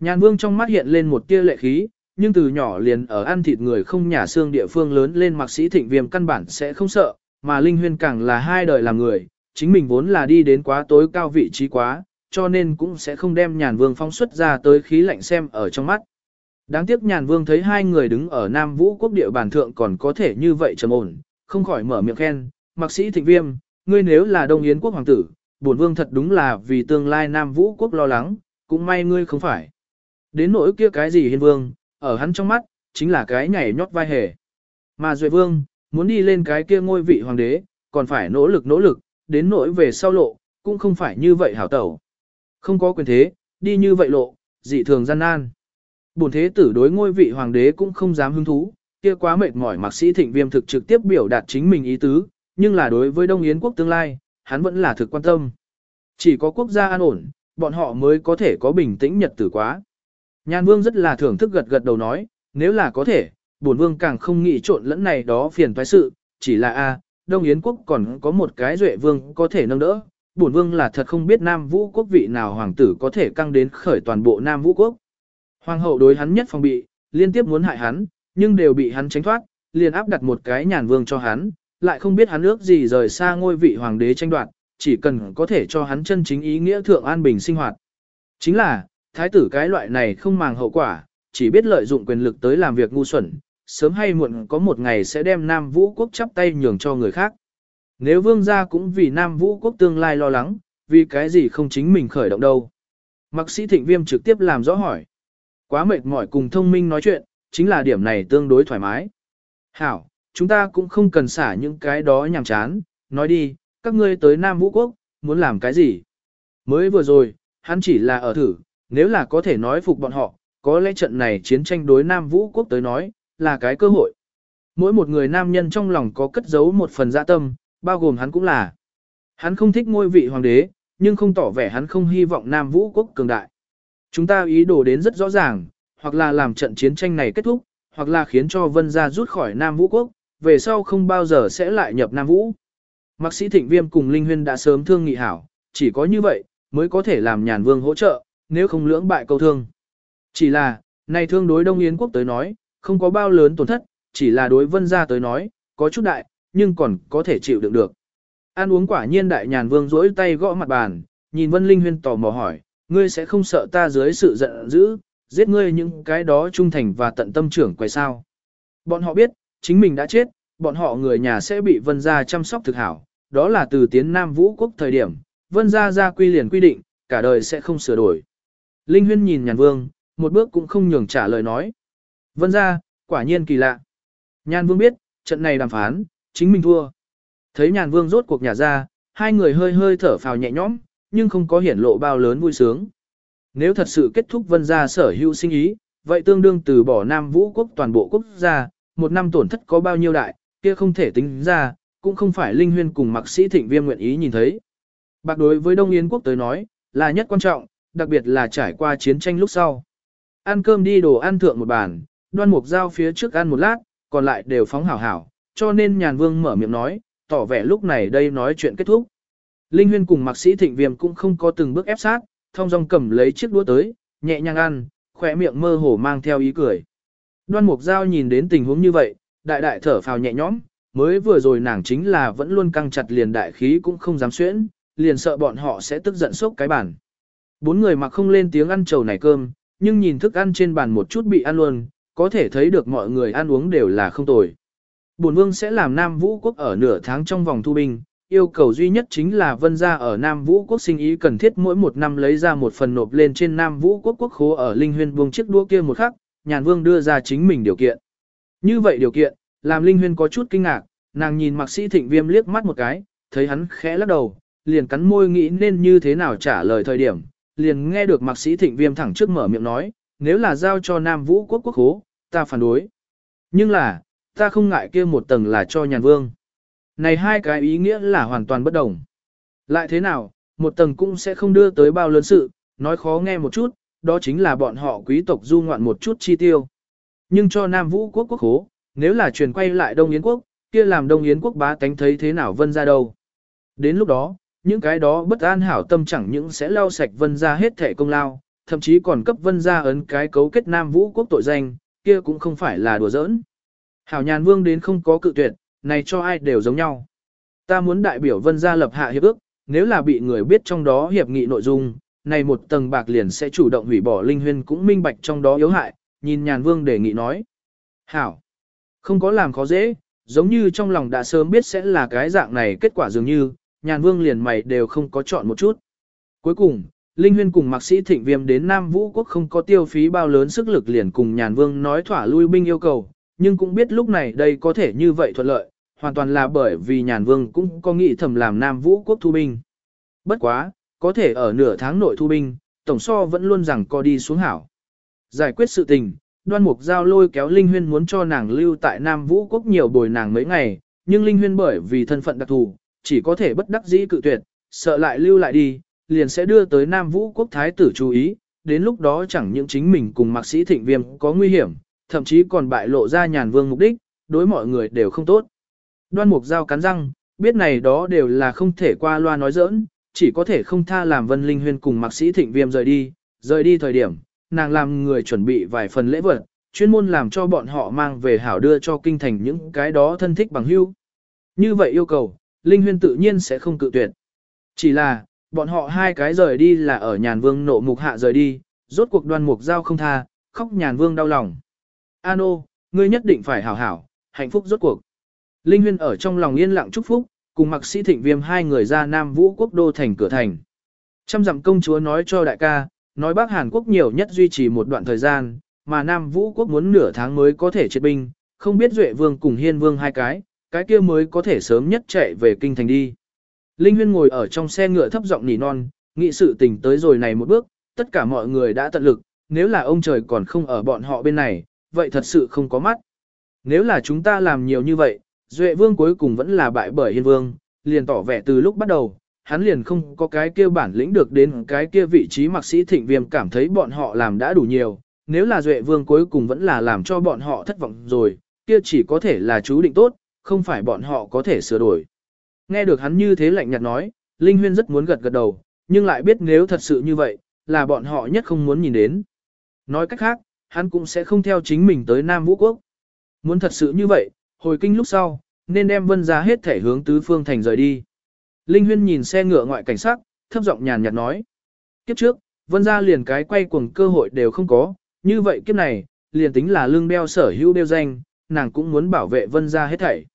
Nhàn vương trong mắt hiện lên một tia lệ khí, nhưng từ nhỏ liền ở ăn thịt người không nhà xương địa phương lớn lên mạc sĩ thịnh viêm căn bản sẽ không sợ, mà Linh Huyên càng là hai đời làm người, chính mình vốn là đi đến quá tối cao vị trí quá, cho nên cũng sẽ không đem nhàn vương phong xuất ra tới khí lạnh xem ở trong mắt. Đáng tiếc nhàn vương thấy hai người đứng ở Nam Vũ quốc địa bàn thượng còn có thể như vậy trầm ổn, không khỏi mở miệng khen, mạc sĩ thịnh viêm, ngươi nếu là Đông Yến quốc hoàng tử, bổn vương thật đúng là vì tương lai Nam Vũ quốc lo lắng, cũng may ngươi không phải. Đến nỗi kia cái gì hiên vương, ở hắn trong mắt, chính là cái nhảy nhót vai hề. Mà Duệ Vương, muốn đi lên cái kia ngôi vị hoàng đế, còn phải nỗ lực nỗ lực, đến nỗi về sau lộ, cũng không phải như vậy hảo tẩu. Không có quyền thế, đi như vậy lộ, dị thường gian nan. Bổn thế tử đối ngôi vị hoàng đế cũng không dám hứng thú, kia quá mệt mỏi mạc sĩ thịnh viêm thực trực tiếp biểu đạt chính mình ý tứ, nhưng là đối với Đông Yến quốc tương lai, hắn vẫn là thực quan tâm. Chỉ có quốc gia an ổn, bọn họ mới có thể có bình tĩnh nhật tử quá. Nhan Vương rất là thưởng thức gật gật đầu nói, nếu là có thể, bổn vương càng không nghĩ trộn lẫn này đó phiền toái sự, chỉ là a, Đông Yến quốc còn có một cái duệ vương có thể nâng đỡ, bổn vương là thật không biết Nam Vũ quốc vị nào hoàng tử có thể căng đến khởi toàn bộ Nam Vũ quốc. Hoàng hậu đối hắn nhất phòng bị, liên tiếp muốn hại hắn, nhưng đều bị hắn tránh thoát, liền áp đặt một cái nhàn vương cho hắn, lại không biết hắn ước gì rời xa ngôi vị hoàng đế tranh đoạt, chỉ cần có thể cho hắn chân chính ý nghĩa thượng an bình sinh hoạt. Chính là, thái tử cái loại này không màng hậu quả, chỉ biết lợi dụng quyền lực tới làm việc ngu xuẩn, sớm hay muộn có một ngày sẽ đem Nam Vũ quốc chắp tay nhường cho người khác. Nếu vương gia cũng vì Nam Vũ quốc tương lai lo lắng, vì cái gì không chính mình khởi động đâu. Mạc sĩ thịnh viêm trực tiếp làm rõ hỏi. Quá mệt mỏi cùng thông minh nói chuyện, chính là điểm này tương đối thoải mái. Hảo, chúng ta cũng không cần xả những cái đó nhàm chán, nói đi, các ngươi tới Nam Vũ Quốc, muốn làm cái gì? Mới vừa rồi, hắn chỉ là ở thử, nếu là có thể nói phục bọn họ, có lẽ trận này chiến tranh đối Nam Vũ Quốc tới nói, là cái cơ hội. Mỗi một người nam nhân trong lòng có cất giấu một phần dạ tâm, bao gồm hắn cũng là. Hắn không thích ngôi vị hoàng đế, nhưng không tỏ vẻ hắn không hy vọng Nam Vũ Quốc cường đại. Chúng ta ý đồ đến rất rõ ràng, hoặc là làm trận chiến tranh này kết thúc, hoặc là khiến cho Vân gia rút khỏi Nam Vũ Quốc, về sau không bao giờ sẽ lại nhập Nam Vũ. Mạc sĩ Thịnh Viêm cùng Linh Huyên đã sớm thương nghị hảo, chỉ có như vậy, mới có thể làm nhàn vương hỗ trợ, nếu không lưỡng bại câu thương. Chỉ là, này thương đối Đông Yến quốc tới nói, không có bao lớn tổn thất, chỉ là đối vân gia tới nói, có chút đại, nhưng còn có thể chịu đựng được. Ăn uống quả nhiên đại nhàn vương rỗi tay gõ mặt bàn, nhìn Vân Linh Huyên tò mò hỏi, ngươi sẽ không sợ ta dưới sự giận dữ, giết ngươi những cái đó trung thành và tận tâm trưởng quay sao. Bọn họ biết, chính mình đã chết, bọn họ người nhà sẽ bị vân gia chăm sóc thực hảo, đó là từ tiến Nam Vũ quốc thời điểm, vân gia gia quy liền quy định, cả đời sẽ không sửa đổi. Linh Huyên nhìn nhàn vương, một bước cũng không nhường trả lời nói. Vân gia, quả nhiên kỳ lạ. Nhàn vương biết, trận này đàm phán, chính mình thua. Thấy nhàn vương rốt cuộc nhà ra, hai người hơi hơi thở phào nhẹ nhõm, nhưng không có hiển lộ bao lớn vui sướng. Nếu thật sự kết thúc vân gia sở hữu sinh ý, vậy tương đương từ bỏ Nam Vũ quốc toàn bộ quốc gia, một năm tổn thất có bao nhiêu đại, kia không thể tính ra, cũng không phải Linh Huyên cùng Mạc Sĩ Thịnh Viêm nguyện ý nhìn thấy. Bạc đối với Đông Yến quốc tới nói, là nhất quan trọng, đặc biệt là trải qua chiến tranh lúc sau. Ăn cơm đi đồ ăn thượng một bàn, đoan mục dao phía trước ăn một lát, còn lại đều phóng hảo hảo, cho nên nhàn vương mở miệng nói, tỏ vẻ lúc này đây nói chuyện kết thúc. Linh Huyên cùng Mạc Sĩ Thịnh Viêm cũng không có từng bước ép sát, thông dong cầm lấy chiếc đũa tới, nhẹ nhàng ăn, khỏe miệng mơ hồ mang theo ý cười. Đoan Mục Giao nhìn đến tình huống như vậy, đại đại thở phào nhẹ nhõm, mới vừa rồi nàng chính là vẫn luôn căng chặt liền đại khí cũng không dám xuyễn, liền sợ bọn họ sẽ tức giận sốc cái bàn. Bốn người mặc không lên tiếng ăn trầu này cơm, nhưng nhìn thức ăn trên bàn một chút bị ăn luôn, có thể thấy được mọi người ăn uống đều là không tồi. Bổn vương sẽ làm Nam Vũ quốc ở nửa tháng trong vòng thu binh, yêu cầu duy nhất chính là vân gia ở Nam Vũ quốc sinh ý cần thiết mỗi một năm lấy ra một phần nộp lên trên Nam Vũ quốc quốc khố ở Linh Huyên buông chiếc đũa kia một khắc, nhàn vương đưa ra chính mình điều kiện. Như vậy điều kiện, làm Linh Huyên có chút kinh ngạc, nàng nhìn mạc sĩ thịnh viêm liếc mắt một cái, thấy hắn khẽ lắc đầu, liền cắn môi nghĩ nên như thế nào trả lời thời điểm, liền nghe được mạc sĩ thịnh viêm thẳng trước mở miệng nói, nếu là giao cho Nam Vũ quốc quốc hố, ta phản đối. Nhưng là, ta không ngại kia một tầng là cho nhàn vương. Này hai cái ý nghĩa là hoàn toàn bất đồng. Lại thế nào, một tầng cũng sẽ không đưa tới bao lớn sự, nói khó nghe một chút, đó chính là bọn họ quý tộc du ngoạn một chút chi tiêu. Nhưng cho Nam Vũ quốc quốc hố, nếu là truyền quay lại Đông Yến quốc, kia làm Đông Yến quốc bá tánh thấy thế nào vân ra đâu. Đến lúc đó, những cái đó bất an hảo tâm chẳng những sẽ lau sạch vân ra hết thể công lao, thậm chí còn cấp vân ra ấn cái cấu kết Nam Vũ quốc tội danh, kia cũng không phải là đùa giỡn. Hảo nhàn vương đến không có cự tuyệt, này cho ai đều giống nhau. Ta muốn đại biểu vân gia lập hạ hiệp ước, nếu là bị người biết trong đó hiệp nghị nội dung, này một tầng bạc liền sẽ chủ động hủy bỏ linh huyên cũng minh bạch trong đó yếu hại, nhìn nhàn vương đề nghị nói. Hảo, không có làm khó dễ, giống như trong lòng đã sớm biết sẽ là cái dạng này kết quả dường như, nhàn vương liền mày đều không có chọn một chút. Cuối cùng, Linh Huyên cùng mạc sĩ thịnh viêm đến Nam Vũ Quốc không có tiêu phí bao lớn sức lực liền cùng nhàn vương nói thỏa lui binh yêu cầu, nhưng cũng biết lúc này đây có thể như vậy thuận lợi, hoàn toàn là bởi vì nhàn vương cũng có nghĩ thầm làm Nam Vũ quốc thu binh. Bất quá, có thể ở nửa tháng nội thu binh, tổng so vẫn luôn rằng co đi xuống hảo. Giải quyết sự tình, đoan mục giao lôi kéo Linh Huyên muốn cho nàng lưu tại Nam Vũ quốc nhiều bồi nàng mấy ngày, nhưng Linh Huyên bởi vì thân phận đặc thù, chỉ có thể bất đắc dĩ cự tuyệt, sợ lại lưu lại đi, liền sẽ đưa tới Nam Vũ quốc thái tử chú ý, đến lúc đó chẳng những chính mình cùng mạc sĩ thịnh viêm có nguy hiểm, thậm chí còn bại lộ ra nhàn vương mục đích, đối mọi người đều không tốt. Đoan mục dao cắn răng, biết này đó đều là không thể qua loa nói giỡn, chỉ có thể không tha làm Vân Linh Huyên cùng mạc sĩ thịnh viêm rời đi, rời đi thời điểm, nàng làm người chuẩn bị vài phần lễ vật, chuyên môn làm cho bọn họ mang về hảo đưa cho kinh thành những cái đó thân thích bằng hữu. Như vậy yêu cầu, Linh Huyên tự nhiên sẽ không cự tuyệt. Chỉ là, bọn họ hai cái rời đi là ở nhàn vương nộ mục hạ rời đi, rốt cuộc đoan mục giao không tha, khóc nhàn vương đau lòng. Ano, ô, ngươi nhất định phải hảo hảo, hạnh phúc rốt cuộc. Linh Huyên ở trong lòng yên lặng chúc phúc, cùng mặc sĩ thịnh viêm hai người ra Nam Vũ quốc đô thành cửa thành. Trăm dặm công chúa nói cho đại ca, nói Bắc Hàn Quốc nhiều nhất duy trì một đoạn thời gian, mà Nam Vũ quốc muốn nửa tháng mới có thể triệt binh, không biết Duệ Vương cùng Hiên Vương hai cái, cái kia mới có thể sớm nhất chạy về kinh thành đi. Linh Huyên ngồi ở trong xe ngựa thấp giọng nỉ non, nghị sự tình tới rồi này một bước, tất cả mọi người đã tận lực, nếu là ông trời còn không ở bọn họ bên này, vậy thật sự không có mắt. Nếu là chúng ta làm nhiều như vậy, Duệ Vương cuối cùng vẫn là bại bởi Hiên Vương, liền tỏ vẻ từ lúc bắt đầu, hắn liền không có cái kia bản lĩnh được đến cái kia vị trí mặc sĩ thịnh viêm cảm thấy bọn họ làm đã đủ nhiều, nếu là Duệ Vương cuối cùng vẫn là làm cho bọn họ thất vọng rồi, kia chỉ có thể là chú định tốt, không phải bọn họ có thể sửa đổi. Nghe được hắn như thế lạnh nhạt nói, Linh Huyên rất muốn gật gật đầu, nhưng lại biết nếu thật sự như vậy, là bọn họ nhất không muốn nhìn đến. Nói cách khác, hắn cũng sẽ không theo chính mình tới Nam Vũ Quốc. Muốn thật sự như vậy, hồi kinh lúc sau, nên đem vân ra hết thể hướng tứ phương thành rời đi. Linh Huyên nhìn xe ngựa ngoại cảnh sát, thấp giọng nhàn nhạt nói. Kiếp trước, vân ra liền cái quay cuồng cơ hội đều không có, như vậy kiếp này, liền tính là lương đeo sở hữu đeo danh, nàng cũng muốn bảo vệ vân ra hết thảy.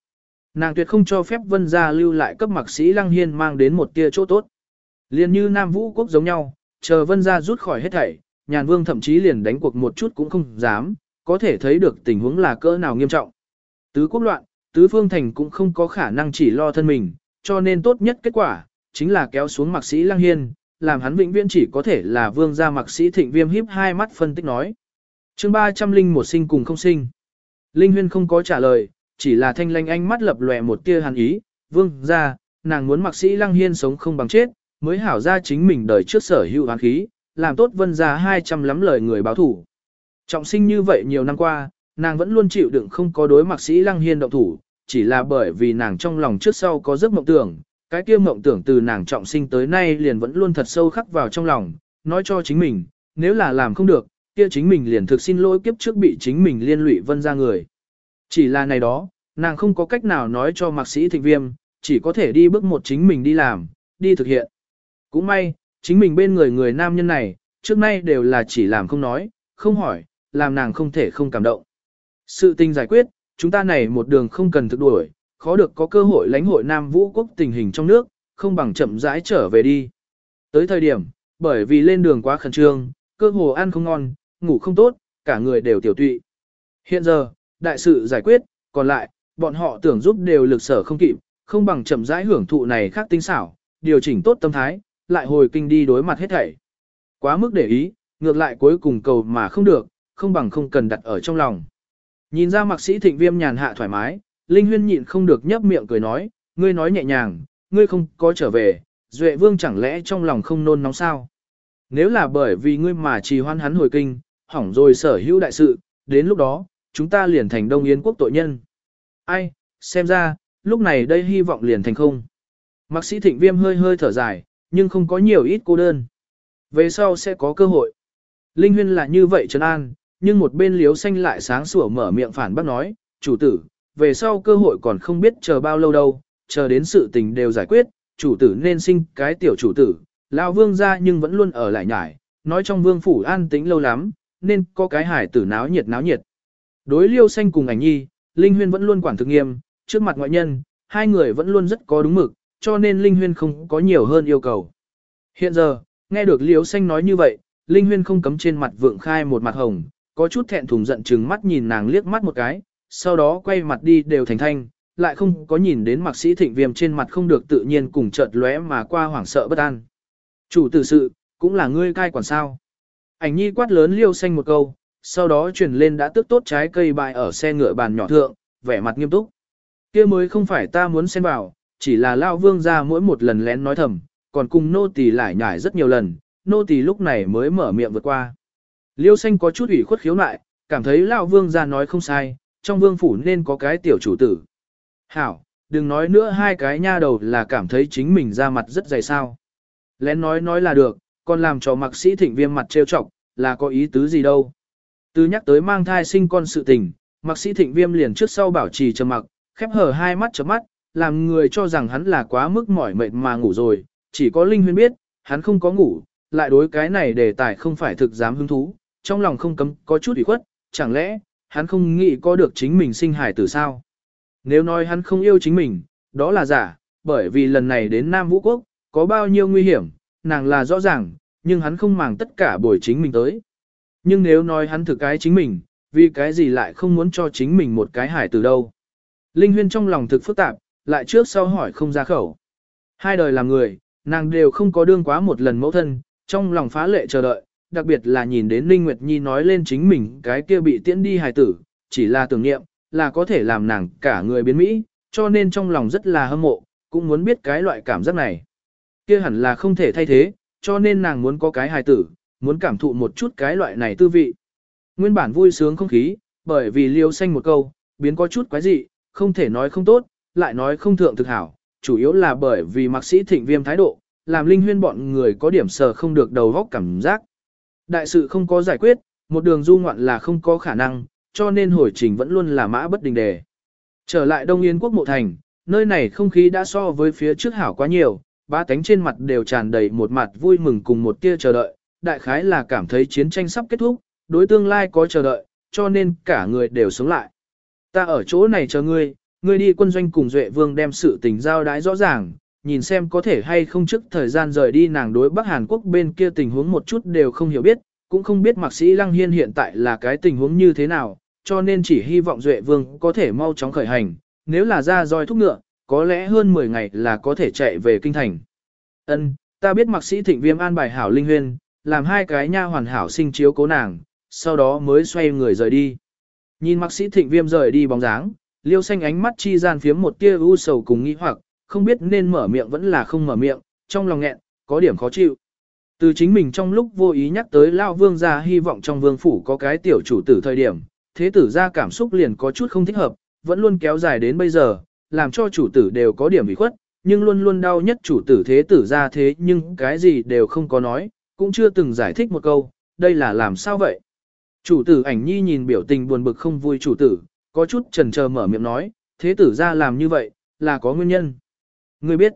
Nàng tuyệt không cho phép vân gia lưu lại cấp mạc sĩ lăng hiên mang đến một tia chỗ tốt. Liền như Nam Vũ quốc giống nhau, chờ vân gia rút khỏi hết thảy, nhàn vương thậm chí liền đánh cuộc một chút cũng không dám, có thể thấy được tình huống là cỡ nào nghiêm trọng. Tứ quốc loạn, tứ phương thành cũng không có khả năng chỉ lo thân mình, cho nên tốt nhất kết quả, chính là kéo xuống mạc sĩ lăng hiên, làm hắn vĩnh viễn chỉ có thể là vương gia mạc sĩ thịnh viêm híp hai mắt phân tích nói. chương 300 linh một sinh cùng không sinh. Linh huyên không có trả lời, chỉ là thanh lanh ánh mắt lập lòe một tia hàn ý, vương ra, nàng muốn mặc sĩ lăng hiên sống không bằng chết, mới hảo ra chính mình đời trước sở hữu hàn khí, làm tốt vân ra 200 lắm lời người báo thủ. Trọng sinh như vậy nhiều năm qua, nàng vẫn luôn chịu đựng không có đối mặc sĩ lăng hiên động thủ, chỉ là bởi vì nàng trong lòng trước sau có giấc mộng tưởng, cái kia mộng tưởng từ nàng trọng sinh tới nay liền vẫn luôn thật sâu khắc vào trong lòng, nói cho chính mình, nếu là làm không được, kia chính mình liền thực xin lỗi kiếp trước bị chính mình liên lụy vân ra người. Chỉ là này đó, nàng không có cách nào nói cho mạc sĩ thịnh viêm, chỉ có thể đi bước một chính mình đi làm, đi thực hiện. Cũng may, chính mình bên người người nam nhân này, trước nay đều là chỉ làm không nói, không hỏi, làm nàng không thể không cảm động. Sự tình giải quyết, chúng ta này một đường không cần thực đuổi, khó được có cơ hội lãnh hội Nam Vũ quốc tình hình trong nước, không bằng chậm rãi trở về đi. Tới thời điểm, bởi vì lên đường quá khẩn trương, cơ hồ ăn không ngon, ngủ không tốt, cả người đều tiểu tụy. Hiện giờ, đại sự giải quyết, còn lại, bọn họ tưởng giúp đều lực sở không kịp, không bằng chậm rãi hưởng thụ này khác tinh xảo, điều chỉnh tốt tâm thái, lại hồi kinh đi đối mặt hết thảy. Quá mức để ý, ngược lại cuối cùng cầu mà không được, không bằng không cần đặt ở trong lòng. Nhìn ra mạc sĩ thịnh viêm nhàn hạ thoải mái, Linh Huyên nhịn không được nhấp miệng cười nói, ngươi nói nhẹ nhàng, ngươi không có trở về, Duệ Vương chẳng lẽ trong lòng không nôn nóng sao? Nếu là bởi vì ngươi mà trì hoan hắn hồi kinh, hỏng rồi sở hữu đại sự, đến lúc đó, chúng ta liền thành Đông Yến quốc tội nhân. Ai, xem ra, lúc này đây hy vọng liền thành không. Mạc sĩ thịnh viêm hơi hơi thở dài, nhưng không có nhiều ít cô đơn. Về sau sẽ có cơ hội. Linh huyên là như vậy trấn an, nhưng một bên liếu xanh lại sáng sủa mở miệng phản bác nói, chủ tử, về sau cơ hội còn không biết chờ bao lâu đâu, chờ đến sự tình đều giải quyết, chủ tử nên sinh cái tiểu chủ tử, lão vương ra nhưng vẫn luôn ở lại nhải, nói trong vương phủ an tĩnh lâu lắm, nên có cái hải tử náo nhiệt náo nhiệt. Đối liêu xanh cùng ảnh nhi, Linh Huyên vẫn luôn quản thực nghiêm, trước mặt ngoại nhân, hai người vẫn luôn rất có đúng mực, cho nên Linh Huyên không có nhiều hơn yêu cầu. Hiện giờ, nghe được liêu xanh nói như vậy, Linh Huyên không cấm trên mặt vượng khai một mặt hồng, có chút thẹn thùng giận chừng mắt nhìn nàng liếc mắt một cái, sau đó quay mặt đi đều thành thanh, lại không có nhìn đến mạc sĩ thịnh viêm trên mặt không được tự nhiên cùng chợt lóe mà qua hoảng sợ bất an. Chủ tử sự, cũng là ngươi cai quản sao. Ảnh nhi quát lớn liêu xanh một câu, sau đó chuyển lên đã tước tốt trái cây bại ở xe ngựa bàn nhỏ thượng, vẻ mặt nghiêm túc. kia mới không phải ta muốn xen vào, chỉ là lao vương ra mỗi một lần lén nói thầm, còn cùng nô tỳ lại nhải rất nhiều lần, nô tỳ lúc này mới mở miệng vượt qua. Liêu xanh có chút ủy khuất khiếu nại, cảm thấy lao vương ra nói không sai, trong vương phủ nên có cái tiểu chủ tử. Hảo, đừng nói nữa hai cái nha đầu là cảm thấy chính mình ra mặt rất dày sao. Lén nói nói là được, còn làm cho mặc sĩ thịnh viêm mặt trêu chọc, là có ý tứ gì đâu. Từ nhắc tới mang thai sinh con sự tình, mặc sĩ thịnh viêm liền trước sau bảo trì trầm mặc, khép hở hai mắt chớp mắt, làm người cho rằng hắn là quá mức mỏi mệt mà ngủ rồi, chỉ có Linh Huyên biết, hắn không có ngủ, lại đối cái này đề tài không phải thực dám hứng thú, trong lòng không cấm có chút ủy khuất, chẳng lẽ, hắn không nghĩ có được chính mình sinh hài tử sao? Nếu nói hắn không yêu chính mình, đó là giả, bởi vì lần này đến Nam Vũ Quốc, có bao nhiêu nguy hiểm, nàng là rõ ràng, nhưng hắn không màng tất cả buổi chính mình tới. Nhưng nếu nói hắn thực cái chính mình, vì cái gì lại không muốn cho chính mình một cái hải từ đâu. Linh Huyên trong lòng thực phức tạp, lại trước sau hỏi không ra khẩu. Hai đời làm người, nàng đều không có đương quá một lần mẫu thân, trong lòng phá lệ chờ đợi, đặc biệt là nhìn đến Linh Nguyệt Nhi nói lên chính mình cái kia bị tiễn đi hài tử, chỉ là tưởng niệm, là có thể làm nàng cả người biến Mỹ, cho nên trong lòng rất là hâm mộ, cũng muốn biết cái loại cảm giác này. Kia hẳn là không thể thay thế, cho nên nàng muốn có cái hài tử, muốn cảm thụ một chút cái loại này tư vị. Nguyên bản vui sướng không khí, bởi vì liêu xanh một câu, biến có chút quái dị, không thể nói không tốt, lại nói không thượng thực hảo, chủ yếu là bởi vì mạc sĩ thịnh viêm thái độ, làm linh huyên bọn người có điểm sờ không được đầu góc cảm giác. Đại sự không có giải quyết, một đường du ngoạn là không có khả năng, cho nên hồi trình vẫn luôn là mã bất đình đề. Trở lại Đông Yên quốc mộ thành, nơi này không khí đã so với phía trước hảo quá nhiều, ba cánh trên mặt đều tràn đầy một mặt vui mừng cùng một tia chờ đợi, đại khái là cảm thấy chiến tranh sắp kết thúc, đối tương lai có chờ đợi, cho nên cả người đều sống lại. Ta ở chỗ này chờ ngươi, ngươi đi quân doanh cùng Duệ Vương đem sự tình giao đái rõ ràng, nhìn xem có thể hay không trước thời gian rời đi nàng đối Bắc Hàn Quốc bên kia tình huống một chút đều không hiểu biết, cũng không biết mạc sĩ Lăng Hiên hiện tại là cái tình huống như thế nào, cho nên chỉ hy vọng Duệ Vương có thể mau chóng khởi hành, nếu là ra roi thúc ngựa, có lẽ hơn 10 ngày là có thể chạy về kinh thành. Ân, ta biết mạc sĩ Thịnh Viêm an bài hảo linh huyên, làm hai cái nha hoàn hảo sinh chiếu cố nàng, sau đó mới xoay người rời đi. Nhìn mạc sĩ Thịnh Viêm rời đi bóng dáng, Liêu xanh ánh mắt chi gian phiếm một tia u sầu cùng nghi hoặc, không biết nên mở miệng vẫn là không mở miệng, trong lòng nghẹn, có điểm khó chịu. Từ chính mình trong lúc vô ý nhắc tới Lao Vương gia hy vọng trong vương phủ có cái tiểu chủ tử thời điểm, thế tử ra cảm xúc liền có chút không thích hợp, vẫn luôn kéo dài đến bây giờ, làm cho chủ tử đều có điểm bị khuất, nhưng luôn luôn đau nhất chủ tử thế tử ra thế nhưng cái gì đều không có nói, cũng chưa từng giải thích một câu, đây là làm sao vậy? Chủ tử ảnh nhi nhìn biểu tình buồn bực không vui chủ tử, có chút trần chờ mở miệng nói, thế tử ra làm như vậy, là có nguyên nhân. Ngươi biết.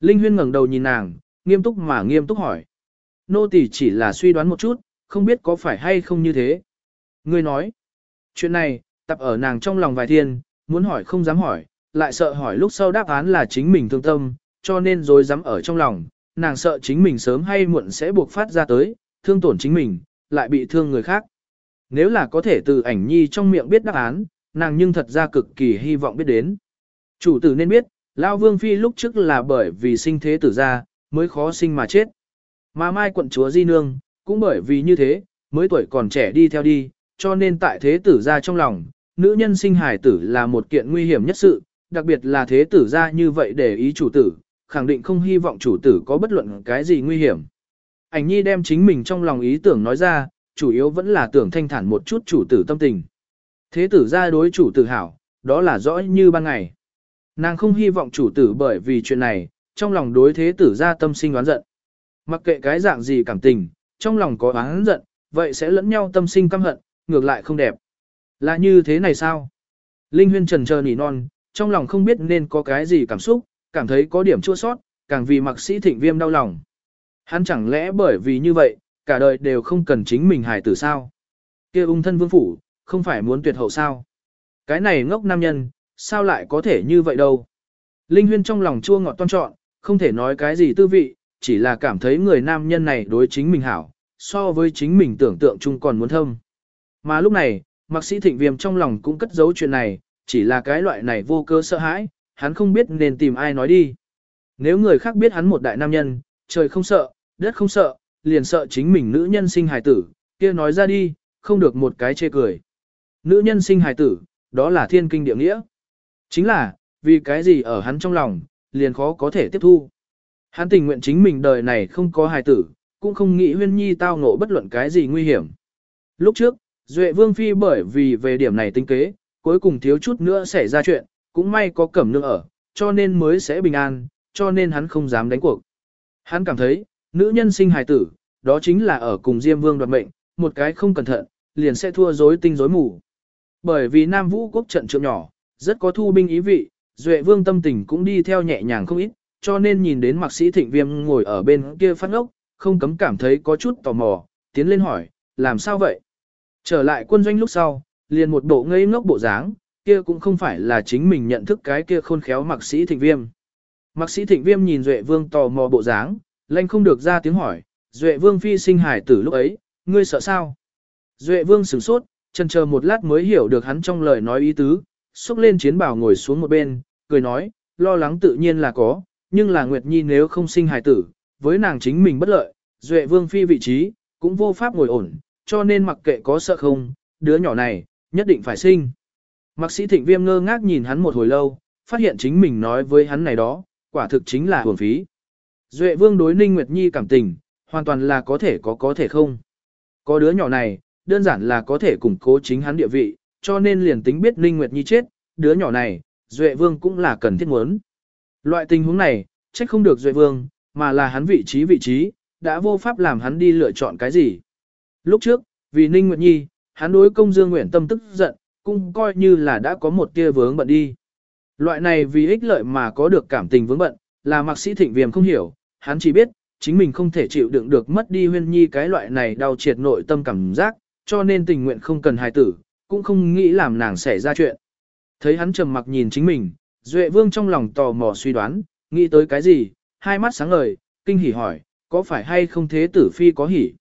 Linh Huyên ngẩng đầu nhìn nàng, nghiêm túc mà nghiêm túc hỏi. Nô tỳ chỉ là suy đoán một chút, không biết có phải hay không như thế. Ngươi nói. Chuyện này, tập ở nàng trong lòng vài thiên, muốn hỏi không dám hỏi, lại sợ hỏi lúc sau đáp án là chính mình thương tâm, cho nên rồi dám ở trong lòng, nàng sợ chính mình sớm hay muộn sẽ buộc phát ra tới, thương tổn chính mình, lại bị thương người khác. Nếu là có thể từ ảnh nhi trong miệng biết đáp án, nàng nhưng thật ra cực kỳ hy vọng biết đến. Chủ tử nên biết, Lao Vương Phi lúc trước là bởi vì sinh thế tử ra, mới khó sinh mà chết. Mà Mai quận chúa Di Nương, cũng bởi vì như thế, mới tuổi còn trẻ đi theo đi, cho nên tại thế tử ra trong lòng, nữ nhân sinh hài tử là một kiện nguy hiểm nhất sự, đặc biệt là thế tử ra như vậy để ý chủ tử, khẳng định không hy vọng chủ tử có bất luận cái gì nguy hiểm. Ảnh nhi đem chính mình trong lòng ý tưởng nói ra, chủ yếu vẫn là tưởng thanh thản một chút chủ tử tâm tình. Thế tử ra đối chủ tử hảo, đó là rõ như ban ngày. Nàng không hy vọng chủ tử bởi vì chuyện này, trong lòng đối thế tử ra tâm sinh oán giận. Mặc kệ cái dạng gì cảm tình, trong lòng có oán giận, vậy sẽ lẫn nhau tâm sinh căm hận, ngược lại không đẹp. Là như thế này sao? Linh huyên trần chờ nỉ non, trong lòng không biết nên có cái gì cảm xúc, cảm thấy có điểm chua sót, càng vì mặc sĩ thịnh viêm đau lòng. Hắn chẳng lẽ bởi vì như vậy, cả đời đều không cần chính mình hài tử sao? kia ung thân vương phủ, không phải muốn tuyệt hậu sao? Cái này ngốc nam nhân, sao lại có thể như vậy đâu? Linh huyên trong lòng chua ngọt toan trọn, không thể nói cái gì tư vị, chỉ là cảm thấy người nam nhân này đối chính mình hảo, so với chính mình tưởng tượng chung còn muốn thâm. Mà lúc này, mạc sĩ thịnh viêm trong lòng cũng cất giấu chuyện này, chỉ là cái loại này vô cơ sợ hãi, hắn không biết nên tìm ai nói đi. Nếu người khác biết hắn một đại nam nhân, trời không sợ, đất không sợ, liền sợ chính mình nữ nhân sinh hài tử, kia nói ra đi, không được một cái chê cười. Nữ nhân sinh hài tử, đó là thiên kinh địa nghĩa. Chính là, vì cái gì ở hắn trong lòng, liền khó có thể tiếp thu. Hắn tình nguyện chính mình đời này không có hài tử, cũng không nghĩ huyên nhi tao ngộ bất luận cái gì nguy hiểm. Lúc trước, Duệ Vương Phi bởi vì về điểm này tính kế, cuối cùng thiếu chút nữa xảy ra chuyện, cũng may có cẩm nương ở, cho nên mới sẽ bình an, cho nên hắn không dám đánh cuộc. Hắn cảm thấy, nữ nhân sinh hài tử, đó chính là ở cùng Diêm Vương đoạt mệnh, một cái không cẩn thận, liền sẽ thua rối tinh rối mù. Bởi vì Nam Vũ quốc trận trượng nhỏ, rất có thu binh ý vị, Duệ Vương tâm tình cũng đi theo nhẹ nhàng không ít, cho nên nhìn đến mạc sĩ thịnh viêm ngồi ở bên kia phát ngốc, không cấm cảm thấy có chút tò mò, tiến lên hỏi, làm sao vậy? Trở lại quân doanh lúc sau, liền một bộ ngây ngốc bộ dáng, kia cũng không phải là chính mình nhận thức cái kia khôn khéo mặc sĩ thịnh viêm. Mặc sĩ thịnh viêm nhìn Duệ Vương tò mò bộ dáng, lanh không được ra tiếng hỏi, Duệ Vương phi sinh hải tử lúc ấy, ngươi sợ sao? Duệ Vương sửng sốt, chần chờ một lát mới hiểu được hắn trong lời nói ý tứ, xúc lên chiến bào ngồi xuống một bên, cười nói, lo lắng tự nhiên là có, nhưng là Nguyệt Nhi nếu không sinh hài tử, với nàng chính mình bất lợi, Duệ Vương phi vị trí, cũng vô pháp ngồi ổn, cho nên mặc kệ có sợ không, đứa nhỏ này, nhất định phải sinh. Mạc sĩ thịnh viêm ngơ ngác nhìn hắn một hồi lâu, phát hiện chính mình nói với hắn này đó, quả thực chính là hưởng phí. Duệ Vương đối Ninh Nguyệt Nhi cảm tình, hoàn toàn là có thể có có thể không. Có đứa nhỏ này, đơn giản là có thể củng cố chính hắn địa vị, cho nên liền tính biết Ninh Nguyệt Nhi chết, đứa nhỏ này, Duệ Vương cũng là cần thiết muốn. Loại tình huống này, trách không được Duệ Vương, mà là hắn vị trí vị trí, đã vô pháp làm hắn đi lựa chọn cái gì. Lúc trước, vì Ninh Nguyệt Nhi, hắn đối công Dương Nguyện tâm tức giận, cũng coi như là đã có một tia vướng bận đi. Loại này vì ích lợi mà có được cảm tình vướng bận, là mạc sĩ thịnh viêm không hiểu, hắn chỉ biết, chính mình không thể chịu đựng được mất đi huyên nhi cái loại này đau triệt nội tâm cảm giác, cho nên tình nguyện không cần hài tử, cũng không nghĩ làm nàng xảy ra chuyện. Thấy hắn trầm mặc nhìn chính mình, Duệ Vương trong lòng tò mò suy đoán, nghĩ tới cái gì, hai mắt sáng ngời, kinh hỉ hỏi, có phải hay không thế tử phi có hỉ?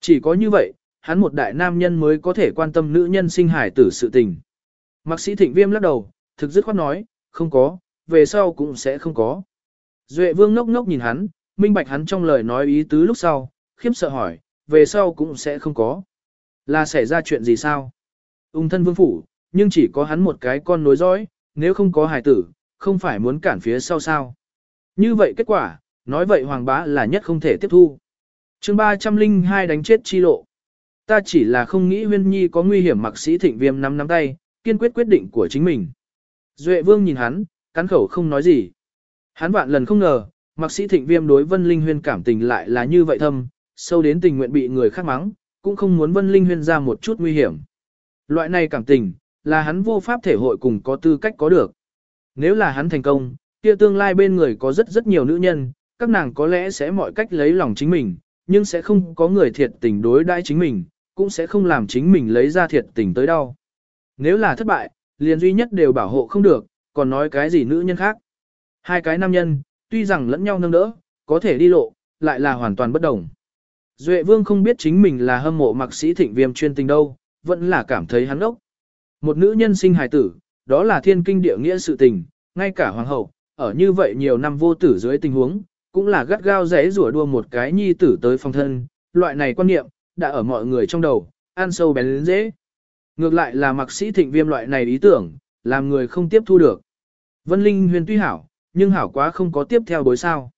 Chỉ có như vậy, hắn một đại nam nhân mới có thể quan tâm nữ nhân sinh hải tử sự tình. Mạc sĩ thịnh viêm lắc đầu, thực dứt khoát nói, không có, về sau cũng sẽ không có. Duệ vương ngốc ngốc nhìn hắn, minh bạch hắn trong lời nói ý tứ lúc sau, khiếp sợ hỏi, về sau cũng sẽ không có. Là xảy ra chuyện gì sao? Ung thân vương phủ, nhưng chỉ có hắn một cái con nối dõi, nếu không có hải tử, không phải muốn cản phía sau sao. Như vậy kết quả, nói vậy hoàng bá là nhất không thể tiếp thu. chương 302 đánh chết chi lộ. Ta chỉ là không nghĩ huyên nhi có nguy hiểm mặc sĩ thịnh viêm nắm nắm tay, kiên quyết quyết định của chính mình. Duệ vương nhìn hắn, cắn khẩu không nói gì. Hắn vạn lần không ngờ, mặc sĩ thịnh viêm đối vân linh huyên cảm tình lại là như vậy thâm, sâu đến tình nguyện bị người khác mắng, cũng không muốn vân linh huyên ra một chút nguy hiểm. Loại này cảm tình, là hắn vô pháp thể hội cùng có tư cách có được. Nếu là hắn thành công, kia tương lai bên người có rất rất nhiều nữ nhân, các nàng có lẽ sẽ mọi cách lấy lòng chính mình, nhưng sẽ không có người thiệt tình đối đãi chính mình, cũng sẽ không làm chính mình lấy ra thiệt tình tới đau. Nếu là thất bại, liền duy nhất đều bảo hộ không được, còn nói cái gì nữ nhân khác. Hai cái nam nhân, tuy rằng lẫn nhau nâng đỡ, có thể đi lộ, lại là hoàn toàn bất đồng. Duệ vương không biết chính mình là hâm mộ mặc sĩ thịnh viêm chuyên tình đâu, vẫn là cảm thấy hắn ốc. Một nữ nhân sinh hài tử, đó là thiên kinh địa nghĩa sự tình, ngay cả hoàng hậu, ở như vậy nhiều năm vô tử dưới tình huống, cũng là gắt gao rẽ rủa đua một cái nhi tử tới phong thân, loại này quan niệm, đã ở mọi người trong đầu, ăn sâu bén lên dễ. Ngược lại là mặc sĩ thịnh viêm loại này ý tưởng, làm người không tiếp thu được. Vân Linh huyền tuy hảo, nhưng hảo quá không có tiếp theo bối sao.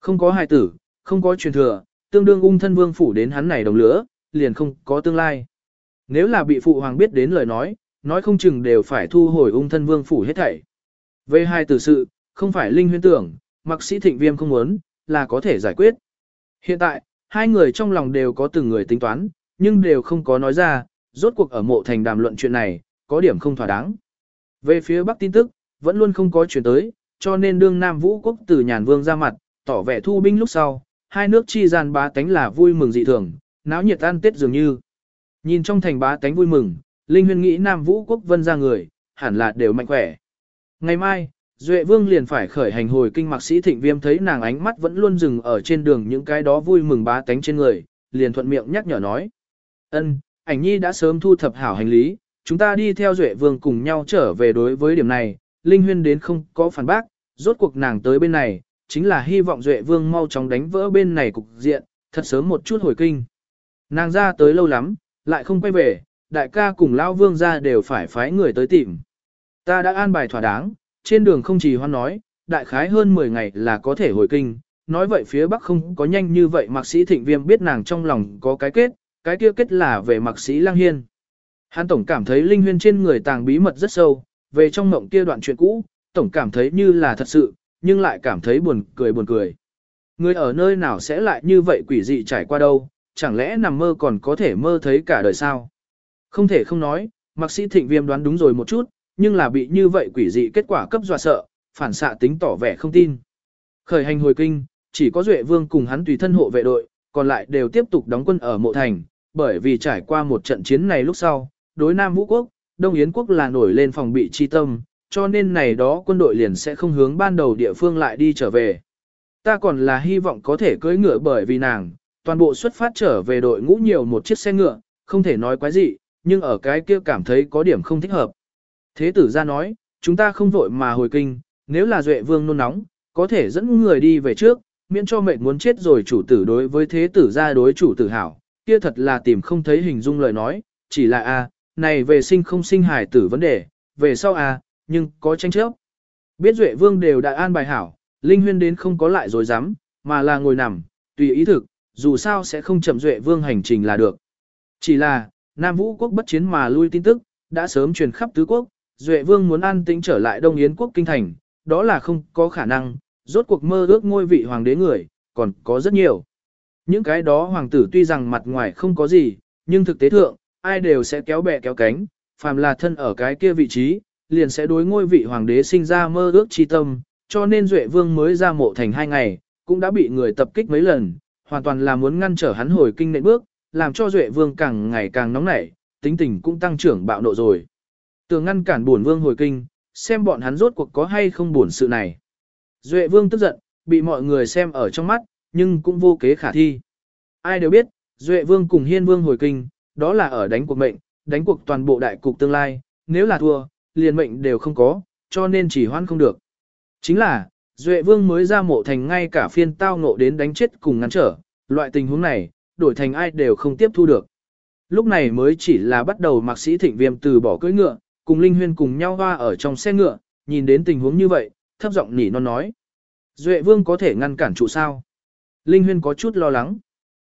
Không có hài tử, không có truyền thừa, tương đương ung thân vương phủ đến hắn này đồng lửa, liền không có tương lai. Nếu là bị phụ hoàng biết đến lời nói, nói không chừng đều phải thu hồi ung thân vương phủ hết thảy. Về hai tử sự, không phải Linh huyền tưởng, mặc sĩ thịnh viêm không muốn, là có thể giải quyết. Hiện tại, hai người trong lòng đều có từng người tính toán, nhưng đều không có nói ra, rốt cuộc ở mộ thành đàm luận chuyện này, có điểm không thỏa đáng. Về phía Bắc tin tức, vẫn luôn không có chuyển tới, cho nên đương Nam Vũ quốc từ nhàn vương ra mặt, tỏ vẻ thu binh lúc sau, hai nước chi gian bá tánh là vui mừng dị thường, náo nhiệt ăn tết dường như. Nhìn trong thành bá tánh vui mừng, Linh Huyên nghĩ Nam Vũ quốc vân ra người, hẳn là đều mạnh khỏe. Ngày mai, Duệ Vương liền phải khởi hành hồi kinh mạc sĩ thịnh viêm thấy nàng ánh mắt vẫn luôn dừng ở trên đường những cái đó vui mừng bá tánh trên người, liền thuận miệng nhắc nhở nói. ân ảnh nhi đã sớm thu thập hảo hành lý, chúng ta đi theo Duệ Vương cùng nhau trở về đối với điểm này, Linh Huyên đến không có phản bác, rốt cuộc nàng tới bên này, chính là hy vọng Duệ Vương mau chóng đánh vỡ bên này cục diện, thật sớm một chút hồi kinh. Nàng ra tới lâu lắm, lại không quay về, đại ca cùng Lão Vương ra đều phải phái người tới tìm. Ta đã an bài thỏa đáng, trên đường không chỉ hoan nói, đại khái hơn 10 ngày là có thể hồi kinh, nói vậy phía Bắc không có nhanh như vậy mạc sĩ thịnh viêm biết nàng trong lòng có cái kết, cái kia kết là về mạc sĩ lang hiên. Hắn tổng cảm thấy linh huyên trên người tàng bí mật rất sâu, về trong mộng kia đoạn chuyện cũ, tổng cảm thấy như là thật sự, nhưng lại cảm thấy buồn cười buồn cười. Người ở nơi nào sẽ lại như vậy quỷ dị trải qua đâu, chẳng lẽ nằm mơ còn có thể mơ thấy cả đời sao? Không thể không nói, mạc sĩ thịnh viêm đoán đúng rồi một chút, nhưng là bị như vậy quỷ dị kết quả cấp dọa sợ, phản xạ tính tỏ vẻ không tin. Khởi hành hồi kinh, chỉ có Duệ Vương cùng hắn tùy thân hộ vệ đội, còn lại đều tiếp tục đóng quân ở mộ thành, bởi vì trải qua một trận chiến này lúc sau, đối Nam Vũ Quốc, Đông Yến Quốc là nổi lên phòng bị chi tâm, cho nên này đó quân đội liền sẽ không hướng ban đầu địa phương lại đi trở về. Ta còn là hy vọng có thể cưỡi ngựa bởi vì nàng, toàn bộ xuất phát trở về đội ngũ nhiều một chiếc xe ngựa, không thể nói quái gì, nhưng ở cái kia cảm thấy có điểm không thích hợp. Thế tử ra nói, chúng ta không vội mà hồi kinh, nếu là duệ vương nôn nóng, có thể dẫn người đi về trước, miễn cho mệnh muốn chết rồi chủ tử đối với thế tử ra đối chủ tử hảo, kia thật là tìm không thấy hình dung lời nói, chỉ là a này về sinh không sinh hài tử vấn đề, về sau a nhưng có tranh chấp. Biết duệ vương đều đã an bài hảo, linh huyên đến không có lại rồi dám, mà là ngồi nằm, tùy ý thực, dù sao sẽ không chậm duệ vương hành trình là được. Chỉ là, Nam Vũ quốc bất chiến mà lui tin tức, đã sớm truyền khắp tứ quốc, duệ vương muốn an tĩnh trở lại Đông Yến quốc kinh thành, đó là không có khả năng, rốt cuộc mơ ước ngôi vị hoàng đế người, còn có rất nhiều. Những cái đó hoàng tử tuy rằng mặt ngoài không có gì, nhưng thực tế thượng, ai đều sẽ kéo bè kéo cánh, phàm là thân ở cái kia vị trí, liền sẽ đối ngôi vị hoàng đế sinh ra mơ ước chi tâm, cho nên Duệ Vương mới ra mộ thành hai ngày, cũng đã bị người tập kích mấy lần, hoàn toàn là muốn ngăn trở hắn hồi kinh nệ bước, làm cho Duệ Vương càng ngày càng nóng nảy, tính tình cũng tăng trưởng bạo nộ rồi. Tường ngăn cản buồn Vương hồi kinh, xem bọn hắn rốt cuộc có hay không buồn sự này. Duệ Vương tức giận, bị mọi người xem ở trong mắt, nhưng cũng vô kế khả thi. Ai đều biết, Duệ Vương cùng Hiên Vương hồi kinh, đó là ở đánh cuộc mệnh, đánh cuộc toàn bộ đại cục tương lai, nếu là thua, liền mệnh đều không có, cho nên chỉ hoan không được. Chính là, Duệ Vương mới ra mộ thành ngay cả phiên tao ngộ đến đánh chết cùng ngăn trở, loại tình huống này, đổi thành ai đều không tiếp thu được. Lúc này mới chỉ là bắt đầu mạc sĩ thịnh viêm từ bỏ cưỡi ngựa, cùng Linh Huyên cùng nhau hoa ở trong xe ngựa, nhìn đến tình huống như vậy, thấp giọng nỉ non nói. Duệ Vương có thể ngăn cản trụ sao? Linh Huyên có chút lo lắng.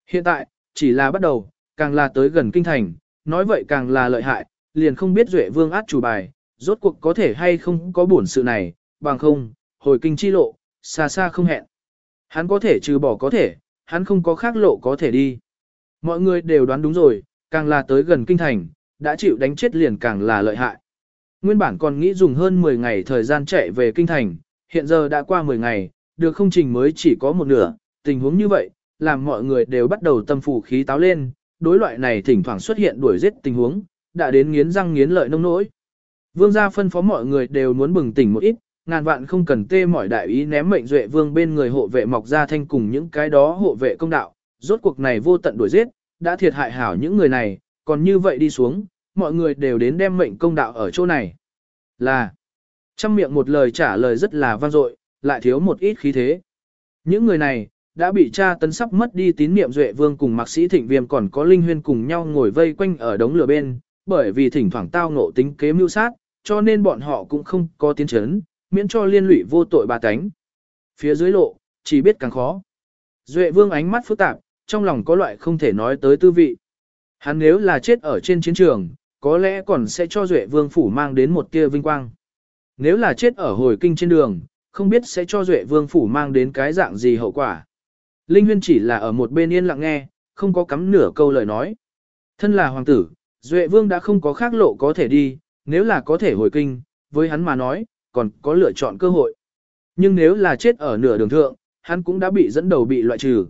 Hiện tại, chỉ là bắt đầu, càng là tới gần kinh thành, nói vậy càng là lợi hại, liền không biết Duệ Vương át chủ bài, rốt cuộc có thể hay không có buồn sự này, bằng không, hồi kinh chi lộ, xa xa không hẹn. Hắn có thể trừ bỏ có thể, hắn không có khác lộ có thể đi. Mọi người đều đoán đúng rồi, càng là tới gần kinh thành, đã chịu đánh chết liền càng là lợi hại. Nguyên bản còn nghĩ dùng hơn 10 ngày thời gian chạy về kinh thành, hiện giờ đã qua 10 ngày, được không trình mới chỉ có một nửa, tình huống như vậy, làm mọi người đều bắt đầu tâm phủ khí táo lên, đối loại này thỉnh thoảng xuất hiện đuổi giết tình huống, đã đến nghiến răng nghiến lợi nông nỗi. Vương gia phân phó mọi người đều muốn bừng tỉnh một ít, ngàn vạn không cần tê mỏi đại ý ném mệnh duệ vương bên người hộ vệ mọc ra thanh cùng những cái đó hộ vệ công đạo, rốt cuộc này vô tận đuổi giết, đã thiệt hại hảo những người này, còn như vậy đi xuống, mọi người đều đến đem mệnh công đạo ở chỗ này. Là, trăm miệng một lời trả lời rất là vang dội, lại thiếu một ít khí thế. Những người này, đã bị cha tấn sắp mất đi tín niệm duệ vương cùng mạc sĩ thịnh viêm còn có linh huyên cùng nhau ngồi vây quanh ở đống lửa bên, bởi vì thỉnh thoảng tao ngộ tính kế mưu sát, cho nên bọn họ cũng không có tiến chấn, miễn cho liên lụy vô tội bà cánh. Phía dưới lộ, chỉ biết càng khó. Duệ vương ánh mắt phức tạp, trong lòng có loại không thể nói tới tư vị. Hắn nếu là chết ở trên chiến trường, có lẽ còn sẽ cho Duệ vương phủ mang đến một tia vinh quang. Nếu là chết ở hồi kinh trên đường, không biết sẽ cho Duệ vương phủ mang đến cái dạng gì hậu quả. Linh huyên chỉ là ở một bên yên lặng nghe, không có cắm nửa câu lời nói. Thân là hoàng tử, Duệ vương đã không có khác lộ có thể đi, nếu là có thể hồi kinh, với hắn mà nói, còn có lựa chọn cơ hội. Nhưng nếu là chết ở nửa đường thượng, hắn cũng đã bị dẫn đầu bị loại trừ.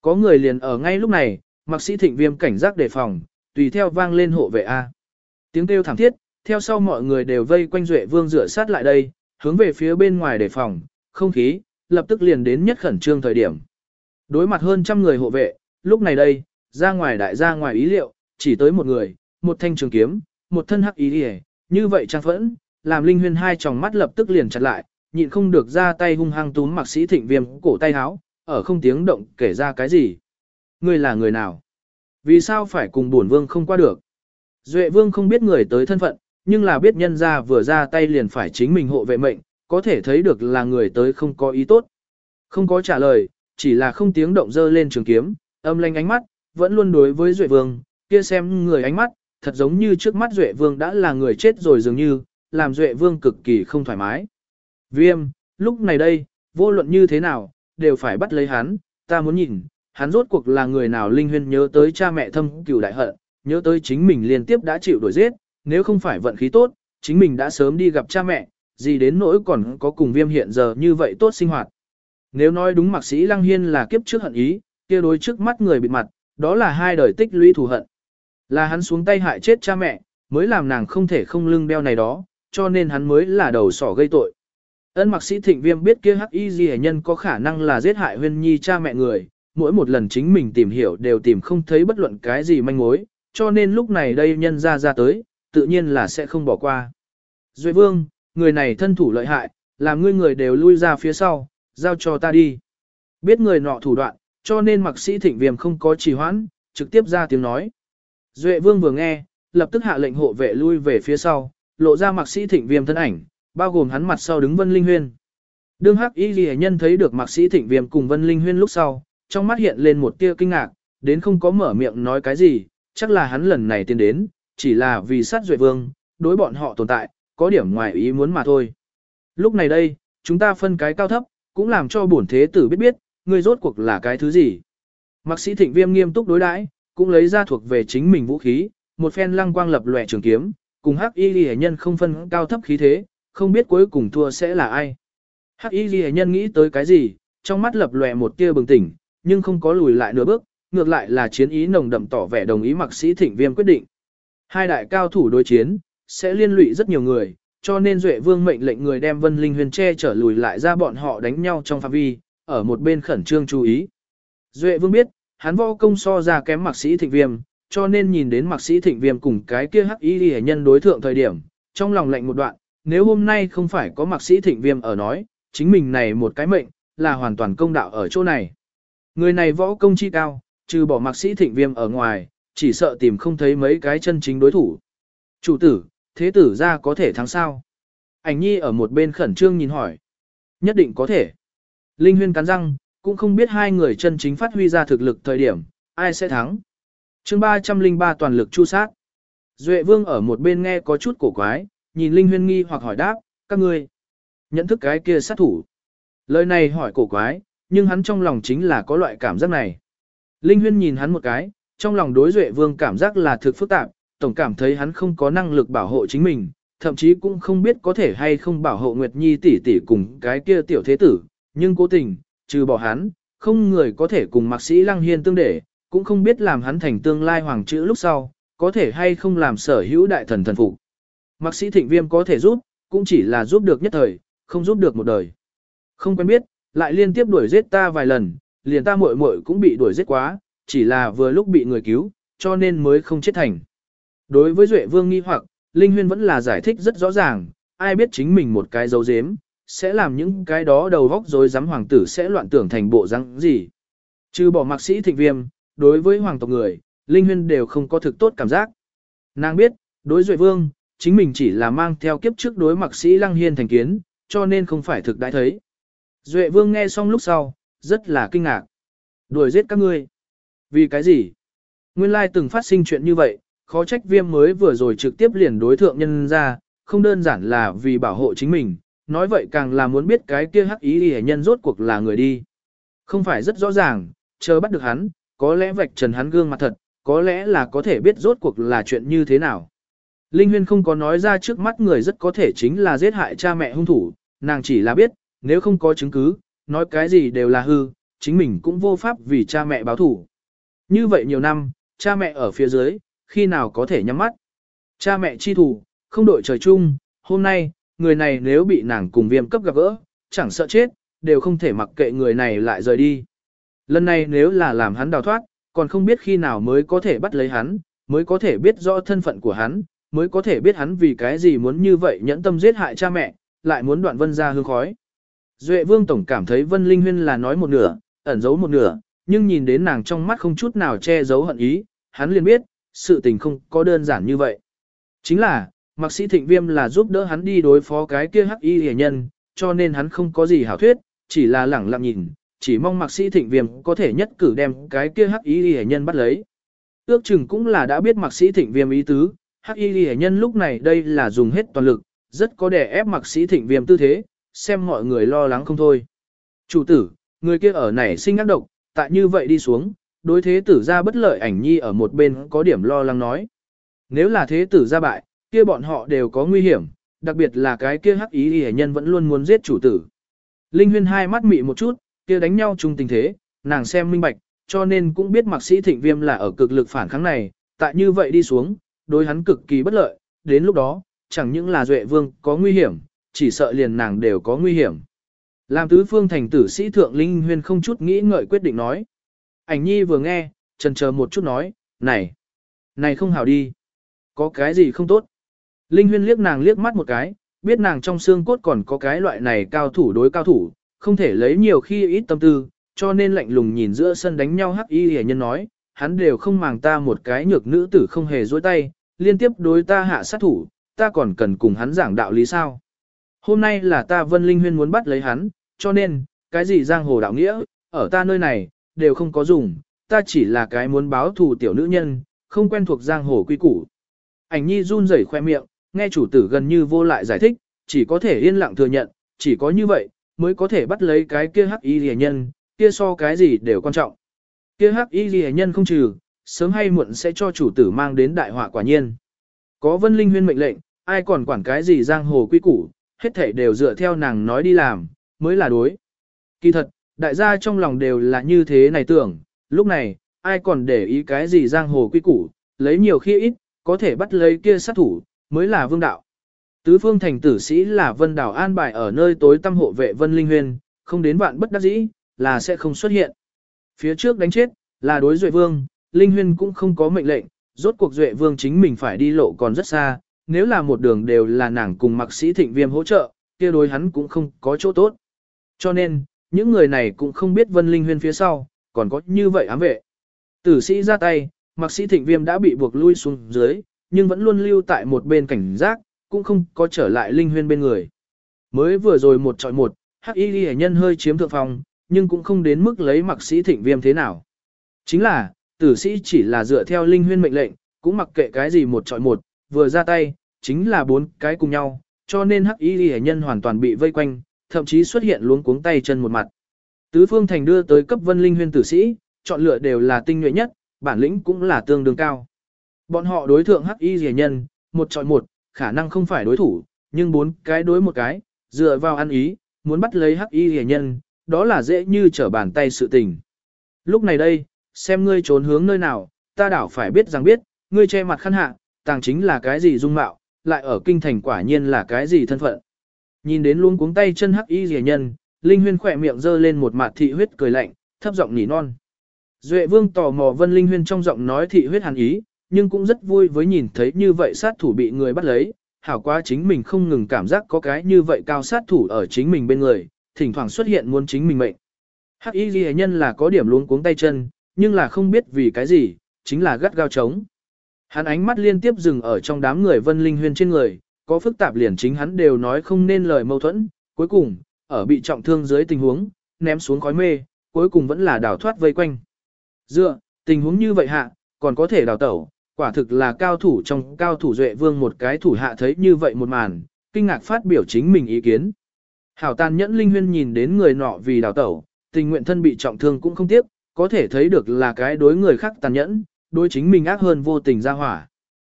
Có người liền ở ngay lúc này, mặc sĩ thịnh viêm cảnh giác đề phòng, tùy theo vang lên hộ vệ A. Tiếng kêu thảm thiết, theo sau mọi người đều vây quanh Duệ Vương rửa sát lại đây, hướng về phía bên ngoài đề phòng, không khí, lập tức liền đến nhất khẩn trương thời điểm. Đối mặt hơn trăm người hộ vệ, lúc này đây, ra ngoài đại ra ngoài ý liệu, chỉ tới một người, một thanh trường kiếm, một thân hắc ý đi như vậy trang phẫn, làm Linh Huyên hai tròng mắt lập tức liền chặt lại, nhịn không được ra tay hung hăng túm mặc sĩ thịnh viêm cổ tay háo, ở không tiếng động kể ra cái gì. Ngươi là người nào? Vì sao phải cùng bổn vương không qua được? Duệ vương không biết người tới thân phận, nhưng là biết nhân ra vừa ra tay liền phải chính mình hộ vệ mệnh, có thể thấy được là người tới không có ý tốt. Không có trả lời, chỉ là không tiếng động dơ lên trường kiếm, âm lanh ánh mắt, vẫn luôn đối với Duệ vương, kia xem người ánh mắt, thật giống như trước mắt Duệ vương đã là người chết rồi dường như, làm Duệ Vương cực kỳ không thoải mái. Viêm, lúc này đây, vô luận như thế nào, đều phải bắt lấy hắn, ta muốn nhìn, hắn rốt cuộc là người nào linh huyên nhớ tới cha mẹ thâm cửu đại hận, nhớ tới chính mình liên tiếp đã chịu đuổi giết, nếu không phải vận khí tốt, chính mình đã sớm đi gặp cha mẹ, gì đến nỗi còn có cùng viêm hiện giờ như vậy tốt sinh hoạt. Nếu nói đúng mạc sĩ Lăng Hiên là kiếp trước hận ý, kia đối trước mắt người bị mặt, đó là hai đời tích lũy thù hận. Là hắn xuống tay hại chết cha mẹ, mới làm nàng không thể không lưng đeo này đó, cho nên hắn mới là đầu sỏ gây tội. Ân mặc sĩ thịnh viêm biết kia hắc y gì nhân có khả năng là giết hại huyên nhi cha mẹ người, mỗi một lần chính mình tìm hiểu đều tìm không thấy bất luận cái gì manh mối, cho nên lúc này đây nhân ra ra tới, tự nhiên là sẽ không bỏ qua. Duệ vương, người này thân thủ lợi hại, làm ngươi người đều lui ra phía sau, giao cho ta đi. Biết người nọ thủ đoạn, cho nên mặc sĩ thịnh viêm không có trì hoãn, trực tiếp ra tiếng nói. Duệ vương vừa nghe, lập tức hạ lệnh hộ vệ lui về phía sau, lộ ra mặc sĩ thịnh viêm thân ảnh, bao gồm hắn mặt sau đứng Vân Linh Huyên. Đương Hắc Y Lệ Nhân thấy được Mạc Sĩ Thịnh Viêm cùng Vân Linh Huyên lúc sau, trong mắt hiện lên một tia kinh ngạc, đến không có mở miệng nói cái gì, chắc là hắn lần này tiến đến, chỉ là vì sát duệ vương, đối bọn họ tồn tại, có điểm ngoài ý muốn mà thôi. Lúc này đây, chúng ta phân cái cao thấp, cũng làm cho bổn thế tử biết biết, người rốt cuộc là cái thứ gì. Mạc Sĩ Thịnh Viêm nghiêm túc đối đãi, cũng lấy ra thuộc về chính mình vũ khí, một phen lăng quang lập lòe trường kiếm, cùng Hắc Y Lệ Nhân không phân cao thấp khí thế, không biết cuối cùng thua sẽ là ai. Hắc y ghi nhân nghĩ tới cái gì, trong mắt lập lòe một tia bừng tỉnh, nhưng không có lùi lại nửa bước, ngược lại là chiến ý nồng đậm tỏ vẻ đồng ý mặc sĩ thịnh viêm quyết định. Hai đại cao thủ đối chiến, sẽ liên lụy rất nhiều người, cho nên Duệ Vương mệnh lệnh người đem Vân Linh Huyền che trở lùi lại ra bọn họ đánh nhau trong phạm vi, ở một bên khẩn trương chú ý. Duệ Vương biết, hắn võ công so ra kém mặc sĩ thịnh viêm, cho nên nhìn đến mặc sĩ thịnh viêm cùng cái kia hắc y hệ nhân đối thượng thời điểm, trong lòng lệnh một đoạn, nếu hôm nay không phải có mặc sĩ thịnh viêm ở nói, chính mình này một cái mệnh, là hoàn toàn công đạo ở chỗ này. Người này võ công chi cao, trừ bỏ mạc sĩ thịnh viêm ở ngoài, chỉ sợ tìm không thấy mấy cái chân chính đối thủ. Chủ tử, thế tử ra có thể thắng sao? Ảnh nhi ở một bên khẩn trương nhìn hỏi. Nhất định có thể. Linh huyên cắn răng, cũng không biết hai người chân chính phát huy ra thực lực thời điểm, ai sẽ thắng. chương 303 toàn lực chu sát. Duệ vương ở một bên nghe có chút cổ quái, nhìn Linh Huyên nghi hoặc hỏi đáp, các ngươi nhận thức cái kia sát thủ. Lời này hỏi cổ quái, nhưng hắn trong lòng chính là có loại cảm giác này. Linh Huyên nhìn hắn một cái, trong lòng đối Duệ Vương cảm giác là thực phức tạp, tổng cảm thấy hắn không có năng lực bảo hộ chính mình, thậm chí cũng không biết có thể hay không bảo hộ Nguyệt Nhi tỷ tỷ cùng cái kia tiểu thế tử, nhưng cố tình, trừ bỏ hắn, không người có thể cùng mạc sĩ Lăng Hiên tương để, cũng không biết làm hắn thành tương lai hoàng chữ lúc sau, có thể hay không làm sở hữu đại thần thần phục. Mạc sĩ thịnh viêm có thể giúp, cũng chỉ là giúp được nhất thời, không giúp được một đời. Không quen biết, lại liên tiếp đuổi giết ta vài lần, liền ta muội muội cũng bị đuổi giết quá, chỉ là vừa lúc bị người cứu, cho nên mới không chết thành. Đối với Duệ Vương nghi hoặc, Linh Huyên vẫn là giải thích rất rõ ràng, ai biết chính mình một cái dấu dếm, sẽ làm những cái đó đầu vóc rối rắm hoàng tử sẽ loạn tưởng thành bộ răng gì. Trừ bỏ mạc sĩ thịnh viêm, đối với hoàng tộc người, Linh Huyên đều không có thực tốt cảm giác. Nàng biết, đối Duệ Vương, chính mình chỉ là mang theo kiếp trước đối mặc sĩ lăng hiên thành kiến, cho nên không phải thực đại thấy. Duệ vương nghe xong lúc sau, rất là kinh ngạc. Đuổi giết các ngươi. Vì cái gì? Nguyên lai từng phát sinh chuyện như vậy, khó trách viêm mới vừa rồi trực tiếp liền đối thượng nhân ra, không đơn giản là vì bảo hộ chính mình, nói vậy càng là muốn biết cái kia hắc ý để nhân rốt cuộc là người đi. Không phải rất rõ ràng, chờ bắt được hắn, có lẽ vạch trần hắn gương mặt thật, có lẽ là có thể biết rốt cuộc là chuyện như thế nào. Linh Huyên không có nói ra trước mắt người rất có thể chính là giết hại cha mẹ hung thủ, nàng chỉ là biết, nếu không có chứng cứ, nói cái gì đều là hư, chính mình cũng vô pháp vì cha mẹ báo thủ. Như vậy nhiều năm, cha mẹ ở phía dưới, khi nào có thể nhắm mắt. Cha mẹ chi thủ, không đội trời chung, hôm nay, người này nếu bị nàng cùng viêm cấp gặp gỡ, chẳng sợ chết, đều không thể mặc kệ người này lại rời đi. Lần này nếu là làm hắn đào thoát, còn không biết khi nào mới có thể bắt lấy hắn, mới có thể biết rõ thân phận của hắn, mới có thể biết hắn vì cái gì muốn như vậy nhẫn tâm giết hại cha mẹ, lại muốn đoạn vân ra hương khói. Duệ vương tổng cảm thấy vân linh huyên là nói một nửa, ẩn giấu một nửa, nhưng nhìn đến nàng trong mắt không chút nào che giấu hận ý, hắn liền biết, sự tình không có đơn giản như vậy. Chính là, mạc sĩ thịnh viêm là giúp đỡ hắn đi đối phó cái kia hắc y hề nhân, cho nên hắn không có gì hảo thuyết, chỉ là lẳng lặng nhìn, chỉ mong mạc sĩ thịnh viêm có thể nhất cử đem cái kia hắc y hề nhân bắt lấy. Ước chừng cũng là đã biết mạc sĩ thịnh viêm ý tứ, Hắc y hề nhân lúc này đây là dùng hết toàn lực, rất có để ép mặc sĩ thịnh viêm tư thế, xem mọi người lo lắng không thôi. Chủ tử, người kia ở này sinh ác độc, tại như vậy đi xuống, đối thế tử ra bất lợi ảnh nhi ở một bên có điểm lo lắng nói. Nếu là thế tử ra bại, kia bọn họ đều có nguy hiểm, đặc biệt là cái kia hắc ý ghi nhân vẫn luôn muốn giết chủ tử. Linh huyên hai mắt mị một chút, kia đánh nhau chung tình thế, nàng xem minh bạch, cho nên cũng biết mạc sĩ thịnh viêm là ở cực lực phản kháng này, tại như vậy đi xuống, đối hắn cực kỳ bất lợi, đến lúc đó, chẳng những là Duệ Vương có nguy hiểm, chỉ sợ liền nàng đều có nguy hiểm. Làm tứ phương thành tử sĩ thượng linh huyên không chút nghĩ ngợi quyết định nói. Ảnh nhi vừa nghe, trần chờ một chút nói, này, này không hảo đi. Có cái gì không tốt? Linh huyên liếc nàng liếc mắt một cái, biết nàng trong xương cốt còn có cái loại này cao thủ đối cao thủ, không thể lấy nhiều khi ít tâm tư, cho nên lạnh lùng nhìn giữa sân đánh nhau hắc y hề nhân nói, hắn đều không màng ta một cái nhược nữ tử không hề dối tay, liên tiếp đối ta hạ sát thủ, ta còn cần cùng hắn giảng đạo lý sao. Hôm nay là ta Vân Linh Huyên muốn bắt lấy hắn, cho nên, cái gì giang hồ đạo nghĩa, ở ta nơi này, đều không có dùng, ta chỉ là cái muốn báo thù tiểu nữ nhân, không quen thuộc giang hồ quy củ. Ảnh nhi run rẩy khoe miệng, nghe chủ tử gần như vô lại giải thích, chỉ có thể yên lặng thừa nhận, chỉ có như vậy, mới có thể bắt lấy cái kia hắc y rìa nhân, kia so cái gì đều quan trọng. Kia hắc y rìa nhân không trừ, sớm hay muộn sẽ cho chủ tử mang đến đại họa quả nhiên. Có vân linh huyên mệnh lệnh, ai còn quản cái gì giang hồ quy củ, hết thảy đều dựa theo nàng nói đi làm, mới là đối. Kỳ thật, đại gia trong lòng đều là như thế này tưởng, lúc này, ai còn để ý cái gì giang hồ quy củ, lấy nhiều khi ít, có thể bắt lấy kia sát thủ, mới là vương đạo. Tứ phương thành tử sĩ là vân đảo an bài ở nơi tối tâm hộ vệ vân linh huyền, không đến vạn bất đắc dĩ, là sẽ không xuất hiện. Phía trước đánh chết, là đối duệ vương, linh huyền cũng không có mệnh lệnh, rốt cuộc duệ vương chính mình phải đi lộ còn rất xa, nếu là một đường đều là nàng cùng mặc sĩ thịnh viêm hỗ trợ, kia đối hắn cũng không có chỗ tốt. Cho nên, những người này cũng không biết vân linh huyên phía sau, còn có như vậy ám vệ. Tử sĩ ra tay, mặc sĩ thịnh viêm đã bị buộc lui xuống dưới, nhưng vẫn luôn lưu tại một bên cảnh giác, cũng không có trở lại linh huyên bên người. Mới vừa rồi một trọi một, hắc y ghi nhân hơi chiếm thượng phong, nhưng cũng không đến mức lấy mặc sĩ thịnh viêm thế nào. Chính là, tử sĩ chỉ là dựa theo linh huyên mệnh lệnh, cũng mặc kệ cái gì một trọi một, vừa ra tay, chính là bốn cái cùng nhau, cho nên hắc y ghi nhân hoàn toàn bị vây quanh, thậm chí xuất hiện luống cuống tay chân một mặt. Tứ phương thành đưa tới cấp vân linh huyên tử sĩ, chọn lựa đều là tinh nhuệ nhất, bản lĩnh cũng là tương đương cao. Bọn họ đối thượng hắc y rẻ nhân, một chọi một, khả năng không phải đối thủ, nhưng bốn cái đối một cái, dựa vào ăn ý, muốn bắt lấy hắc y rẻ nhân, đó là dễ như trở bàn tay sự tình. Lúc này đây, xem ngươi trốn hướng nơi nào, ta đảo phải biết rằng biết, ngươi che mặt khăn hạ, tàng chính là cái gì dung mạo, lại ở kinh thành quả nhiên là cái gì thân phận. Nhìn đến luôn cuống tay chân hắc y rẻ nhân, Linh Huyên khỏe miệng dơ lên một mặt thị huyết cười lạnh, thấp giọng nỉ non. Duệ Vương tò mò Vân Linh Huyên trong giọng nói thị huyết hàn ý, nhưng cũng rất vui với nhìn thấy như vậy sát thủ bị người bắt lấy, hảo quá chính mình không ngừng cảm giác có cái như vậy cao sát thủ ở chính mình bên người, thỉnh thoảng xuất hiện muốn chính mình mệnh. Hắc y ghi nhân là có điểm luống cuống tay chân, nhưng là không biết vì cái gì, chính là gắt gao trống. Hắn ánh mắt liên tiếp dừng ở trong đám người vân linh huyên trên người, có phức tạp liền chính hắn đều nói không nên lời mâu thuẫn, cuối cùng, ở bị trọng thương dưới tình huống, ném xuống khói mê, cuối cùng vẫn là đào thoát vây quanh. Dựa, tình huống như vậy hạ, còn có thể đào tẩu, quả thực là cao thủ trong cao thủ duệ vương một cái thủ hạ thấy như vậy một màn, kinh ngạc phát biểu chính mình ý kiến. Hảo tàn nhẫn linh huyên nhìn đến người nọ vì đào tẩu, tình nguyện thân bị trọng thương cũng không tiếc, có thể thấy được là cái đối người khác tàn nhẫn, đối chính mình ác hơn vô tình ra hỏa.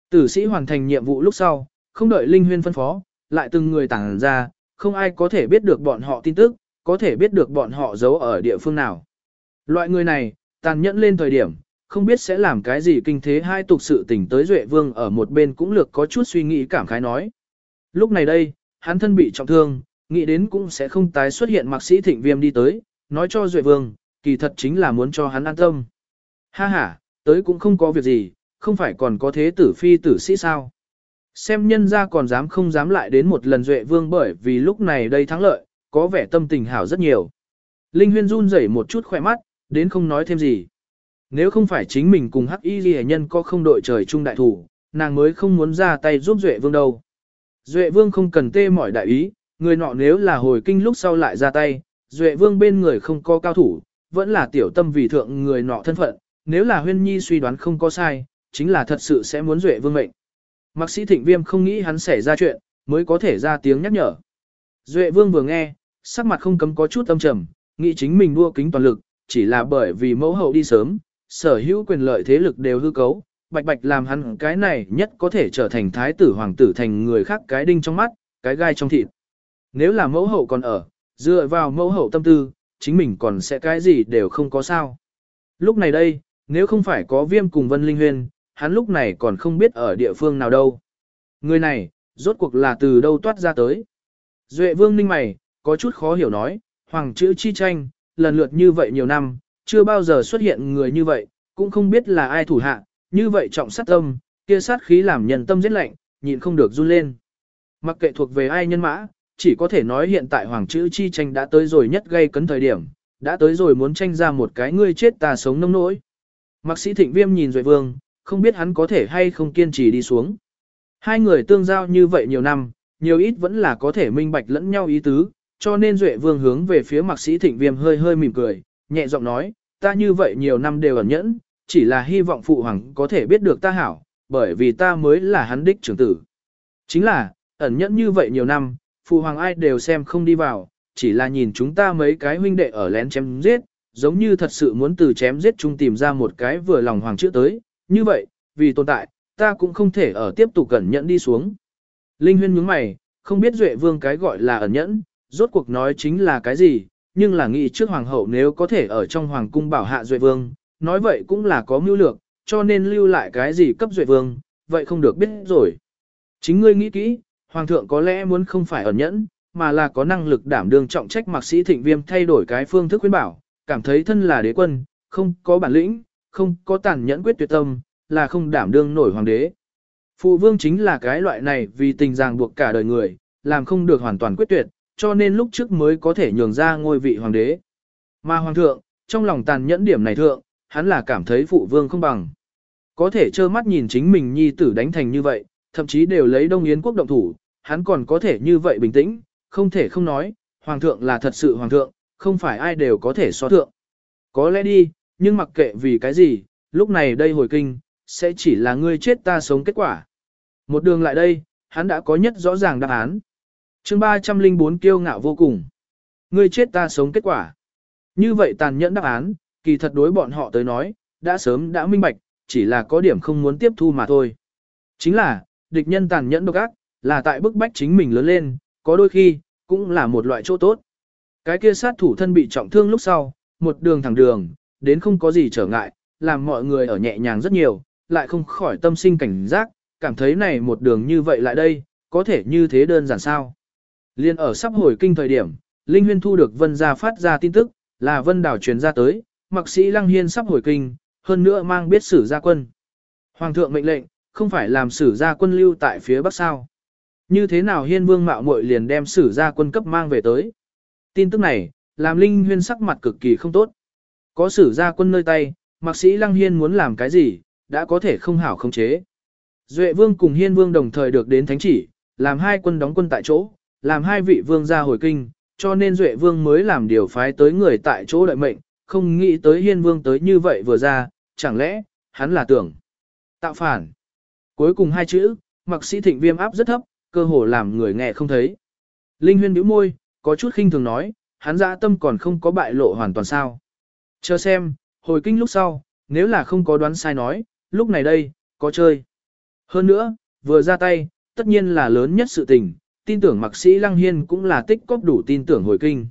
Tử sĩ hoàn thành nhiệm vụ lúc sau, không đợi linh huyên phân phó, lại từng người tản ra, không ai có thể biết được bọn họ tin tức, có thể biết được bọn họ giấu ở địa phương nào. Loại người này, tàn nhẫn lên thời điểm, không biết sẽ làm cái gì kinh thế hai tục sự tình tới Duệ Vương ở một bên cũng lược có chút suy nghĩ cảm khái nói. Lúc này đây, hắn thân bị trọng thương, nghĩ đến cũng sẽ không tái xuất hiện mạc sĩ thịnh viêm đi tới, nói cho Duệ Vương, kỳ thật chính là muốn cho hắn an tâm. Ha ha, tới cũng không có việc gì, không phải còn có thế tử phi tử sĩ sao. Xem nhân ra còn dám không dám lại đến một lần Duệ Vương bởi vì lúc này đây thắng lợi, có vẻ tâm tình hảo rất nhiều. Linh huyên run rẩy một chút khỏe mắt, đến không nói thêm gì. Nếu không phải chính mình cùng hắc y ghi nhân có không đội trời chung đại thủ, nàng mới không muốn ra tay giúp Duệ Vương đâu. Duệ Vương không cần tê mỏi đại ý, người nọ nếu là hồi kinh lúc sau lại ra tay, Duệ Vương bên người không có cao thủ, vẫn là tiểu tâm vì thượng người nọ thân phận, nếu là huyên nhi suy đoán không có sai, chính là thật sự sẽ muốn Duệ Vương mệnh. Mạc sĩ thịnh viêm không nghĩ hắn xảy ra chuyện, mới có thể ra tiếng nhắc nhở. Duệ Vương vừa nghe, sắc mặt không cấm có chút âm trầm, nghĩ chính mình đua kính toàn lực, chỉ là bởi vì mẫu hậu đi sớm, sở hữu quyền lợi thế lực đều hư cấu, bạch bạch làm hắn cái này nhất có thể trở thành thái tử hoàng tử thành người khác cái đinh trong mắt, cái gai trong thịt. Nếu là mẫu hậu còn ở, dựa vào mẫu hậu tâm tư, chính mình còn sẽ cái gì đều không có sao. Lúc này đây, nếu không phải có viêm cùng Vân Linh Huyên, hắn lúc này còn không biết ở địa phương nào đâu. Người này, rốt cuộc là từ đâu toát ra tới. Duệ vương ninh mày, có chút khó hiểu nói, hoàng chữ chi tranh, lần lượt như vậy nhiều năm, chưa bao giờ xuất hiện người như vậy, cũng không biết là ai thủ hạ, như vậy trọng sát tâm, kia sát khí làm nhân tâm giết lạnh, nhịn không được run lên. Mặc kệ thuộc về ai nhân mã, chỉ có thể nói hiện tại hoàng chữ chi tranh đã tới rồi nhất gây cấn thời điểm, đã tới rồi muốn tranh ra một cái ngươi chết ta sống nông nỗi. Mạc sĩ thịnh viêm nhìn Duệ Vương, không biết hắn có thể hay không kiên trì đi xuống. Hai người tương giao như vậy nhiều năm, nhiều ít vẫn là có thể minh bạch lẫn nhau ý tứ, cho nên Duệ Vương hướng về phía Mạc sĩ thịnh viêm hơi hơi mỉm cười, nhẹ giọng nói, ta như vậy nhiều năm đều ẩn nhẫn, chỉ là hy vọng phụ hoàng có thể biết được ta hảo, bởi vì ta mới là hắn đích trưởng tử. Chính là, ẩn nhẫn như vậy nhiều năm, phụ hoàng ai đều xem không đi vào, chỉ là nhìn chúng ta mấy cái huynh đệ ở lén chém giết, giống như thật sự muốn từ chém giết chung tìm ra một cái vừa lòng hoàng chữ tới, như vậy, vì tồn tại, ta cũng không thể ở tiếp tục cẩn nhẫn đi xuống. Linh huyên nhướng mày, không biết Duệ Vương cái gọi là ẩn nhẫn, rốt cuộc nói chính là cái gì, nhưng là nghĩ trước hoàng hậu nếu có thể ở trong hoàng cung bảo hạ Duệ Vương, nói vậy cũng là có mưu lược, cho nên lưu lại cái gì cấp Duệ Vương, vậy không được biết rồi. Chính ngươi nghĩ kỹ, hoàng thượng có lẽ muốn không phải ẩn nhẫn, mà là có năng lực đảm đương trọng trách mạc sĩ thịnh viêm thay đổi cái phương thức khuyên bảo, cảm thấy thân là đế quân, không có bản lĩnh, không có tàn nhẫn quyết tuyệt tâm, là không đảm đương nổi hoàng đế. Phụ vương chính là cái loại này vì tình ràng buộc cả đời người, làm không được hoàn toàn quyết tuyệt, cho nên lúc trước mới có thể nhường ra ngôi vị hoàng đế. Mà hoàng thượng, trong lòng tàn nhẫn điểm này thượng, hắn là cảm thấy phụ vương không bằng. Có thể trơ mắt nhìn chính mình nhi tử đánh thành như vậy, thậm chí đều lấy Đông Yến quốc động thủ, hắn còn có thể như vậy bình tĩnh, không thể không nói, hoàng thượng là thật sự hoàng thượng, không phải ai đều có thể so thượng. Có lẽ đi, nhưng mặc kệ vì cái gì, lúc này đây hồi kinh, sẽ chỉ là ngươi chết ta sống kết quả. Một đường lại đây, hắn đã có nhất rõ ràng đáp án. chương 304 kiêu ngạo vô cùng. Ngươi chết ta sống kết quả. Như vậy tàn nhẫn đáp án, kỳ thật đối bọn họ tới nói, đã sớm đã minh bạch, chỉ là có điểm không muốn tiếp thu mà thôi. Chính là, địch nhân tàn nhẫn độc ác, là tại bức bách chính mình lớn lên, có đôi khi, cũng là một loại chỗ tốt. Cái kia sát thủ thân bị trọng thương lúc sau, một đường thẳng đường, đến không có gì trở ngại, làm mọi người ở nhẹ nhàng rất nhiều, lại không khỏi tâm sinh cảnh giác, cảm thấy này một đường như vậy lại đây, có thể như thế đơn giản sao. Liên ở sắp hồi kinh thời điểm, Linh Huyên thu được Vân Gia phát ra tin tức, là Vân Đảo truyền ra tới, mặc sĩ Lăng Hiên sắp hồi kinh, hơn nữa mang biết sử gia quân. Hoàng thượng mệnh lệnh, không phải làm sử gia quân lưu tại phía bắc sao. Như thế nào hiên vương mạo muội liền đem sử gia quân cấp mang về tới. Tin tức này, làm Linh Huyên sắc mặt cực kỳ không tốt. Có sử gia quân nơi tay, mạc sĩ Lăng Hiên muốn làm cái gì, đã có thể không hảo không chế. Duệ vương cùng hiên vương đồng thời được đến thánh chỉ, làm hai quân đóng quân tại chỗ, làm hai vị vương ra hồi kinh, cho nên Duệ vương mới làm điều phái tới người tại chỗ đợi mệnh, không nghĩ tới hiên vương tới như vậy vừa ra, chẳng lẽ, hắn là tưởng tạo phản. Cuối cùng hai chữ, mặc sĩ thịnh viêm áp rất thấp, cơ hồ làm người nghe không thấy. Linh huyên bĩu môi, có chút khinh thường nói, hắn dã tâm còn không có bại lộ hoàn toàn sao. Chờ xem, hồi kinh lúc sau, nếu là không có đoán sai nói, lúc này đây, có chơi. Hơn nữa, vừa ra tay, tất nhiên là lớn nhất sự tình, tin tưởng mặc sĩ Lăng Hiên cũng là tích cóp đủ tin tưởng hồi kinh.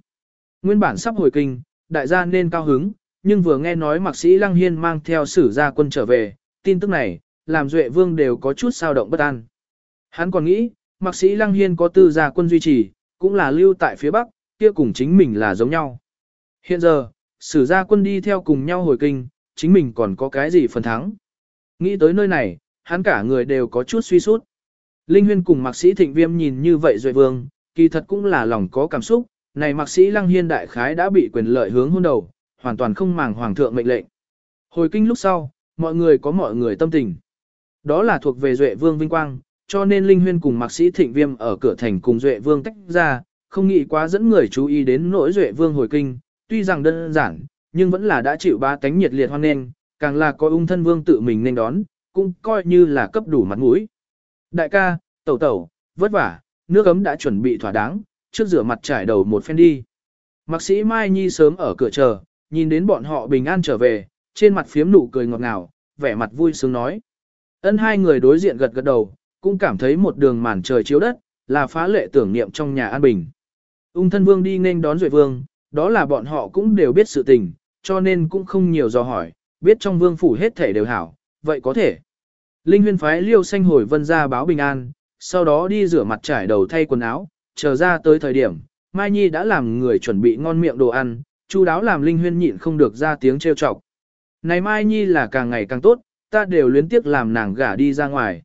Nguyên bản sắp hồi kinh, đại gia nên cao hứng, nhưng vừa nghe nói mặc sĩ Lăng Hiên mang theo sử gia quân trở về, tin tức này, làm Duệ Vương đều có chút sao động bất an. Hắn còn nghĩ, mặc sĩ Lăng Hiên có tư gia quân duy trì, cũng là lưu tại phía Bắc, kia cùng chính mình là giống nhau. Hiện giờ, sử gia quân đi theo cùng nhau hồi kinh, chính mình còn có cái gì phần thắng. Nghĩ tới nơi này, hắn cả người đều có chút suy sút. Linh Huyên cùng mạc sĩ Thịnh Viêm nhìn như vậy Duệ Vương, kỳ thật cũng là lòng có cảm xúc, này mạc sĩ Lăng Hiên đại khái đã bị quyền lợi hướng hôn đầu, hoàn toàn không màng hoàng thượng mệnh lệnh. Hồi kinh lúc sau, mọi người có mọi người tâm tình. Đó là thuộc về Duệ Vương vinh quang, cho nên Linh Huyên cùng mạc sĩ Thịnh Viêm ở cửa thành cùng Duệ Vương tách ra, không nghĩ quá dẫn người chú ý đến nỗi Duệ Vương hồi kinh, tuy rằng đơn giản, nhưng vẫn là đã chịu ba tánh nhiệt liệt hoan nghênh, càng là có ung thân vương tự mình nên đón, cũng coi như là cấp đủ mặt mũi. Đại ca, tẩu tẩu, vất vả, nước ấm đã chuẩn bị thỏa đáng, trước rửa mặt trải đầu một phen đi. Mạc sĩ Mai Nhi sớm ở cửa chờ, nhìn đến bọn họ bình an trở về, trên mặt phiếm nụ cười ngọt ngào, vẻ mặt vui sướng nói. Ân hai người đối diện gật gật đầu, cũng cảm thấy một đường màn trời chiếu đất, là phá lệ tưởng niệm trong nhà an bình. Ung thân vương đi nên đón Duệ vương, đó là bọn họ cũng đều biết sự tình, cho nên cũng không nhiều dò hỏi, biết trong vương phủ hết thể đều hảo, vậy có thể. Linh huyên phái liêu xanh hồi vân ra báo bình an, sau đó đi rửa mặt trải đầu thay quần áo, chờ ra tới thời điểm, Mai Nhi đã làm người chuẩn bị ngon miệng đồ ăn, chu đáo làm Linh huyên nhịn không được ra tiếng trêu chọc. Này Mai Nhi là càng ngày càng tốt, ta đều luyến tiếc làm nàng gả đi ra ngoài.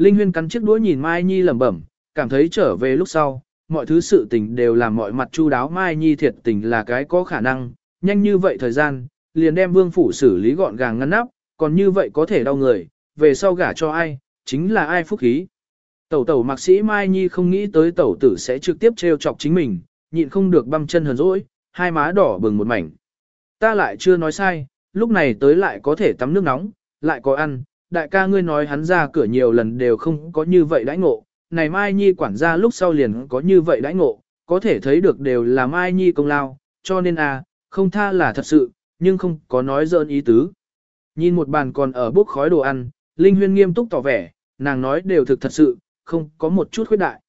Linh huyên cắn chiếc đũa nhìn Mai Nhi lẩm bẩm, cảm thấy trở về lúc sau, mọi thứ sự tình đều làm mọi mặt chu đáo Mai Nhi thiệt tình là cái có khả năng, nhanh như vậy thời gian, liền đem vương phủ xử lý gọn gàng ngăn nắp, còn như vậy có thể đau người, về sau gả cho ai, chính là ai phúc khí. Tẩu tẩu mạc sĩ Mai Nhi không nghĩ tới tẩu tử sẽ trực tiếp trêu chọc chính mình, nhịn không được băm chân hờn dỗi, hai má đỏ bừng một mảnh. Ta lại chưa nói sai, lúc này tới lại có thể tắm nước nóng, lại có ăn, đại ca ngươi nói hắn ra cửa nhiều lần đều không có như vậy đãi ngộ, này Mai Nhi quản gia lúc sau liền có như vậy đãi ngộ, có thể thấy được đều là Mai Nhi công lao, cho nên à, không tha là thật sự, nhưng không có nói dỡn ý tứ. Nhìn một bàn còn ở bốc khói đồ ăn, Linh Huyên nghiêm túc tỏ vẻ, nàng nói đều thực thật sự, không có một chút khuyết đại.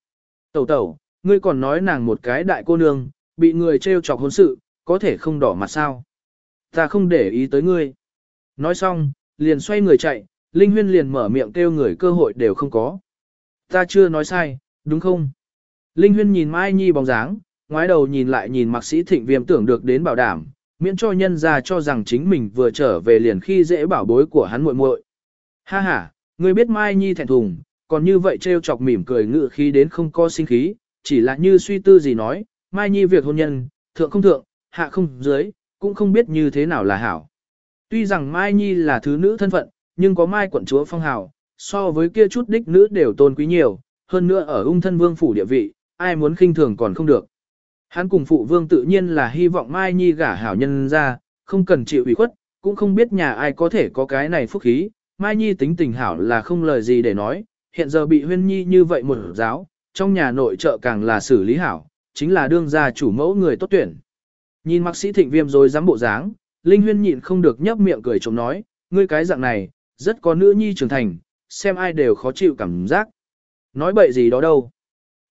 Tẩu tẩu, ngươi còn nói nàng một cái đại cô nương, bị người trêu chọc hôn sự, có thể không đỏ mặt sao. Ta không để ý tới ngươi. Nói xong, liền xoay người chạy, Linh Huyên liền mở miệng kêu người cơ hội đều không có. Ta chưa nói sai, đúng không? Linh Huyên nhìn Mai Nhi bóng dáng, ngoái đầu nhìn lại nhìn mạc sĩ thịnh viêm tưởng được đến bảo đảm, miễn cho nhân ra cho rằng chính mình vừa trở về liền khi dễ bảo bối của hắn muội muội. Ha ha, ngươi biết Mai Nhi thẹn thùng, còn như vậy trêu chọc mỉm cười ngự khí đến không có sinh khí, chỉ là như suy tư gì nói, Mai Nhi việc hôn nhân, thượng không thượng, hạ không dưới, cũng không biết như thế nào là hảo. Tuy rằng Mai Nhi là thứ nữ thân phận, nhưng có Mai quận chúa phong hào, so với kia chút đích nữ đều tôn quý nhiều, hơn nữa ở ung thân vương phủ địa vị, ai muốn khinh thường còn không được. Hắn cùng phụ vương tự nhiên là hy vọng Mai Nhi gả hảo nhân ra, không cần chịu ủy khuất, cũng không biết nhà ai có thể có cái này phúc khí. Mai Nhi tính tình hảo là không lời gì để nói, hiện giờ bị huyên nhi như vậy một giáo, trong nhà nội trợ càng là xử lý hảo, chính là đương gia chủ mẫu người tốt tuyển. Nhìn mạc sĩ thịnh viêm rồi dám bộ dáng, Linh Huyên nhịn không được nhấp miệng cười chống nói, ngươi cái dạng này, rất có nữ nhi trưởng thành, xem ai đều khó chịu cảm giác. Nói bậy gì đó đâu.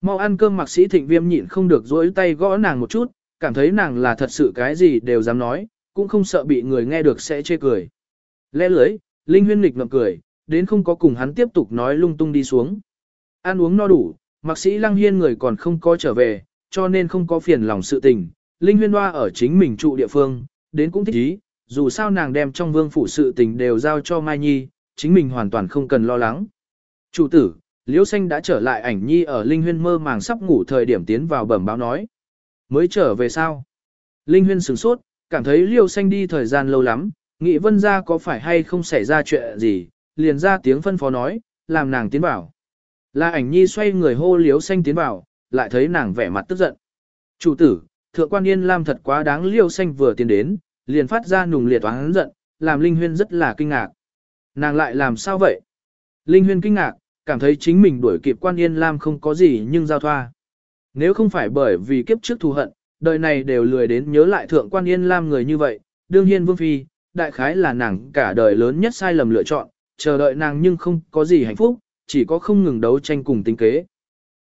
Mau ăn cơm mạc sĩ thịnh viêm nhịn không được dối tay gõ nàng một chút, cảm thấy nàng là thật sự cái gì đều dám nói, cũng không sợ bị người nghe được sẽ chê cười. Lẽ lưới, Linh Huyên nghịch ngậm cười, đến không có cùng hắn tiếp tục nói lung tung đi xuống. Ăn uống no đủ, mạc sĩ lăng hiên người còn không có trở về, cho nên không có phiền lòng sự tình. Linh Huyên Hoa ở chính mình trụ địa phương, đến cũng thích ý, dù sao nàng đem trong vương phủ sự tình đều giao cho Mai Nhi, chính mình hoàn toàn không cần lo lắng. Chủ tử, Liễu Xanh đã trở lại ảnh Nhi ở Linh Huyên mơ màng sắp ngủ thời điểm tiến vào bẩm báo nói. Mới trở về sao? Linh Huyên sửng sốt, cảm thấy Liễu Xanh đi thời gian lâu lắm, Nghĩ vân ra có phải hay không xảy ra chuyện gì, liền ra tiếng phân phó nói, làm nàng tiến vào. La ảnh Nhi xoay người hô Liễu Xanh tiến vào, lại thấy nàng vẻ mặt tức giận. Chủ tử, thượng quan yên lam thật quá đáng Liễu Xanh vừa tiến đến, liền phát ra nùng liệt oán giận, làm Linh Huyên rất là kinh ngạc. Nàng lại làm sao vậy? Linh Huyên kinh ngạc, cảm thấy chính mình đuổi kịp quan Yên Lam không có gì nhưng giao thoa. Nếu không phải bởi vì kiếp trước thù hận, đời này đều lười đến nhớ lại thượng quan Yên Lam người như vậy, đương nhiên Vương Phi, đại khái là nàng cả đời lớn nhất sai lầm lựa chọn, chờ đợi nàng nhưng không có gì hạnh phúc, chỉ có không ngừng đấu tranh cùng tính kế.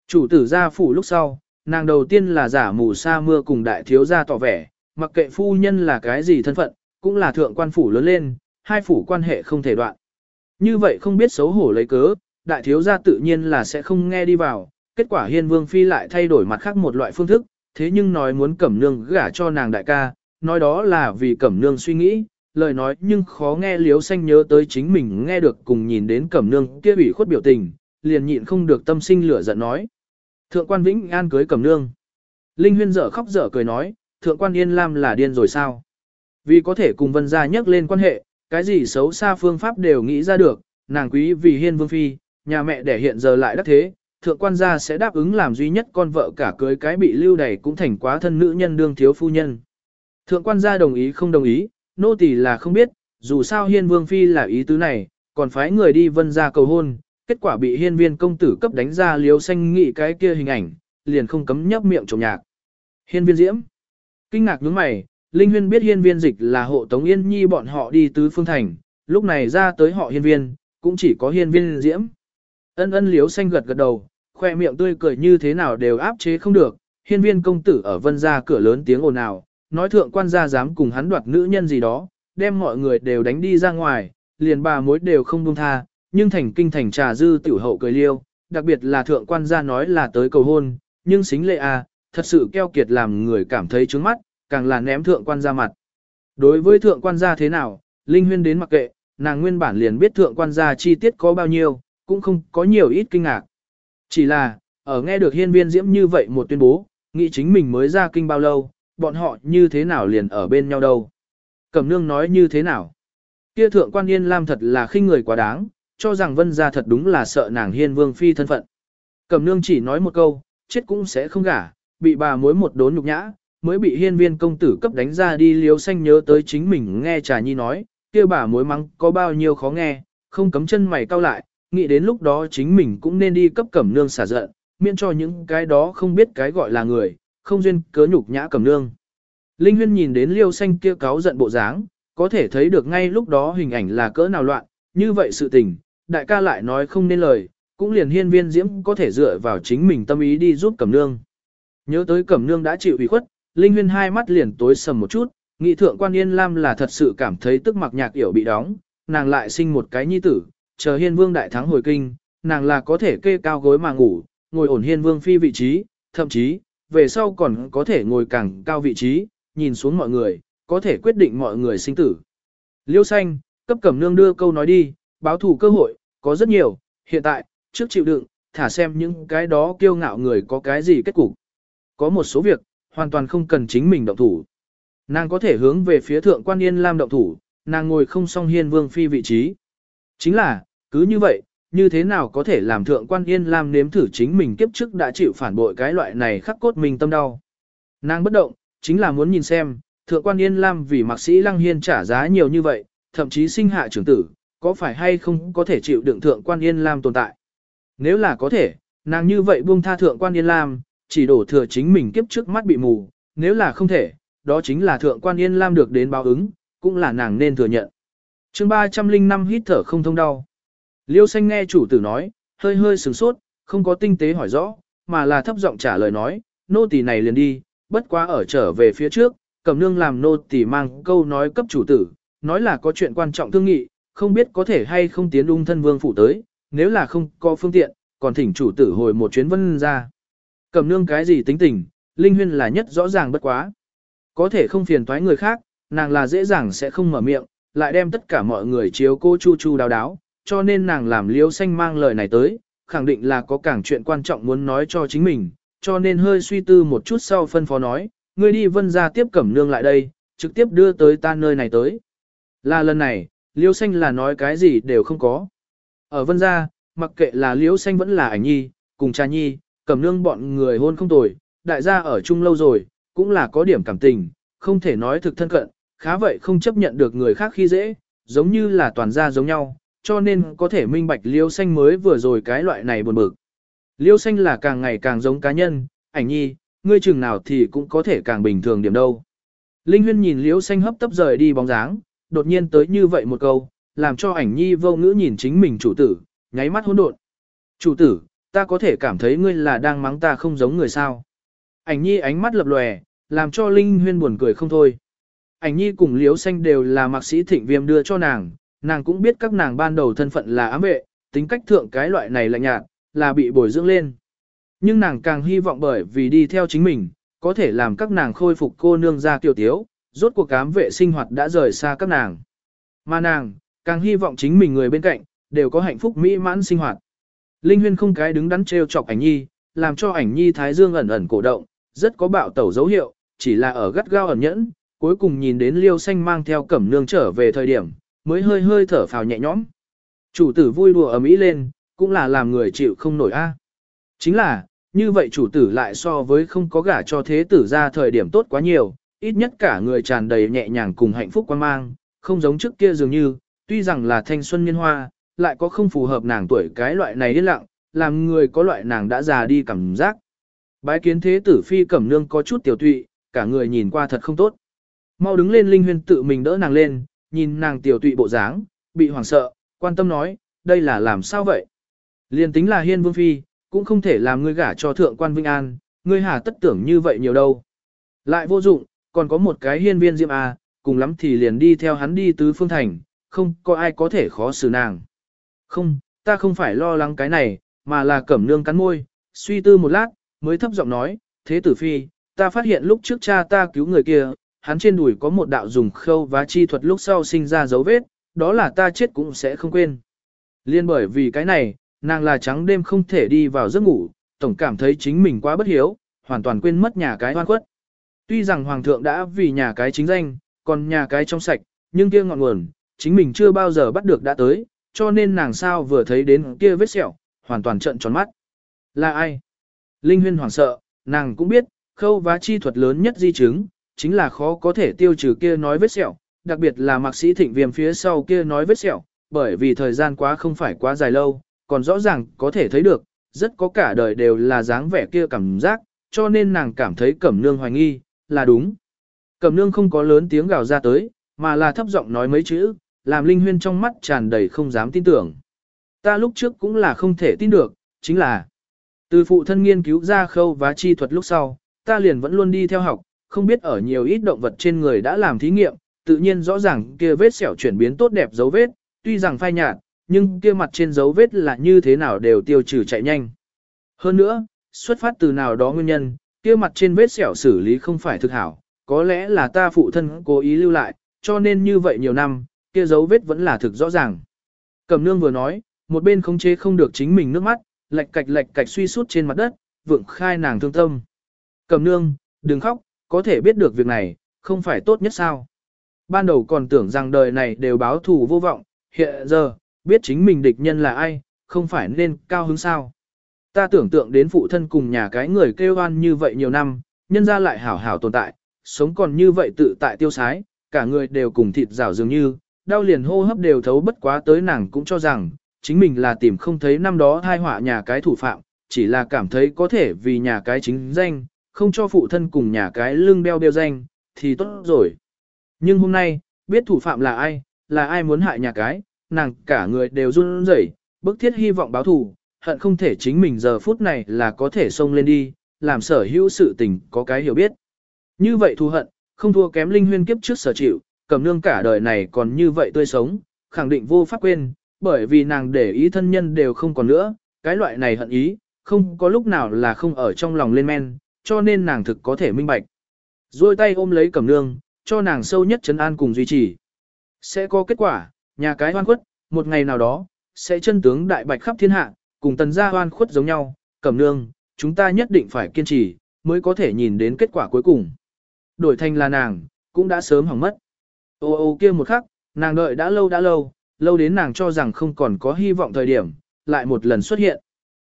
Chủ tử gia phủ lúc sau, nàng đầu tiên là giả mù sa mưa cùng đại thiếu gia tỏ vẻ, mặc kệ phu nhân là cái gì thân phận, cũng là thượng quan phủ lớn lên, hai phủ quan hệ không thể đoạn. Như vậy không biết xấu hổ lấy cớ, đại thiếu gia tự nhiên là sẽ không nghe đi vào, kết quả hiên vương phi lại thay đổi mặt khác một loại phương thức, thế nhưng nói muốn cẩm nương gả cho nàng đại ca, nói đó là vì cẩm nương suy nghĩ, lời nói nhưng khó nghe liếu xanh nhớ tới chính mình nghe được cùng nhìn đến cẩm nương kia ủy khuất biểu tình, liền nhịn không được tâm sinh lửa giận nói. Thượng quan Vĩnh An cưới cẩm nương. Linh huyên dở khóc dở cười nói, thượng quan Yên Lam là điên rồi sao? Vì có thể cùng vân gia nhắc lên quan hệ, cái gì xấu xa phương pháp đều nghĩ ra được, nàng quý vì hiên vương phi, nhà mẹ đẻ hiện giờ lại đắc thế, thượng quan gia sẽ đáp ứng làm duy nhất con vợ cả cưới cái bị lưu đày cũng thành quá thân nữ nhân đương thiếu phu nhân. Thượng quan gia đồng ý không đồng ý, nô tỳ là không biết, dù sao hiên vương phi là ý tứ này, còn phái người đi vân gia cầu hôn, kết quả bị hiên viên công tử cấp đánh ra liếu xanh nghị cái kia hình ảnh, liền không cấm nhấp miệng trộm nhạc. Hiên viên diễm. Kinh ngạc nhướng mày, Linh Huyên biết hiên viên dịch là hộ tống yên nhi bọn họ đi tứ phương thành, lúc này ra tới họ hiên viên, cũng chỉ có hiên viên diễm. Ân ân liếu xanh gật gật đầu, khoe miệng tươi cười như thế nào đều áp chế không được, hiên viên công tử ở vân ra cửa lớn tiếng ồn ào, nói thượng quan gia dám cùng hắn đoạt nữ nhân gì đó, đem mọi người đều đánh đi ra ngoài, liền bà mối đều không buông tha, nhưng thành kinh thành trà dư tiểu hậu cười liêu, đặc biệt là thượng quan gia nói là tới cầu hôn, nhưng xính lệ à, thật sự keo kiệt làm người cảm thấy trướng mắt, càng là ném thượng quan gia mặt. Đối với thượng quan gia thế nào, Linh Huyên đến mặc kệ, nàng nguyên bản liền biết thượng quan gia chi tiết có bao nhiêu, cũng không có nhiều ít kinh ngạc. Chỉ là, ở nghe được hiên viên diễm như vậy một tuyên bố, nghĩ chính mình mới ra kinh bao lâu, bọn họ như thế nào liền ở bên nhau đâu. Cẩm nương nói như thế nào? Kia thượng quan yên lam thật là khinh người quá đáng, cho rằng vân gia thật đúng là sợ nàng hiên vương phi thân phận. Cẩm nương chỉ nói một câu, chết cũng sẽ không gả, bị bà mối một đốn nhục nhã, mới bị hiên viên công tử cấp đánh ra đi liếu xanh nhớ tới chính mình nghe trà nhi nói, kia bà mối mắng có bao nhiêu khó nghe, không cấm chân mày cau lại, nghĩ đến lúc đó chính mình cũng nên đi cấp cẩm nương xả giận, miễn cho những cái đó không biết cái gọi là người, không duyên cớ nhục nhã cẩm nương. Linh huyên nhìn đến liêu xanh kia cáo giận bộ dáng, có thể thấy được ngay lúc đó hình ảnh là cỡ nào loạn, như vậy sự tình, đại ca lại nói không nên lời, cũng liền hiên viên diễm có thể dựa vào chính mình tâm ý đi giúp cẩm nương. Nhớ tới cẩm nương đã chịu ủy khuất, Linh huyên hai mắt liền tối sầm một chút, nghị thượng quan yên lam là thật sự cảm thấy tức mặc nhạc yểu bị đóng, nàng lại sinh một cái nhi tử, chờ hiên vương đại thắng hồi kinh, nàng là có thể kê cao gối mà ngủ, ngồi ổn hiên vương phi vị trí, thậm chí, về sau còn có thể ngồi càng cao vị trí, nhìn xuống mọi người, có thể quyết định mọi người sinh tử. Liêu xanh, cấp cẩm nương đưa câu nói đi, báo thủ cơ hội, có rất nhiều, hiện tại, trước chịu đựng, thả xem những cái đó kiêu ngạo người có cái gì kết cục. Có một số việc, hoàn toàn không cần chính mình động thủ. Nàng có thể hướng về phía thượng quan yên lam động thủ, nàng ngồi không song hiên vương phi vị trí. Chính là, cứ như vậy, như thế nào có thể làm thượng quan yên lam nếm thử chính mình kiếp trước đã chịu phản bội cái loại này khắc cốt mình tâm đau. Nàng bất động, chính là muốn nhìn xem, thượng quan yên lam vì mạc sĩ lăng hiên trả giá nhiều như vậy, thậm chí sinh hạ trưởng tử, có phải hay không có thể chịu đựng thượng quan yên lam tồn tại. Nếu là có thể, nàng như vậy buông tha thượng quan yên lam, chỉ đổ thừa chính mình kiếp trước mắt bị mù, nếu là không thể, đó chính là thượng quan yên lam được đến báo ứng, cũng là nàng nên thừa nhận. chương 305 hít thở không thông đau. Liêu xanh nghe chủ tử nói, hơi hơi sửng sốt, không có tinh tế hỏi rõ, mà là thấp giọng trả lời nói, nô tỳ này liền đi, bất quá ở trở về phía trước, cầm nương làm nô tỳ mang câu nói cấp chủ tử, nói là có chuyện quan trọng thương nghị, không biết có thể hay không tiến ung thân vương phủ tới, nếu là không có phương tiện, còn thỉnh chủ tử hồi một chuyến vân ra. Cầm nương cái gì tính tình, Linh Huyên là nhất rõ ràng bất quá. Có thể không phiền toái người khác, nàng là dễ dàng sẽ không mở miệng, lại đem tất cả mọi người chiếu cô chu chu đáo đáo, cho nên nàng làm liêu xanh mang lời này tới, khẳng định là có càng chuyện quan trọng muốn nói cho chính mình, cho nên hơi suy tư một chút sau phân phó nói, ngươi đi vân ra tiếp cẩm nương lại đây, trực tiếp đưa tới ta nơi này tới. Là lần này, liêu xanh là nói cái gì đều không có. Ở vân gia, mặc kệ là liêu xanh vẫn là ảnh nhi, cùng cha nhi, cẩm nương bọn người hôn không tồi, đại gia ở chung lâu rồi, cũng là có điểm cảm tình, không thể nói thực thân cận, khá vậy không chấp nhận được người khác khi dễ, giống như là toàn gia giống nhau, cho nên có thể minh bạch liêu xanh mới vừa rồi cái loại này buồn bực. Liêu xanh là càng ngày càng giống cá nhân, ảnh nhi, ngươi chừng nào thì cũng có thể càng bình thường điểm đâu. Linh huyên nhìn liêu xanh hấp tấp rời đi bóng dáng, đột nhiên tới như vậy một câu, làm cho ảnh nhi vô ngữ nhìn chính mình chủ tử, nháy mắt hỗn độn. Chủ tử, ta có thể cảm thấy ngươi là đang mắng ta không giống người sao. Ảnh nhi ánh mắt lập lòe, làm cho Linh huyên buồn cười không thôi. Ảnh nhi cùng liếu xanh đều là mạc sĩ thịnh viêm đưa cho nàng, nàng cũng biết các nàng ban đầu thân phận là ám vệ, tính cách thượng cái loại này lạnh nhạt, là bị bồi dưỡng lên. Nhưng nàng càng hy vọng bởi vì đi theo chính mình, có thể làm các nàng khôi phục cô nương ra tiểu tiếu, rốt cuộc ám vệ sinh hoạt đã rời xa các nàng. Mà nàng, càng hy vọng chính mình người bên cạnh, đều có hạnh phúc mỹ mãn sinh hoạt. Linh Huyên không cái đứng đắn treo chọc ảnh nhi, làm cho ảnh nhi thái dương ẩn ẩn cổ động, rất có bạo tẩu dấu hiệu, chỉ là ở gắt gao ẩn nhẫn, cuối cùng nhìn đến liêu xanh mang theo cẩm nương trở về thời điểm, mới hơi hơi thở phào nhẹ nhõm. Chủ tử vui đùa ở mỹ lên, cũng là làm người chịu không nổi a. Chính là, như vậy chủ tử lại so với không có gả cho thế tử ra thời điểm tốt quá nhiều, ít nhất cả người tràn đầy nhẹ nhàng cùng hạnh phúc quan mang, không giống trước kia dường như, tuy rằng là thanh xuân niên hoa, lại có không phù hợp nàng tuổi cái loại này yên lặng, làm người có loại nàng đã già đi cảm giác. Bái kiến thế tử phi cẩm nương có chút tiểu tụy, cả người nhìn qua thật không tốt. Mau đứng lên linh huyên tự mình đỡ nàng lên, nhìn nàng tiểu tụy bộ dáng, bị hoảng sợ, quan tâm nói, đây là làm sao vậy? Liên tính là hiên vương phi, cũng không thể làm ngươi gả cho thượng quan Vinh An, ngươi hà tất tưởng như vậy nhiều đâu. Lại vô dụng, còn có một cái hiên viên diệm A, cùng lắm thì liền đi theo hắn đi tứ phương thành, không có ai có thể khó xử nàng. Không, ta không phải lo lắng cái này, mà là cẩm nương cắn môi, suy tư một lát, mới thấp giọng nói, thế tử phi, ta phát hiện lúc trước cha ta cứu người kia, hắn trên đùi có một đạo dùng khâu và chi thuật lúc sau sinh ra dấu vết, đó là ta chết cũng sẽ không quên. Liên bởi vì cái này, nàng là trắng đêm không thể đi vào giấc ngủ, tổng cảm thấy chính mình quá bất hiếu, hoàn toàn quên mất nhà cái hoan khuất. Tuy rằng hoàng thượng đã vì nhà cái chính danh, còn nhà cái trong sạch, nhưng kia ngọn nguồn, chính mình chưa bao giờ bắt được đã tới, cho nên nàng sao vừa thấy đến kia vết sẹo, hoàn toàn trợn tròn mắt. Là ai? Linh huyên hoảng sợ, nàng cũng biết, khâu vá chi thuật lớn nhất di chứng, chính là khó có thể tiêu trừ kia nói vết sẹo, đặc biệt là mạc sĩ thịnh viêm phía sau kia nói vết sẹo, bởi vì thời gian quá không phải quá dài lâu, còn rõ ràng có thể thấy được, rất có cả đời đều là dáng vẻ kia cảm giác, cho nên nàng cảm thấy cẩm nương hoài nghi, là đúng. Cẩm nương không có lớn tiếng gào ra tới, mà là thấp giọng nói mấy chữ, làm linh huyên trong mắt tràn đầy không dám tin tưởng. Ta lúc trước cũng là không thể tin được, chính là từ phụ thân nghiên cứu ra khâu và chi thuật lúc sau, ta liền vẫn luôn đi theo học, không biết ở nhiều ít động vật trên người đã làm thí nghiệm, tự nhiên rõ ràng kia vết sẹo chuyển biến tốt đẹp dấu vết, tuy rằng phai nhạt, nhưng kia mặt trên dấu vết là như thế nào đều tiêu trừ chạy nhanh. Hơn nữa, xuất phát từ nào đó nguyên nhân, kia mặt trên vết sẹo xử lý không phải thực hảo, có lẽ là ta phụ thân cố ý lưu lại, cho nên như vậy nhiều năm, kia dấu vết vẫn là thực rõ ràng. Cẩm nương vừa nói, một bên không chế không được chính mình nước mắt, lệch cạch lệch cạch suy sút trên mặt đất, vượng khai nàng thương tâm. Cẩm nương, đừng khóc, có thể biết được việc này, không phải tốt nhất sao. Ban đầu còn tưởng rằng đời này đều báo thù vô vọng, hiện giờ, biết chính mình địch nhân là ai, không phải nên cao hứng sao. Ta tưởng tượng đến phụ thân cùng nhà cái người kêu oan như vậy nhiều năm, nhân ra lại hảo hảo tồn tại, sống còn như vậy tự tại tiêu sái, cả người đều cùng thịt rào dường như, đau liền hô hấp đều thấu bất quá tới nàng cũng cho rằng, chính mình là tìm không thấy năm đó thai họa nhà cái thủ phạm, chỉ là cảm thấy có thể vì nhà cái chính danh, không cho phụ thân cùng nhà cái lưng đeo đeo danh, thì tốt rồi. Nhưng hôm nay, biết thủ phạm là ai, là ai muốn hại nhà cái, nàng cả người đều run rẩy, bức thiết hy vọng báo thù, hận không thể chính mình giờ phút này là có thể xông lên đi, làm sở hữu sự tình có cái hiểu biết. Như vậy thù hận, không thua kém linh huyên kiếp trước sở chịu, cầm nương cả đời này còn như vậy tươi sống, khẳng định vô pháp quên, bởi vì nàng để ý thân nhân đều không còn nữa, cái loại này hận ý, không có lúc nào là không ở trong lòng lên men, cho nên nàng thực có thể minh bạch. Rồi tay ôm lấy cầm nương, cho nàng sâu nhất chấn an cùng duy trì. Sẽ có kết quả, nhà cái hoan khuất, một ngày nào đó, sẽ chân tướng đại bạch khắp thiên hạ, cùng tần gia hoan khuất giống nhau, cầm nương, chúng ta nhất định phải kiên trì, mới có thể nhìn đến kết quả cuối cùng. Đổi thành là nàng, cũng đã sớm hỏng mất. Ô ô kia một khắc, nàng đợi đã lâu đã lâu, lâu đến nàng cho rằng không còn có hy vọng thời điểm, lại một lần xuất hiện.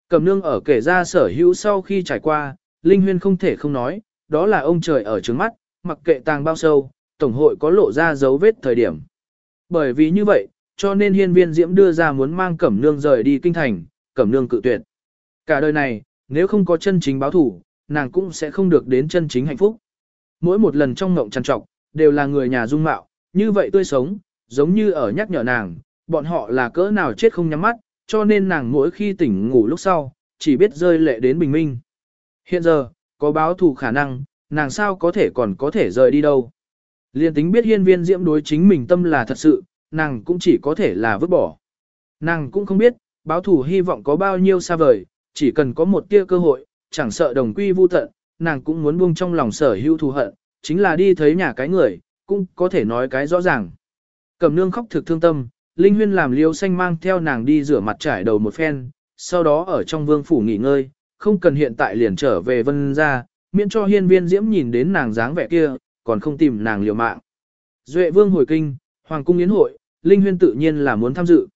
Cầm nương ở kể ra sở hữu sau khi trải qua, Linh Huyên không thể không nói, đó là ông trời ở trước mắt, mặc kệ tàng bao sâu, Tổng hội có lộ ra dấu vết thời điểm. Bởi vì như vậy, cho nên hiên viên diễm đưa ra muốn mang cẩm nương rời đi kinh thành, cẩm nương cự tuyệt. Cả đời này, nếu không có chân chính báo thủ, nàng cũng sẽ không được đến chân chính hạnh phúc. Mỗi một lần trong ngộng trăn trọc, đều là người nhà dung mạo, như vậy tươi sống, giống như ở nhắc nhở nàng, bọn họ là cỡ nào chết không nhắm mắt, cho nên nàng mỗi khi tỉnh ngủ lúc sau, chỉ biết rơi lệ đến bình minh. Hiện giờ, có báo thù khả năng, nàng sao có thể còn có thể rời đi đâu. Liên tính biết hiên viên diễm đối chính mình tâm là thật sự, nàng cũng chỉ có thể là vứt bỏ. Nàng cũng không biết, báo thù hy vọng có bao nhiêu xa vời, chỉ cần có một tia cơ hội, chẳng sợ đồng quy vu tận, nàng cũng muốn buông trong lòng sở hữu thù hận, chính là đi thấy nhà cái người, cũng có thể nói cái rõ ràng. Cẩm nương khóc thực thương tâm, Linh Huyên làm liêu xanh mang theo nàng đi rửa mặt trải đầu một phen, sau đó ở trong vương phủ nghỉ ngơi, không cần hiện tại liền trở về vân ra, miễn cho hiên viên diễm nhìn đến nàng dáng vẻ kia, còn không tìm nàng liều mạng. Duệ vương hồi kinh, hoàng cung yến hội, Linh Huyên tự nhiên là muốn tham dự.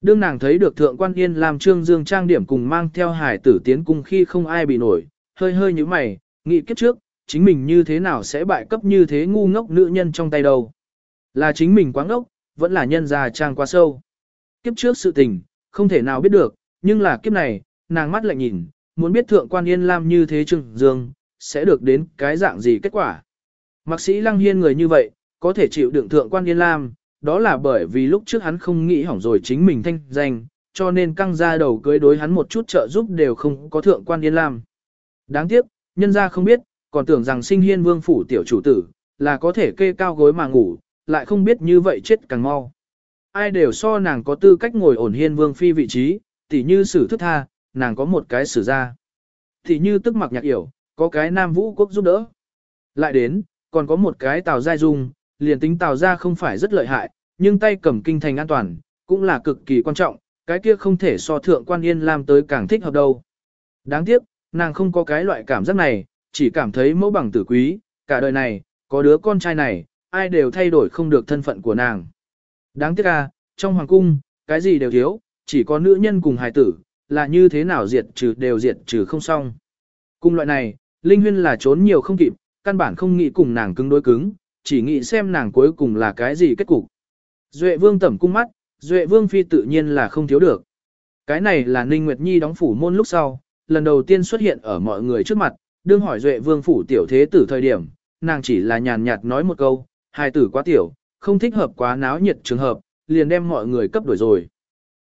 Đương nàng thấy được thượng quan yên làm trương dương trang điểm cùng mang theo hải tử tiến cung khi không ai bị nổi, hơi hơi như mày, nghị kiếp trước, chính mình như thế nào sẽ bại cấp như thế ngu ngốc nữ nhân trong tay đâu. Là chính mình quá ngốc, vẫn là nhân già trang quá sâu. Kiếp trước sự tình, không thể nào biết được, nhưng là kiếp này, nàng mắt lại nhìn, muốn biết thượng quan yên lam như thế trừng dương, sẽ được đến cái dạng gì kết quả. Mạc sĩ lăng hiên người như vậy, có thể chịu đựng thượng quan yên lam, đó là bởi vì lúc trước hắn không nghĩ hỏng rồi chính mình thanh danh, cho nên căng ra đầu cưới đối hắn một chút trợ giúp đều không có thượng quan yên lam. Đáng tiếc, nhân gia không biết, còn tưởng rằng sinh hiên vương phủ tiểu chủ tử, là có thể kê cao gối mà ngủ, lại không biết như vậy chết càng mau. Ai đều so nàng có tư cách ngồi ổn hiên vương phi vị trí, tỉ như sử thức tha, nàng có một cái sử ra. Tỉ như tức mặc nhạc yểu, có cái nam vũ quốc giúp đỡ. Lại đến, còn có một cái tào giai dung, liền tính tào ra không phải rất lợi hại, nhưng tay cầm kinh thành an toàn, cũng là cực kỳ quan trọng, cái kia không thể so thượng quan yên làm tới càng thích hợp đâu. Đáng tiếc, nàng không có cái loại cảm giác này, chỉ cảm thấy mẫu bằng tử quý, cả đời này, có đứa con trai này, ai đều thay đổi không được thân phận của nàng. Đáng tiếc à, trong hoàng cung, cái gì đều thiếu, chỉ có nữ nhân cùng hài tử, là như thế nào diệt trừ đều diệt trừ không xong. Cùng loại này, Linh Huyên là trốn nhiều không kịp, căn bản không nghĩ cùng nàng cứng đối cứng, chỉ nghĩ xem nàng cuối cùng là cái gì kết cục. Duệ vương tẩm cung mắt, Duệ vương phi tự nhiên là không thiếu được. Cái này là Ninh Nguyệt Nhi đóng phủ môn lúc sau, lần đầu tiên xuất hiện ở mọi người trước mặt, đương hỏi Duệ vương phủ tiểu thế tử thời điểm, nàng chỉ là nhàn nhạt nói một câu, hai tử quá tiểu, không thích hợp quá náo nhiệt trường hợp, liền đem mọi người cấp đổi rồi.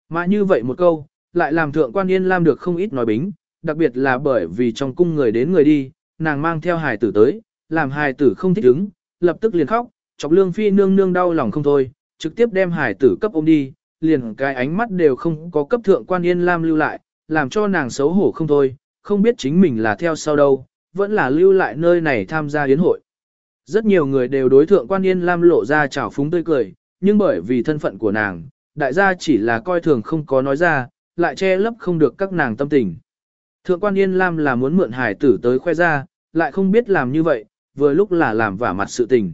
Mà như vậy một câu, lại làm thượng quan yên lam được không ít nói bính, đặc biệt là bởi vì trong cung người đến người đi, nàng mang theo hài tử tới, làm hài tử không thích đứng lập tức liền khóc, chọc lương phi nương nương đau lòng không thôi, trực tiếp đem hài tử cấp ôm đi, liền cái ánh mắt đều không có cấp thượng quan yên lam lưu lại, làm cho nàng xấu hổ không thôi, không biết chính mình là theo sau đâu, vẫn là lưu lại nơi này tham gia yến hội. Rất nhiều người đều đối thượng quan yên lam lộ ra chảo phúng tươi cười, nhưng bởi vì thân phận của nàng, đại gia chỉ là coi thường không có nói ra, lại che lấp không được các nàng tâm tình. Thượng quan Yên Lam là muốn mượn hải tử tới khoe ra, lại không biết làm như vậy, vừa lúc là làm vả mặt sự tình.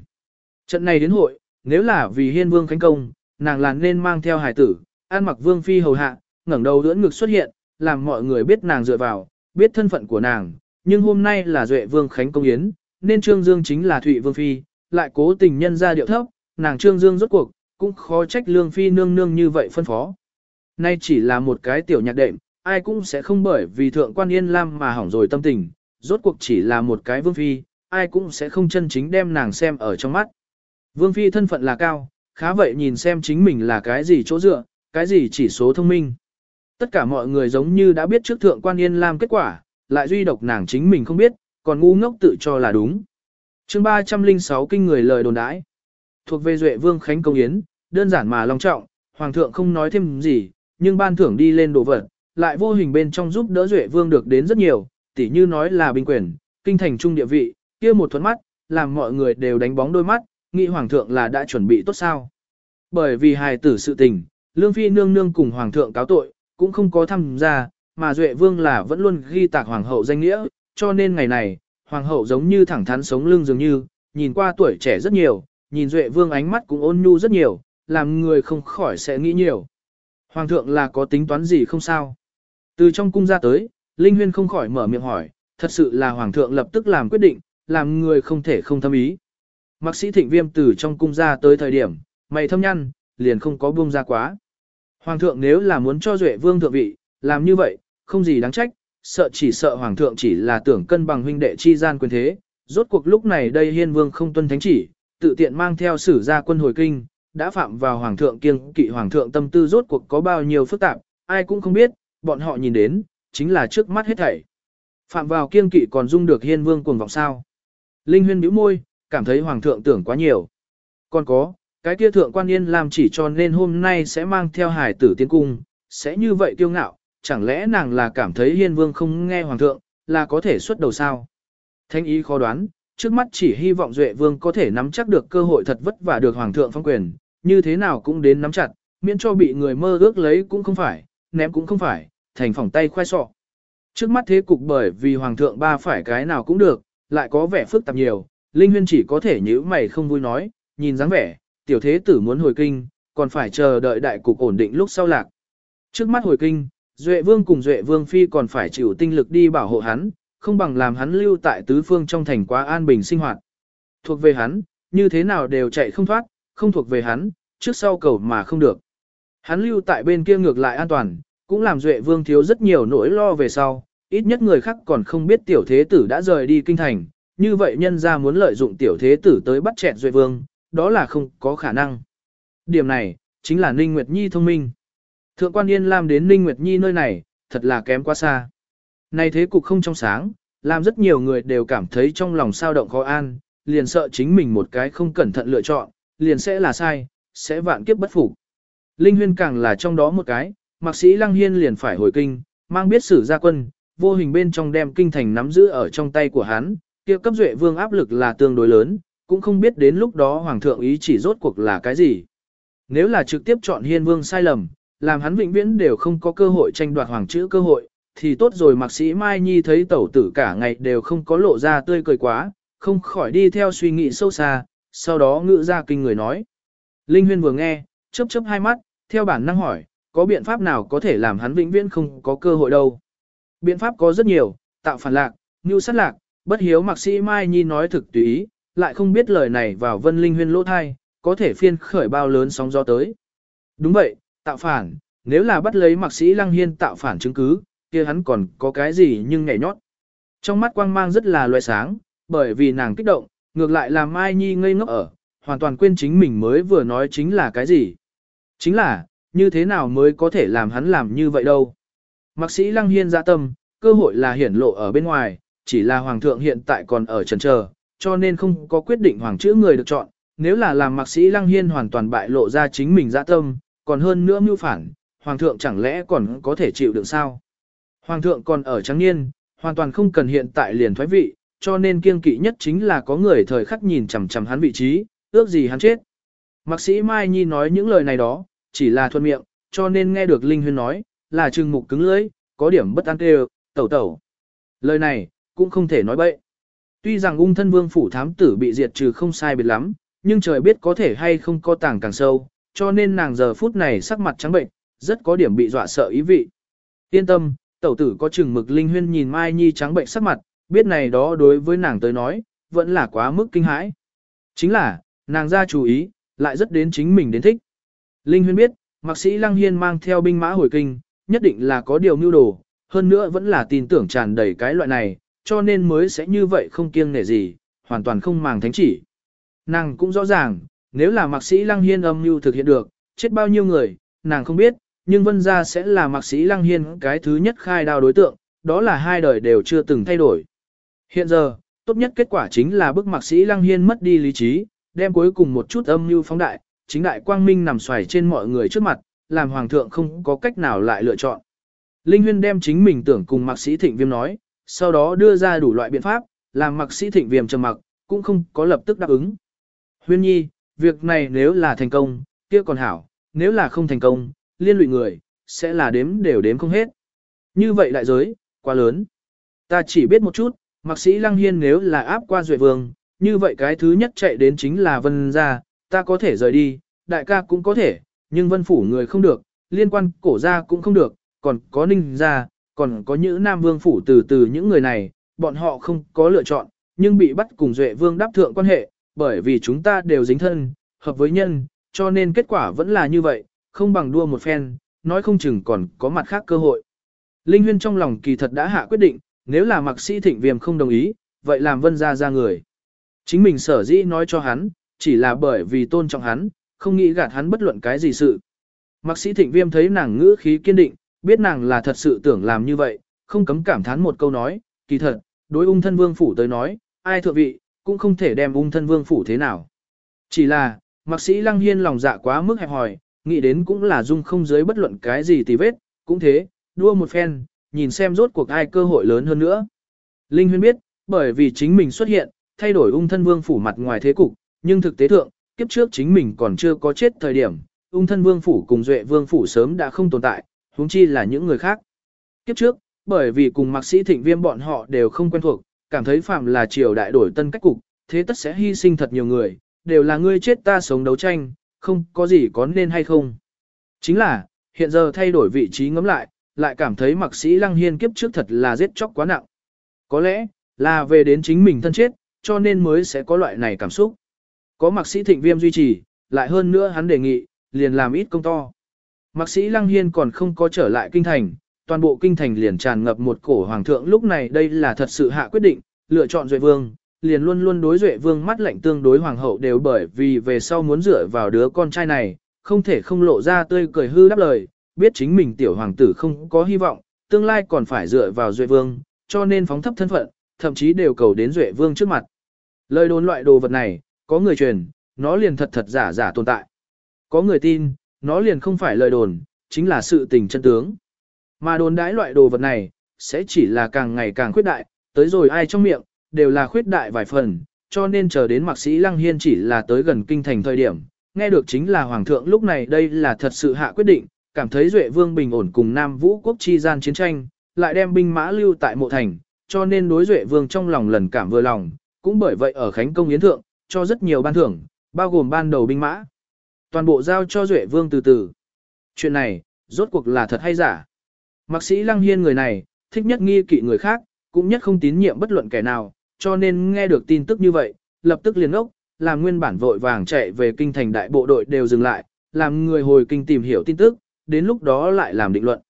Trận này đến hội, nếu là vì hiên vương khánh công, nàng là nên mang theo hải tử, an mặc vương phi hầu hạ, ngẩng đầu dưỡng ngực xuất hiện, làm mọi người biết nàng dựa vào, biết thân phận của nàng, nhưng hôm nay là duệ vương khánh công yến, nên trương dương chính là thụy vương phi, lại cố tình nhân ra điệu thấp, nàng trương dương rốt cuộc, cũng khó trách lương phi nương nương như vậy phân phó. Nay chỉ là một cái tiểu nhạc đệm, ai cũng sẽ không bởi vì thượng quan yên lam mà hỏng rồi tâm tình, rốt cuộc chỉ là một cái vương phi, ai cũng sẽ không chân chính đem nàng xem ở trong mắt. Vương phi thân phận là cao, khá vậy nhìn xem chính mình là cái gì chỗ dựa, cái gì chỉ số thông minh. Tất cả mọi người giống như đã biết trước thượng quan yên lam kết quả, lại duy độc nàng chính mình không biết, còn ngu ngốc tự cho là đúng. chương 306 kinh người lời đồn đãi. Thuộc về Duệ Vương Khánh Công Yến, đơn giản mà long trọng, Hoàng thượng không nói thêm gì, nhưng ban thưởng đi lên đồ vật, lại vô hình bên trong giúp đỡ Duệ Vương được đến rất nhiều, tỉ như nói là binh quyền, kinh thành trung địa vị, kia một thuẫn mắt, làm mọi người đều đánh bóng đôi mắt, nghĩ Hoàng thượng là đã chuẩn bị tốt sao. Bởi vì hài tử sự tình, Lương Phi nương nương cùng Hoàng thượng cáo tội, cũng không có tham gia, mà Duệ Vương là vẫn luôn ghi tạc Hoàng hậu danh nghĩa, cho nên ngày này, Hoàng hậu giống như thẳng thắn sống lưng dường như, nhìn qua tuổi trẻ rất nhiều, nhìn Duệ Vương ánh mắt cũng ôn nhu rất nhiều, làm người không khỏi sẽ nghĩ nhiều. Hoàng thượng là có tính toán gì không sao? Từ trong cung ra tới, Linh Huyên không khỏi mở miệng hỏi, thật sự là Hoàng thượng lập tức làm quyết định, làm người không thể không thâm ý. Mạc sĩ thịnh viêm từ trong cung ra tới thời điểm, mày thâm nhăn, liền không có buông ra quá. Hoàng thượng nếu là muốn cho Duệ Vương thượng vị, làm như vậy, không gì đáng trách, sợ chỉ sợ Hoàng thượng chỉ là tưởng cân bằng huynh đệ chi gian quyền thế. Rốt cuộc lúc này đây Hiên Vương không tuân thánh chỉ, tự tiện mang theo sử gia quân hồi kinh, đã phạm vào hoàng thượng kiêng kỵ hoàng thượng tâm tư rốt cuộc có bao nhiêu phức tạp, ai cũng không biết, bọn họ nhìn đến, chính là trước mắt hết thảy. Phạm vào kiêng kỵ còn dung được hiên vương cuồng vọng sao. Linh huyên bĩu môi, cảm thấy hoàng thượng tưởng quá nhiều. Còn có, cái kia thượng quan yên làm chỉ cho nên hôm nay sẽ mang theo hải tử tiến cung, sẽ như vậy kiêu ngạo, chẳng lẽ nàng là cảm thấy hiên vương không nghe hoàng thượng, là có thể xuất đầu sao. Thanh ý khó đoán, trước mắt chỉ hy vọng Duệ Vương có thể nắm chắc được cơ hội thật vất vả được Hoàng thượng phong quyền, như thế nào cũng đến nắm chặt, miễn cho bị người mơ ước lấy cũng không phải, ném cũng không phải, thành phòng tay khoe sọ. Trước mắt thế cục bởi vì Hoàng thượng ba phải cái nào cũng được, lại có vẻ phức tạp nhiều, Linh Huyên chỉ có thể nhíu mày không vui nói, nhìn dáng vẻ, tiểu thế tử muốn hồi kinh, còn phải chờ đợi đại cục ổn định lúc sau lạc. Trước mắt hồi kinh, Duệ Vương cùng Duệ Vương Phi còn phải chịu tinh lực đi bảo hộ hắn, không bằng làm hắn lưu tại tứ phương trong thành quá an bình sinh hoạt. Thuộc về hắn, như thế nào đều chạy không thoát, không thuộc về hắn, trước sau cầu mà không được. Hắn lưu tại bên kia ngược lại an toàn, cũng làm Duệ Vương thiếu rất nhiều nỗi lo về sau, ít nhất người khác còn không biết tiểu thế tử đã rời đi kinh thành, như vậy nhân ra muốn lợi dụng tiểu thế tử tới bắt chẹn Duệ Vương, đó là không có khả năng. Điểm này, chính là Ninh Nguyệt Nhi thông minh. Thượng quan Yên Lam đến Ninh Nguyệt Nhi nơi này, thật là kém quá xa. Này thế cục không trong sáng, làm rất nhiều người đều cảm thấy trong lòng sao động khó an, liền sợ chính mình một cái không cẩn thận lựa chọn, liền sẽ là sai, sẽ vạn kiếp bất phục. Linh Huyên càng là trong đó một cái, mạc sĩ Lăng Hiên liền phải hồi kinh, mang biết sử ra quân, vô hình bên trong đem kinh thành nắm giữ ở trong tay của hắn, kia cấp duệ vương áp lực là tương đối lớn, cũng không biết đến lúc đó hoàng thượng ý chỉ rốt cuộc là cái gì. Nếu là trực tiếp chọn hiên vương sai lầm, làm hắn vĩnh viễn đều không có cơ hội tranh đoạt hoàng chữ cơ hội, thì tốt rồi mạc sĩ Mai Nhi thấy tẩu tử cả ngày đều không có lộ ra tươi cười quá, không khỏi đi theo suy nghĩ sâu xa, sau đó ngự ra kinh người nói. Linh Huyên vừa nghe, chớp chớp hai mắt, theo bản năng hỏi, có biện pháp nào có thể làm hắn vĩnh viễn không có cơ hội đâu. Biện pháp có rất nhiều, tạo phản lạc, như sát lạc, bất hiếu mạc sĩ Mai Nhi nói thực tùy ý, lại không biết lời này vào vân linh huyên lỗ thai, có thể phiên khởi bao lớn sóng gió tới. Đúng vậy, tạo phản, nếu là bắt lấy mạc sĩ lăng hiên tạo phản chứng cứ, kia hắn còn có cái gì nhưng nhảy nhót. Trong mắt quang mang rất là loại sáng, bởi vì nàng kích động, ngược lại làm Mai Nhi ngây ngốc ở, hoàn toàn quên chính mình mới vừa nói chính là cái gì. Chính là, như thế nào mới có thể làm hắn làm như vậy đâu. Mạc sĩ Lăng Hiên dạ tâm, cơ hội là hiển lộ ở bên ngoài, chỉ là Hoàng thượng hiện tại còn ở trần chờ, cho nên không có quyết định Hoàng chữ người được chọn. Nếu là làm Mạc sĩ Lăng Hiên hoàn toàn bại lộ ra chính mình dạ tâm, còn hơn nữa mưu phản, Hoàng thượng chẳng lẽ còn có thể chịu được sao? Hoàng thượng còn ở trắng niên, hoàn toàn không cần hiện tại liền thoái vị, cho nên kiêng kỵ nhất chính là có người thời khắc nhìn chằm chằm hắn vị trí, ước gì hắn chết. Mạc sĩ Mai Nhi nói những lời này đó, chỉ là thuận miệng, cho nên nghe được Linh Huyên nói, là trừng mục cứng lưỡi, có điểm bất an kêu, tẩu tẩu. Lời này, cũng không thể nói bậy. Tuy rằng ung thân vương phủ thám tử bị diệt trừ không sai biệt lắm, nhưng trời biết có thể hay không có tàng càng sâu, cho nên nàng giờ phút này sắc mặt trắng bệnh, rất có điểm bị dọa sợ ý vị. Yên tâm, tẩu tử có chừng mực Linh Huyên nhìn Mai Nhi trắng bệnh sắc mặt, biết này đó đối với nàng tới nói, vẫn là quá mức kinh hãi. Chính là, nàng ra chú ý, lại rất đến chính mình đến thích. Linh Huyên biết, mạc sĩ Lăng Hiên mang theo binh mã hồi kinh, nhất định là có điều mưu đồ, hơn nữa vẫn là tin tưởng tràn đầy cái loại này, cho nên mới sẽ như vậy không kiêng nể gì, hoàn toàn không màng thánh chỉ. Nàng cũng rõ ràng, nếu là mạc sĩ Lăng Hiên âm mưu thực hiện được, chết bao nhiêu người, nàng không biết, nhưng vân gia sẽ là mạc sĩ Lăng Hiên cái thứ nhất khai đao đối tượng, đó là hai đời đều chưa từng thay đổi. Hiện giờ, tốt nhất kết quả chính là bức mạc sĩ Lăng Hiên mất đi lý trí, đem cuối cùng một chút âm mưu phóng đại, chính đại quang minh nằm xoài trên mọi người trước mặt, làm hoàng thượng không có cách nào lại lựa chọn. Linh Huyên đem chính mình tưởng cùng mạc sĩ thịnh viêm nói, sau đó đưa ra đủ loại biện pháp, làm mặc sĩ thịnh viêm trầm mặc, cũng không có lập tức đáp ứng. Huyên nhi, việc này nếu là thành công, kia còn hảo, nếu là không thành công, liên lụy người, sẽ là đếm đều đếm không hết. Như vậy đại giới, quá lớn. Ta chỉ biết một chút, mặc sĩ Lăng Hiên nếu là áp qua Duệ Vương, như vậy cái thứ nhất chạy đến chính là Vân gia, ta có thể rời đi, đại ca cũng có thể, nhưng Vân phủ người không được, liên quan cổ gia cũng không được, còn có Ninh gia, còn có những Nam Vương phủ từ từ những người này, bọn họ không có lựa chọn, nhưng bị bắt cùng Duệ Vương đáp thượng quan hệ, bởi vì chúng ta đều dính thân, hợp với nhân, cho nên kết quả vẫn là như vậy, không bằng đua một phen, nói không chừng còn có mặt khác cơ hội. Linh Huyên trong lòng kỳ thật đã hạ quyết định, nếu là mạc sĩ thịnh viêm không đồng ý, vậy làm vân ra ra người. Chính mình sở dĩ nói cho hắn, chỉ là bởi vì tôn trọng hắn, không nghĩ gạt hắn bất luận cái gì sự. Mạc sĩ thịnh viêm thấy nàng ngữ khí kiên định, biết nàng là thật sự tưởng làm như vậy, không cấm cảm thán một câu nói, kỳ thật, đối ung thân vương phủ tới nói, ai thượng vị, cũng không thể đem ung thân vương phủ thế nào. Chỉ là, mạc sĩ lăng hiên lòng dạ quá mức hẹp hòi, nghĩ đến cũng là dung không giới bất luận cái gì tì vết, cũng thế, đua một phen, nhìn xem rốt cuộc ai cơ hội lớn hơn nữa. Linh Huyên biết, bởi vì chính mình xuất hiện, thay đổi ung thân vương phủ mặt ngoài thế cục, nhưng thực tế thượng, kiếp trước chính mình còn chưa có chết thời điểm, ung thân vương phủ cùng duệ vương phủ sớm đã không tồn tại, huống chi là những người khác. Kiếp trước, bởi vì cùng mạc sĩ thịnh viêm bọn họ đều không quen thuộc, cảm thấy phạm là triều đại đổi tân cách cục, thế tất sẽ hy sinh thật nhiều người, đều là ngươi chết ta sống đấu tranh, không có gì có nên hay không. Chính là, hiện giờ thay đổi vị trí ngắm lại, lại cảm thấy mạc sĩ lăng hiên kiếp trước thật là giết chóc quá nặng. Có lẽ, là về đến chính mình thân chết, cho nên mới sẽ có loại này cảm xúc. Có mạc sĩ thịnh viêm duy trì, lại hơn nữa hắn đề nghị, liền làm ít công to. Mạc sĩ lăng hiên còn không có trở lại kinh thành, toàn bộ kinh thành liền tràn ngập một cổ hoàng thượng lúc này đây là thật sự hạ quyết định, lựa chọn duệ vương, liền luôn luôn đối duệ vương mắt lạnh tương đối hoàng hậu đều bởi vì về sau muốn dựa vào đứa con trai này, không thể không lộ ra tươi cười hư đáp lời, biết chính mình tiểu hoàng tử không có hy vọng, tương lai còn phải dựa vào duệ vương, cho nên phóng thấp thân phận, thậm chí đều cầu đến duệ vương trước mặt. Lời đồn loại đồ vật này, có người truyền, nó liền thật thật giả giả tồn tại. Có người tin, nó liền không phải lời đồn, chính là sự tình chân tướng. Mà đồn đãi loại đồ vật này, sẽ chỉ là càng ngày càng khuyết đại, tới rồi ai trong miệng, đều là khuyết đại vài phần, cho nên chờ đến mạc sĩ Lăng Hiên chỉ là tới gần kinh thành thời điểm, nghe được chính là Hoàng thượng lúc này đây là thật sự hạ quyết định, cảm thấy Duệ Vương bình ổn cùng Nam Vũ quốc chi gian chiến tranh, lại đem binh mã lưu tại mộ thành, cho nên đối Duệ Vương trong lòng lần cảm vừa lòng, cũng bởi vậy ở Khánh Công Yến Thượng, cho rất nhiều ban thưởng, bao gồm ban đầu binh mã. Toàn bộ giao cho Duệ Vương từ từ. Chuyện này, rốt cuộc là thật hay giả. Mạc sĩ Lăng Hiên người này, thích nhất nghi kỵ người khác, cũng nhất không tín nhiệm bất luận kẻ nào, cho nên nghe được tin tức như vậy, lập tức liền ốc, làm nguyên bản vội vàng chạy về kinh thành đại bộ đội đều dừng lại, làm người hồi kinh tìm hiểu tin tức, đến lúc đó lại làm định luận.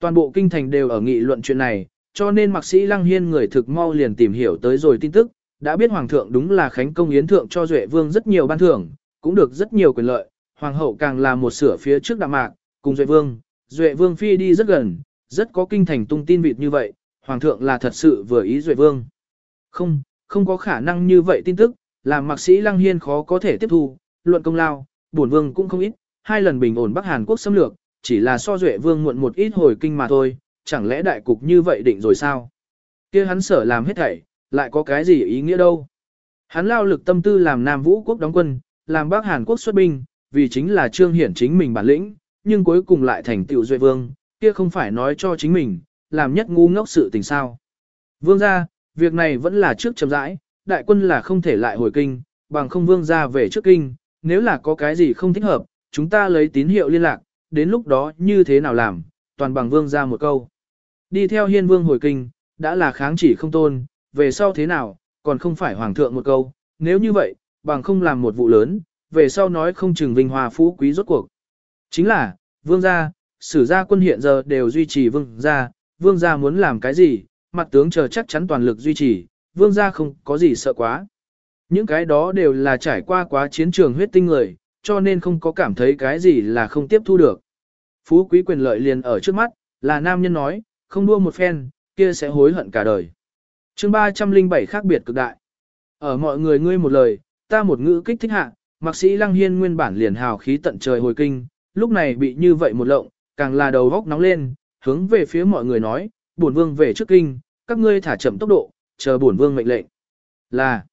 Toàn bộ kinh thành đều ở nghị luận chuyện này, cho nên mạc sĩ Lăng Hiên người thực mau liền tìm hiểu tới rồi tin tức, đã biết Hoàng thượng đúng là Khánh Công Yến Thượng cho Duệ Vương rất nhiều ban thưởng, cũng được rất nhiều quyền lợi, Hoàng hậu càng là một sửa phía trước đạm mạc, cùng Duệ Vương, Duệ Vương phi đi rất gần, rất có kinh thành tung tin vịt như vậy, Hoàng thượng là thật sự vừa ý Duệ Vương. Không, không có khả năng như vậy tin tức, làm mạc sĩ Lăng Hiên khó có thể tiếp thu, luận công lao, bổn vương cũng không ít, hai lần bình ổn Bắc Hàn Quốc xâm lược, chỉ là so Duệ Vương muộn một ít hồi kinh mà thôi, chẳng lẽ đại cục như vậy định rồi sao? kia hắn sở làm hết thảy, lại có cái gì ý nghĩa đâu? Hắn lao lực tâm tư làm Nam Vũ quốc đóng quân, làm Bắc Hàn Quốc xuất binh, vì chính là trương hiển chính mình bản lĩnh, nhưng cuối cùng lại thành tiểu Duệ Vương, kia không phải nói cho chính mình, làm nhất ngu ngốc sự tình sao. Vương gia, việc này vẫn là trước chậm rãi, đại quân là không thể lại hồi kinh, bằng không vương gia về trước kinh, nếu là có cái gì không thích hợp, chúng ta lấy tín hiệu liên lạc, đến lúc đó như thế nào làm, toàn bằng vương gia một câu. Đi theo hiên vương hồi kinh, đã là kháng chỉ không tôn, về sau thế nào, còn không phải hoàng thượng một câu, nếu như vậy, bằng không làm một vụ lớn, về sau nói không chừng vinh hòa phú quý rốt cuộc. Chính là, vương gia, sử gia quân hiện giờ đều duy trì vương gia, vương gia muốn làm cái gì, mặt tướng chờ chắc chắn toàn lực duy trì, vương gia không có gì sợ quá. Những cái đó đều là trải qua quá chiến trường huyết tinh người, cho nên không có cảm thấy cái gì là không tiếp thu được. Phú quý quyền lợi liền ở trước mắt, là nam nhân nói, không đua một phen, kia sẽ hối hận cả đời. chương 307 khác biệt cực đại. Ở mọi người ngươi một lời, ta một ngữ kích thích hạ, mạc sĩ Lăng Hiên nguyên bản liền hào khí tận trời hồi kinh, lúc này bị như vậy một lộng, càng là đầu góc nóng lên, hướng về phía mọi người nói, bổn vương về trước kinh, các ngươi thả chậm tốc độ, chờ bổn vương mệnh lệnh. Là,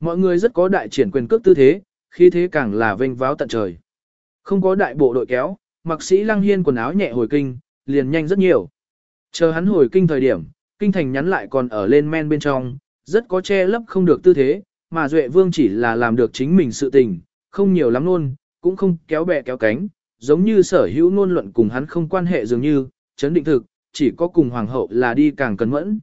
mọi người rất có đại triển quyền cước tư thế, khi thế càng là vênh váo tận trời. Không có đại bộ đội kéo, Mạc sĩ lăng hiên quần áo nhẹ hồi kinh, liền nhanh rất nhiều. Chờ hắn hồi kinh thời điểm, kinh thành nhắn lại còn ở lên men bên trong, rất có che lấp không được tư thế, mà Duệ Vương chỉ là làm được chính mình sự tình, không nhiều lắm luôn, cũng không kéo bè kéo cánh, giống như sở hữu ngôn luận cùng hắn không quan hệ dường như, chấn định thực, chỉ có cùng hoàng hậu là đi càng cẩn mẫn.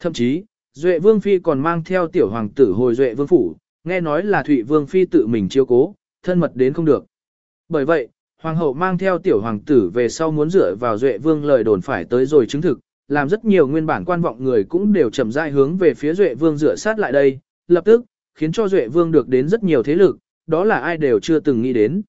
Thậm chí, Duệ Vương Phi còn mang theo tiểu hoàng tử hồi Duệ Vương Phủ, nghe nói là Thụy Vương Phi tự mình chiêu cố, thân mật đến không được. Bởi vậy, hoàng hậu mang theo tiểu hoàng tử về sau muốn dựa vào Duệ Vương lời đồn phải tới rồi chứng thực, làm rất nhiều nguyên bản quan vọng người cũng đều chậm rãi hướng về phía Duệ Vương dựa sát lại đây, lập tức, khiến cho Duệ Vương được đến rất nhiều thế lực, đó là ai đều chưa từng nghĩ đến.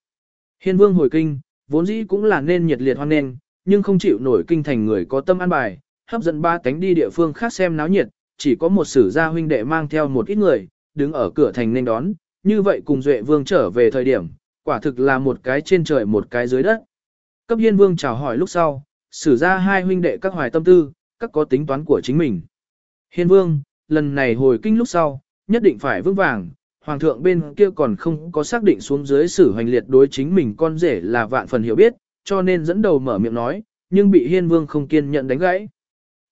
Hiên Vương hồi kinh, vốn dĩ cũng là nên nhiệt liệt hoan nghênh, nhưng không chịu nổi kinh thành người có tâm an bài, hấp dẫn ba tánh đi địa phương khác xem náo nhiệt, chỉ có một sử gia huynh đệ mang theo một ít người, đứng ở cửa thành nên đón, như vậy cùng Duệ Vương trở về thời điểm, quả thực là một cái trên trời một cái dưới đất. Cấp Hiên Vương chào hỏi lúc sau, sử gia hai huynh đệ các hoài tâm tư, các có tính toán của chính mình. Hiên Vương, lần này hồi kinh lúc sau, nhất định phải vững vàng, Hoàng thượng bên kia còn không có xác định xuống dưới sử hoành liệt đối chính mình con rể là vạn phần hiểu biết, cho nên dẫn đầu mở miệng nói, nhưng bị Hiên Vương không kiên nhận đánh gãy.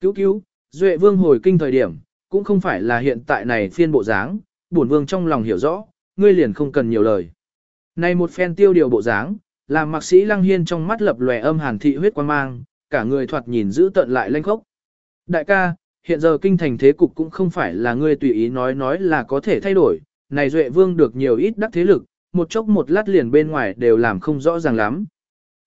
Cứu cứu, Duệ Vương hồi kinh thời điểm, cũng không phải là hiện tại này phiên bộ dáng, bổn Vương trong lòng hiểu rõ, ngươi liền không cần nhiều lời. Này một phen tiêu điều bộ dáng, làm mạc sĩ Lăng Hiên trong mắt lập lòe âm hàn thị huyết quan mang, cả người thoạt nhìn giữ tận lại lanh khốc. Đại ca, hiện giờ kinh thành thế cục cũng không phải là ngươi tùy ý nói nói là có thể thay đổi, này Duệ Vương được nhiều ít đắc thế lực, một chốc một lát liền bên ngoài đều làm không rõ ràng lắm.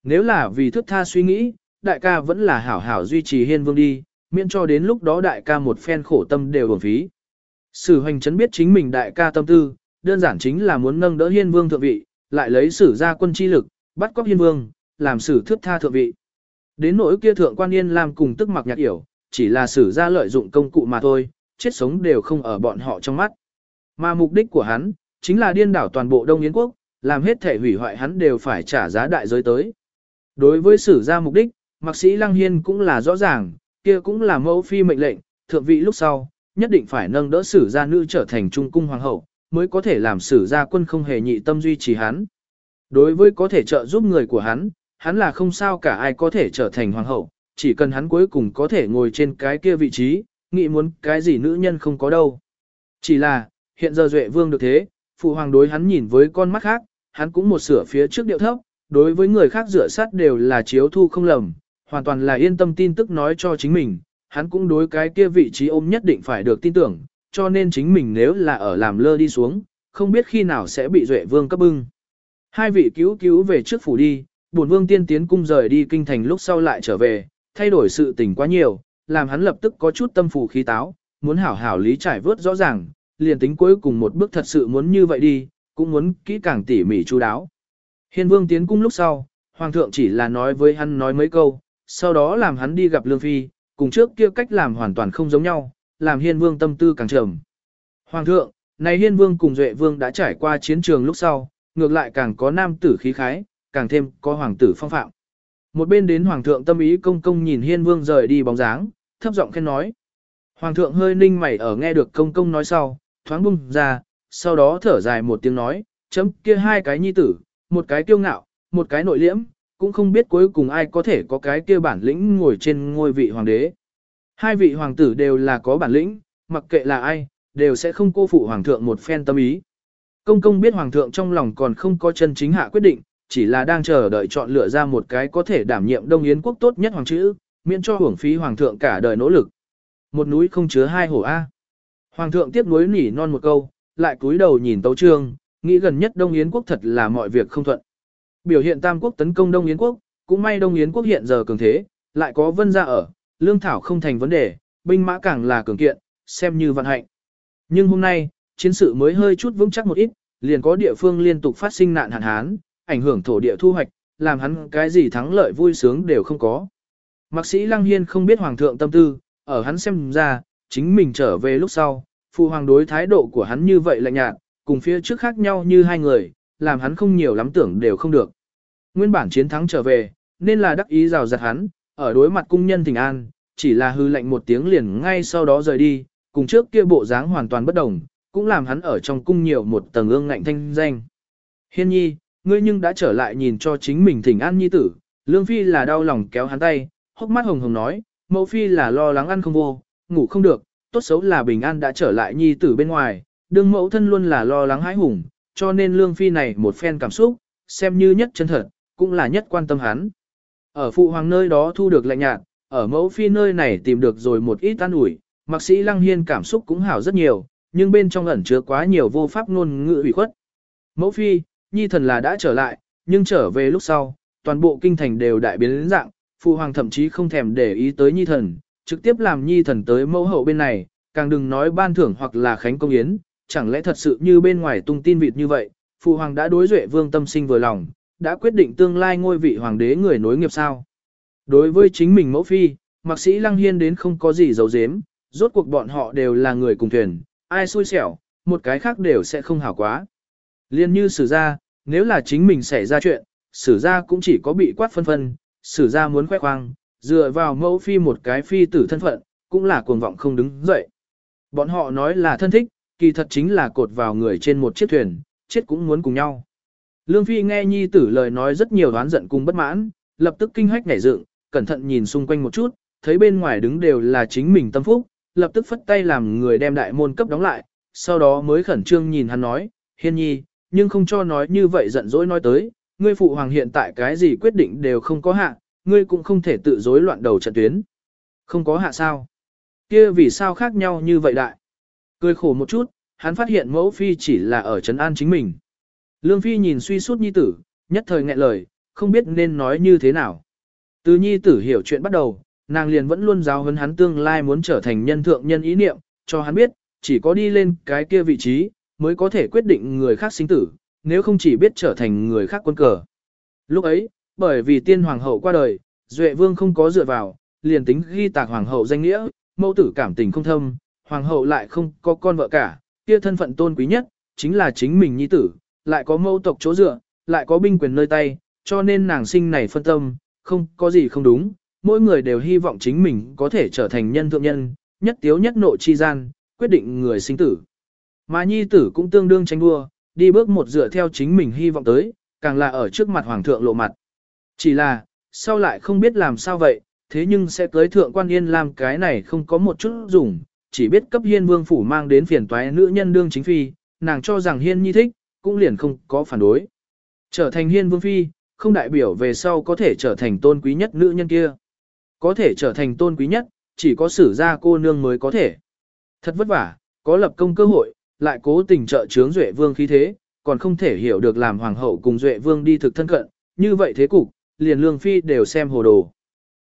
Nếu là vì thức tha suy nghĩ, đại ca vẫn là hảo hảo duy trì hiên vương đi, miễn cho đến lúc đó đại ca một phen khổ tâm đều uổng phí. Sử hoành chấn biết chính mình đại ca tâm tư, đơn giản chính là muốn nâng đỡ hiên vương thượng vị, lại lấy sử ra quân chi lực, bắt cóc hiên vương, làm sử thước tha thượng vị. Đến nỗi kia thượng quan yên làm cùng tức mặc nhạc yểu, chỉ là sử ra lợi dụng công cụ mà thôi, chết sống đều không ở bọn họ trong mắt. Mà mục đích của hắn, chính là điên đảo toàn bộ Đông Yến quốc, làm hết thể hủy hoại hắn đều phải trả giá đại giới tới. Đối với sử gia mục đích, mạc sĩ Lăng Hiên cũng là rõ ràng, kia cũng là mẫu phi mệnh lệnh, thượng vị lúc sau, nhất định phải nâng đỡ sử gia nữ trở thành trung cung hoàng hậu, mới có thể làm sử gia quân không hề nhị tâm duy trì hắn. Đối với có thể trợ giúp người của hắn, hắn là không sao cả ai có thể trở thành hoàng hậu, chỉ cần hắn cuối cùng có thể ngồi trên cái kia vị trí, nghĩ muốn cái gì nữ nhân không có đâu. Chỉ là, hiện giờ Duệ Vương được thế, phụ hoàng đối hắn nhìn với con mắt khác, hắn cũng một sửa phía trước điệu thấp, đối với người khác rửa sát đều là chiếu thu không lầm, hoàn toàn là yên tâm tin tức nói cho chính mình, hắn cũng đối cái kia vị trí ôm nhất định phải được tin tưởng, cho nên chính mình nếu là ở làm lơ đi xuống, không biết khi nào sẽ bị Duệ Vương cấp bưng. Hai vị cứu cứu về trước phủ đi, bổn vương tiên tiến cung rời đi kinh thành lúc sau lại trở về, thay đổi sự tình quá nhiều, làm hắn lập tức có chút tâm phù khí táo, muốn hảo hảo lý trải vớt rõ ràng, liền tính cuối cùng một bước thật sự muốn như vậy đi, cũng muốn kỹ càng tỉ mỉ chú đáo. Hiên vương tiến cung lúc sau, hoàng thượng chỉ là nói với hắn nói mấy câu, sau đó làm hắn đi gặp lương phi, cùng trước kia cách làm hoàn toàn không giống nhau, làm hiên vương tâm tư càng trầm. Hoàng thượng, này hiên vương cùng duệ vương đã trải qua chiến trường lúc sau, ngược lại càng có nam tử khí khái, càng thêm có hoàng tử phong phạm. Một bên đến hoàng thượng tâm ý công công nhìn hiên vương rời đi bóng dáng, thấp giọng khen nói. Hoàng thượng hơi ninh mày ở nghe được công công nói sau, thoáng bung ra, sau đó thở dài một tiếng nói, chấm kia hai cái nhi tử, một cái kiêu ngạo, một cái nội liễm, cũng không biết cuối cùng ai có thể có cái kia bản lĩnh ngồi trên ngôi vị hoàng đế. Hai vị hoàng tử đều là có bản lĩnh, mặc kệ là ai, đều sẽ không cô phụ hoàng thượng một phen tâm ý. Công công biết hoàng thượng trong lòng còn không có chân chính hạ quyết định, chỉ là đang chờ đợi chọn lựa ra một cái có thể đảm nhiệm Đông Yến quốc tốt nhất hoàng chữ, miễn cho hưởng phí hoàng thượng cả đời nỗ lực. Một núi không chứa hai hổ A. Hoàng thượng tiếp nối nỉ non một câu, lại cúi đầu nhìn tấu trương, nghĩ gần nhất Đông Yến quốc thật là mọi việc không thuận. Biểu hiện Tam quốc tấn công Đông Yến quốc, cũng may Đông Yến quốc hiện giờ cường thế, lại có vân ra ở, lương thảo không thành vấn đề, binh mã càng là cường kiện, xem như vận hạnh. Nhưng hôm nay, chiến sự mới hơi chút vững chắc một ít, liền có địa phương liên tục phát sinh nạn hạn hán, ảnh hưởng thổ địa thu hoạch, làm hắn cái gì thắng lợi vui sướng đều không có. Mạc sĩ Lăng Hiên không biết hoàng thượng tâm tư, ở hắn xem ra, chính mình trở về lúc sau, phụ hoàng đối thái độ của hắn như vậy lạnh nhạt, cùng phía trước khác nhau như hai người, làm hắn không nhiều lắm tưởng đều không được. Nguyên bản chiến thắng trở về, nên là đắc ý rào giặt hắn, ở đối mặt cung nhân thỉnh an, chỉ là hư lệnh một tiếng liền ngay sau đó rời đi, cùng trước kia bộ dáng hoàn toàn bất đồng, cũng làm hắn ở trong cung nhiều một tầng ương ngạnh thanh danh. Hiên nhi, ngươi nhưng đã trở lại nhìn cho chính mình thỉnh an nhi tử, lương phi là đau lòng kéo hắn tay, hốc mắt hồng hồng nói, mẫu phi là lo lắng ăn không vô, ngủ không được, tốt xấu là bình an đã trở lại nhi tử bên ngoài, đương mẫu thân luôn là lo lắng hãi hùng, cho nên lương phi này một phen cảm xúc, xem như nhất chân thật, cũng là nhất quan tâm hắn. Ở phụ hoàng nơi đó thu được lạnh nhạt, ở mẫu phi nơi này tìm được rồi một ít an ủi, mạc sĩ lăng hiên cảm xúc cũng hảo rất nhiều, nhưng bên trong ẩn chứa quá nhiều vô pháp ngôn ngữ ủy khuất. Mẫu phi, nhi thần là đã trở lại, nhưng trở về lúc sau, toàn bộ kinh thành đều đại biến đến dạng, phụ hoàng thậm chí không thèm để ý tới nhi thần, trực tiếp làm nhi thần tới mẫu hậu bên này, càng đừng nói ban thưởng hoặc là khánh công yến, chẳng lẽ thật sự như bên ngoài tung tin vịt như vậy, phụ hoàng đã đối duệ vương tâm sinh vừa lòng, đã quyết định tương lai ngôi vị hoàng đế người nối nghiệp sao. Đối với chính mình mẫu phi, mạc sĩ lăng hiên đến không có gì giấu giếm, rốt cuộc bọn họ đều là người cùng thuyền, ai xui xẻo, một cái khác đều sẽ không hảo quá. Liên như sử gia nếu là chính mình xảy ra chuyện, sử gia cũng chỉ có bị quát phân phân, sử gia muốn khoe khoang, dựa vào mẫu phi một cái phi tử thân phận, cũng là cuồng vọng không đứng dậy. Bọn họ nói là thân thích, kỳ thật chính là cột vào người trên một chiếc thuyền, chết cũng muốn cùng nhau. Lương Phi nghe nhi tử lời nói rất nhiều đoán giận cùng bất mãn, lập tức kinh hách nhảy dựng, cẩn thận nhìn xung quanh một chút, thấy bên ngoài đứng đều là chính mình tâm phúc, lập tức phất tay làm người đem đại môn cấp đóng lại, sau đó mới khẩn trương nhìn hắn nói, hiên nhi, nhưng không cho nói như vậy giận dỗi nói tới, ngươi phụ hoàng hiện tại cái gì quyết định đều không có hạ, ngươi cũng không thể tự dối loạn đầu trận tuyến. Không có hạ sao? kia vì sao khác nhau như vậy đại? Cười khổ một chút, hắn phát hiện mẫu phi chỉ là ở trấn an chính mình. Lương phi nhìn suy suốt nhi tử, nhất thời nghẹn lời, không biết nên nói như thế nào. Từ nhi tử hiểu chuyện bắt đầu, nàng liền vẫn luôn giáo huấn hắn tương lai muốn trở thành nhân thượng nhân ý niệm, cho hắn biết, chỉ có đi lên cái kia vị trí, mới có thể quyết định người khác sinh tử, nếu không chỉ biết trở thành người khác quân cờ. Lúc ấy, bởi vì tiên hoàng hậu qua đời, Duệ vương không có dựa vào, liền tính ghi tạc hoàng hậu danh nghĩa, mẫu tử cảm tình không thâm, hoàng hậu lại không có con vợ cả, kia thân phận tôn quý nhất, chính là chính mình nhi tử, lại có mẫu tộc chỗ dựa, lại có binh quyền nơi tay, cho nên nàng sinh này phân tâm, không có gì không đúng, mỗi người đều hy vọng chính mình có thể trở thành nhân thượng nhân, nhất tiếu nhất nội chi gian, quyết định người sinh tử. Mà nhi tử cũng tương đương tranh đua, đi bước một dựa theo chính mình hy vọng tới, càng là ở trước mặt hoàng thượng lộ mặt. Chỉ là, sau lại không biết làm sao vậy, thế nhưng sẽ tới thượng quan yên làm cái này không có một chút dùng, chỉ biết cấp hiên vương phủ mang đến phiền toái nữ nhân đương chính phi, nàng cho rằng hiên nhi thích, cũng liền không có phản đối. Trở thành hiên vương phi, không đại biểu về sau có thể trở thành tôn quý nhất nữ nhân kia. Có thể trở thành tôn quý nhất, chỉ có sử gia cô nương mới có thể. Thật vất vả, có lập công cơ hội, lại cố tình trợ chướng Duệ Vương khí thế, còn không thể hiểu được làm hoàng hậu cùng Duệ Vương đi thực thân cận, như vậy thế cục, liền lương phi đều xem hồ đồ.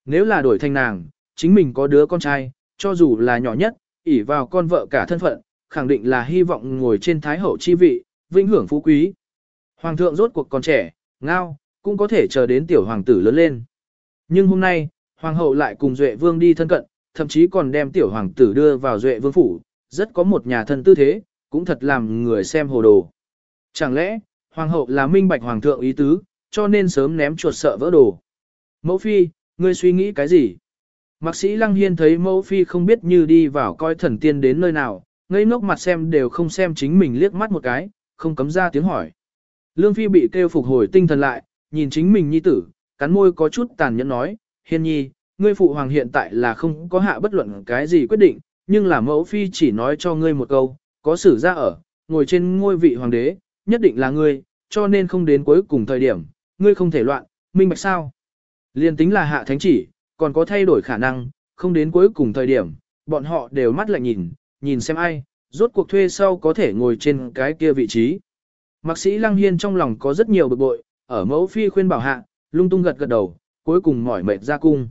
Nếu là đổi thành nàng, chính mình có đứa con trai, cho dù là nhỏ nhất, ỷ vào con vợ cả thân phận, khẳng định là hy vọng ngồi trên thái hậu chi vị, vinh hưởng phú quý. Hoàng thượng rốt cuộc còn trẻ, ngao, cũng có thể chờ đến tiểu hoàng tử lớn lên. Nhưng hôm nay, hoàng hậu lại cùng Duệ Vương đi thân cận, thậm chí còn đem tiểu hoàng tử đưa vào Duệ Vương phủ, rất có một nhà thân tư thế, cũng thật làm người xem hồ đồ. Chẳng lẽ, hoàng hậu là minh bạch hoàng thượng ý tứ, cho nên sớm ném chuột sợ vỡ đồ. Mẫu phi, ngươi suy nghĩ cái gì? Mạc sĩ Lăng Hiên thấy mẫu phi không biết như đi vào coi thần tiên đến nơi nào, ngây ngốc mặt xem đều không xem chính mình liếc mắt một cái, không cấm ra tiếng hỏi. Lương phi bị kêu phục hồi tinh thần lại, nhìn chính mình nhi tử, cắn môi có chút tàn nhẫn nói, hiên nhi, ngươi phụ hoàng hiện tại là không có hạ bất luận cái gì quyết định, nhưng là mẫu phi chỉ nói cho ngươi một câu, có sử ra ở, ngồi trên ngôi vị hoàng đế, nhất định là ngươi, cho nên không đến cuối cùng thời điểm, ngươi không thể loạn, minh bạch sao. Liên tính là hạ thánh chỉ, còn có thay đổi khả năng, không đến cuối cùng thời điểm, bọn họ đều mắt lại nhìn, nhìn xem ai, rốt cuộc thuê sau có thể ngồi trên cái kia vị trí. Mạc sĩ Lăng Hiên trong lòng có rất nhiều bực bội, ở mẫu phi khuyên bảo hạ, lung tung gật gật đầu, cuối cùng mỏi mệt ra cung.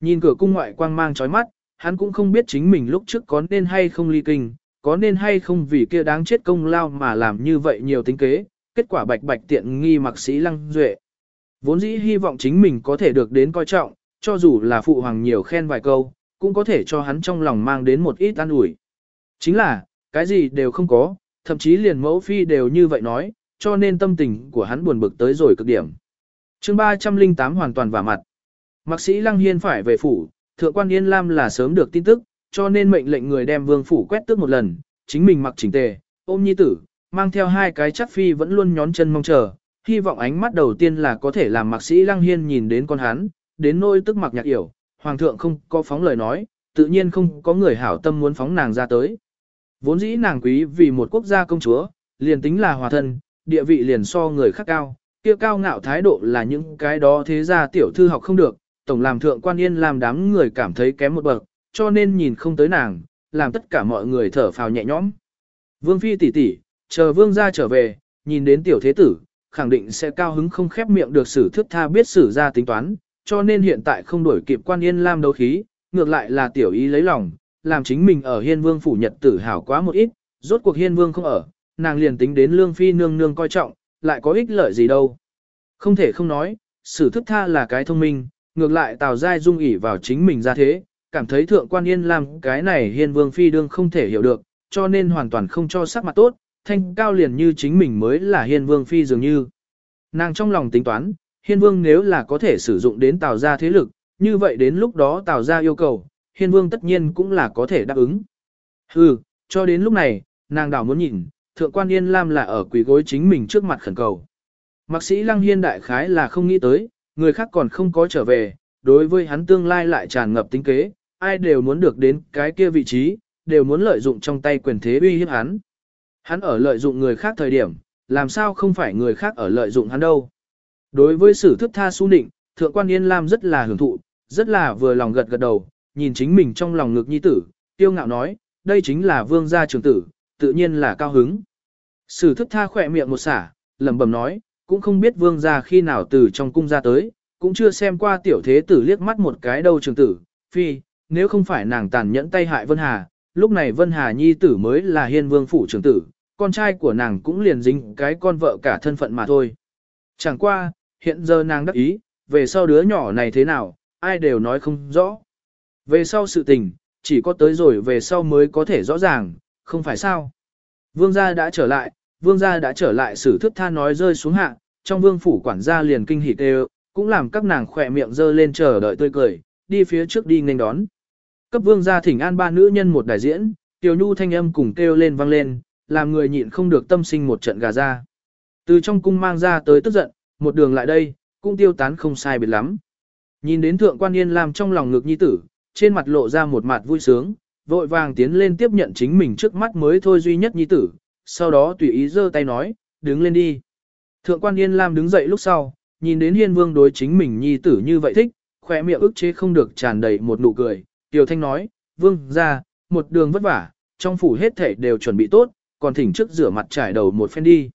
Nhìn cửa cung ngoại quang mang chói mắt, hắn cũng không biết chính mình lúc trước có nên hay không ly kinh, có nên hay không vì kia đáng chết công lao mà làm như vậy nhiều tính kế, kết quả bạch bạch tiện nghi mặc sĩ lăng duệ. Vốn dĩ hy vọng chính mình có thể được đến coi trọng, cho dù là phụ hoàng nhiều khen vài câu, cũng có thể cho hắn trong lòng mang đến một ít an ủi. Chính là, cái gì đều không có, thậm chí liền mẫu phi đều như vậy nói, cho nên tâm tình của hắn buồn bực tới rồi cực điểm. chương 308 hoàn toàn vả mặt. Mạc sĩ Lăng Hiên phải về phủ, thượng quan Yên Lam là sớm được tin tức, cho nên mệnh lệnh người đem vương phủ quét tước một lần, chính mình mặc chỉnh tề, ôm nhi tử, mang theo hai cái chắc phi vẫn luôn nhón chân mong chờ, hy vọng ánh mắt đầu tiên là có thể làm mạc sĩ Lăng Hiên nhìn đến con hắn, đến nôi tức mặc nhạc yểu, hoàng thượng không có phóng lời nói, tự nhiên không có người hảo tâm muốn phóng nàng ra tới. Vốn dĩ nàng quý vì một quốc gia công chúa, liền tính là hòa thân, địa vị liền so người khác cao, kia cao ngạo thái độ là những cái đó thế gia tiểu thư học không được, tổng làm thượng quan yên làm đám người cảm thấy kém một bậc, cho nên nhìn không tới nàng, làm tất cả mọi người thở phào nhẹ nhõm. Vương phi tỷ tỷ, chờ vương gia trở về, nhìn đến tiểu thế tử, khẳng định sẽ cao hứng không khép miệng được sử thức tha biết sử ra tính toán, cho nên hiện tại không đổi kịp quan yên lam đấu khí, ngược lại là tiểu ý lấy lòng, làm chính mình ở hiên vương phủ nhật tử hảo quá một ít, rốt cuộc hiên vương không ở, nàng liền tính đến lương phi nương nương coi trọng, lại có ích lợi gì đâu. Không thể không nói, sử thức tha là cái thông minh, ngược lại Tào Giai dung ỉ vào chính mình ra thế, cảm thấy thượng quan yên làm cái này hiên vương phi đương không thể hiểu được, cho nên hoàn toàn không cho sắc mặt tốt, thanh cao liền như chính mình mới là hiên vương phi dường như. Nàng trong lòng tính toán, hiên vương nếu là có thể sử dụng đến Tào gia thế lực, như vậy đến lúc đó Tào gia yêu cầu, hiên vương tất nhiên cũng là có thể đáp ứng. Hừ, cho đến lúc này, nàng đảo muốn nhìn, thượng quan yên lam là ở quỷ gối chính mình trước mặt khẩn cầu. Mạc sĩ lăng hiên đại khái là không nghĩ tới, người khác còn không có trở về, đối với hắn tương lai lại tràn ngập tính kế, ai đều muốn được đến cái kia vị trí, đều muốn lợi dụng trong tay quyền thế uy hiếp hắn. Hắn ở lợi dụng người khác thời điểm, làm sao không phải người khác ở lợi dụng hắn đâu. Đối với sử thức tha su định, thượng quan Yên Lam rất là hưởng thụ, rất là vừa lòng gật gật đầu, nhìn chính mình trong lòng ngực nhi tử, tiêu ngạo nói, đây chính là vương gia trưởng tử, tự nhiên là cao hứng. Sử thức tha khỏe miệng một xả, lẩm bẩm nói, cũng không biết vương gia khi nào từ trong cung ra tới, cũng chưa xem qua tiểu thế tử liếc mắt một cái đâu trường tử, phi, nếu không phải nàng tàn nhẫn tay hại Vân Hà, lúc này Vân Hà nhi tử mới là hiên vương phủ trường tử, con trai của nàng cũng liền dính cái con vợ cả thân phận mà thôi. Chẳng qua, hiện giờ nàng đắc ý, về sau đứa nhỏ này thế nào, ai đều nói không rõ. Về sau sự tình, chỉ có tới rồi về sau mới có thể rõ ràng, không phải sao. Vương gia đã trở lại, vương gia đã trở lại sử thức tha nói rơi xuống hạ, trong vương phủ quản gia liền kinh hỉ đều, cũng làm các nàng khỏe miệng dơ lên chờ đợi tươi cười, đi phía trước đi nghênh đón. Cấp vương gia thỉnh an ba nữ nhân một đại diễn, tiểu nhu thanh âm cùng kêu lên vang lên, làm người nhịn không được tâm sinh một trận gà ra. Từ trong cung mang ra tới tức giận, một đường lại đây, cũng tiêu tán không sai biệt lắm. Nhìn đến thượng quan yên làm trong lòng ngực nhi tử, trên mặt lộ ra một mặt vui sướng, vội vàng tiến lên tiếp nhận chính mình trước mắt mới thôi duy nhất nhi tử, sau đó tùy ý giơ tay nói, đứng lên đi. Thượng quan Yên Lam đứng dậy lúc sau, nhìn đến hiên vương đối chính mình nhi tử như vậy thích, khỏe miệng ức chế không được tràn đầy một nụ cười. Tiểu Thanh nói, vương ra, một đường vất vả, trong phủ hết thể đều chuẩn bị tốt, còn thỉnh trước rửa mặt trải đầu một phen đi.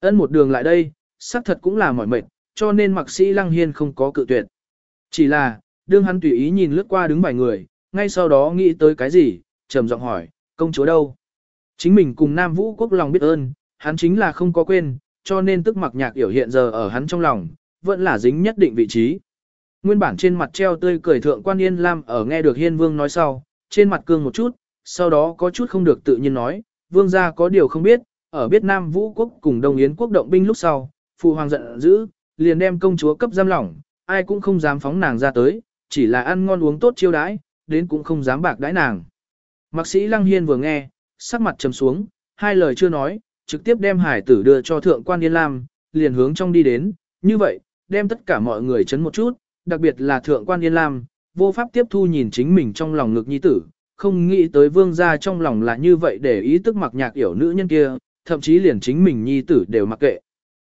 Ân một đường lại đây, xác thật cũng là mỏi mệt, cho nên mặc sĩ lăng hiên không có cự tuyệt. Chỉ là, đương hắn tùy ý nhìn lướt qua đứng vài người, ngay sau đó nghĩ tới cái gì, trầm giọng hỏi, công chúa đâu? Chính mình cùng Nam Vũ quốc lòng biết ơn, hắn chính là không có quên, cho nên tức mặc nhạc hiểu hiện giờ ở hắn trong lòng, vẫn là dính nhất định vị trí. Nguyên bản trên mặt treo tươi cười thượng quan yên lam ở nghe được hiên vương nói sau, trên mặt cương một chút, sau đó có chút không được tự nhiên nói, vương gia có điều không biết, ở biết Nam Vũ quốc cùng Đông Yến quốc động binh lúc sau, phụ hoàng giận dữ, liền đem công chúa cấp giam lỏng, ai cũng không dám phóng nàng ra tới, chỉ là ăn ngon uống tốt chiêu đãi, đến cũng không dám bạc đãi nàng. Mạc sĩ Lăng Hiên vừa nghe, sắc mặt trầm xuống, hai lời chưa nói, trực tiếp đem hải tử đưa cho thượng quan Yên Lam, liền hướng trong đi đến, như vậy, đem tất cả mọi người chấn một chút, đặc biệt là thượng quan Yên Lam, vô pháp tiếp thu nhìn chính mình trong lòng ngực nhi tử, không nghĩ tới vương gia trong lòng là như vậy để ý tức mặc nhạc yểu nữ nhân kia, thậm chí liền chính mình nhi tử đều mặc kệ.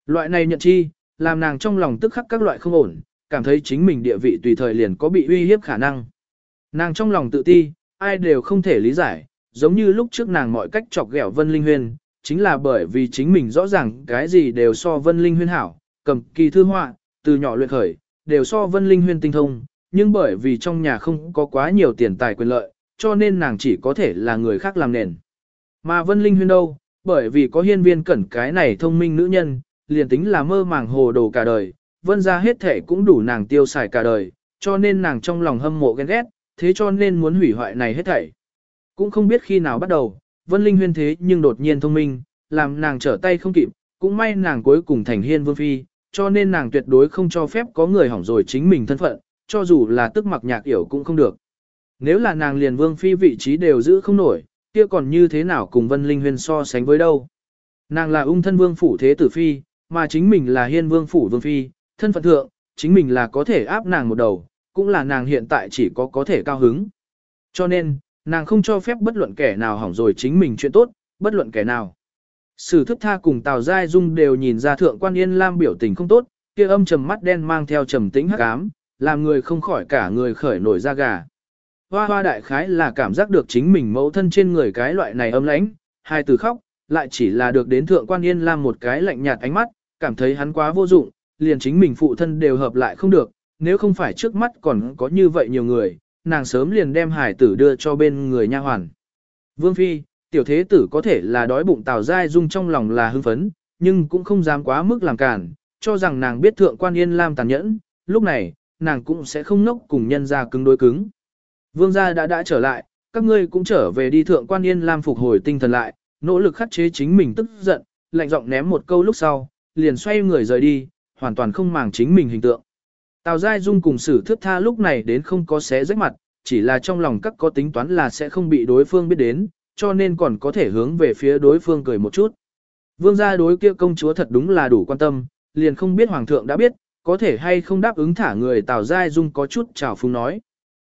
Loại này nhận chi, làm nàng trong lòng tức khắc các loại không ổn, cảm thấy chính mình địa vị tùy thời liền có bị uy hiếp khả năng. Nàng trong lòng tự ti, ai đều không thể lý giải, giống như lúc trước nàng mọi cách chọc ghẹo Vân Linh huyền chính là bởi vì chính mình rõ ràng cái gì đều so Vân Linh Huyên hảo, cầm kỳ thư họa, từ nhỏ luyện khởi, đều so Vân Linh Huyên tinh thông, nhưng bởi vì trong nhà không có quá nhiều tiền tài quyền lợi, cho nên nàng chỉ có thể là người khác làm nền. Mà Vân Linh Huyên đâu, bởi vì có hiên viên cẩn cái này thông minh nữ nhân, liền tính là mơ màng hồ đồ cả đời, vân ra hết thể cũng đủ nàng tiêu xài cả đời, cho nên nàng trong lòng hâm mộ ghen ghét, thế cho nên muốn hủy hoại này hết thảy. Cũng không biết khi nào bắt đầu, Vân Linh huyên thế nhưng đột nhiên thông minh, làm nàng trở tay không kịp, cũng may nàng cuối cùng thành hiên vương phi, cho nên nàng tuyệt đối không cho phép có người hỏng rồi chính mình thân phận, cho dù là tức mặc nhạc yểu cũng không được. Nếu là nàng liền vương phi vị trí đều giữ không nổi, kia còn như thế nào cùng Vân Linh huyên so sánh với đâu. Nàng là ung thân vương phủ thế tử phi, mà chính mình là hiên vương phủ vương phi, thân phận thượng, chính mình là có thể áp nàng một đầu, cũng là nàng hiện tại chỉ có có thể cao hứng. Cho nên, nàng không cho phép bất luận kẻ nào hỏng rồi chính mình chuyện tốt, bất luận kẻ nào. Sử thức tha cùng Tào Giai Dung đều nhìn ra thượng quan Yên Lam biểu tình không tốt, kia âm trầm mắt đen mang theo trầm tĩnh hắc ám, làm người không khỏi cả người khởi nổi da gà. Hoa hoa đại khái là cảm giác được chính mình mẫu thân trên người cái loại này âm lãnh, hai từ khóc, lại chỉ là được đến thượng quan Yên Lam một cái lạnh nhạt ánh mắt, cảm thấy hắn quá vô dụng, liền chính mình phụ thân đều hợp lại không được, nếu không phải trước mắt còn có như vậy nhiều người, nàng sớm liền đem hải tử đưa cho bên người nha hoàn. Vương Phi, tiểu thế tử có thể là đói bụng Tào Giai Dung trong lòng là hưng phấn, nhưng cũng không dám quá mức làm cản, cho rằng nàng biết thượng quan Yên Lam tàn nhẫn, lúc này, nàng cũng sẽ không nốc cùng nhân ra cứng đối cứng. Vương gia đã đã trở lại, các ngươi cũng trở về đi thượng quan Yên Lam phục hồi tinh thần lại, nỗ lực khắc chế chính mình tức giận, lạnh giọng ném một câu lúc sau, liền xoay người rời đi, hoàn toàn không màng chính mình hình tượng. Tào Giai Dung cùng sử thước tha lúc này đến không có xé rách mặt, chỉ là trong lòng các có tính toán là sẽ không bị đối phương biết đến, cho nên còn có thể hướng về phía đối phương cười một chút. Vương gia đối kia công chúa thật đúng là đủ quan tâm, liền không biết hoàng thượng đã biết, có thể hay không đáp ứng thả người Tào Giai Dung có chút chào phúng nói.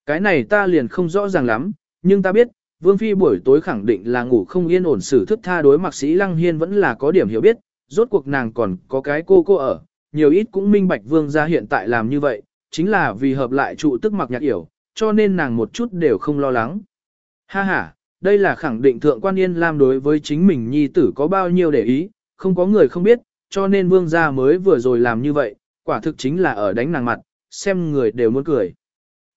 Cái này ta liền không rõ ràng lắm, nhưng ta biết, Vương Phi buổi tối khẳng định là ngủ không yên ổn xử thức tha đối mạc sĩ Lăng Hiên vẫn là có điểm hiểu biết, rốt cuộc nàng còn có cái cô cô ở, nhiều ít cũng minh bạch vương gia hiện tại làm như vậy, chính là vì hợp lại trụ tức mặc nhạc yểu, cho nên nàng một chút đều không lo lắng. Ha ha, đây là khẳng định thượng quan yên lam đối với chính mình nhi tử có bao nhiêu để ý, không có người không biết, cho nên vương gia mới vừa rồi làm như vậy, quả thực chính là ở đánh nàng mặt, xem người đều muốn cười.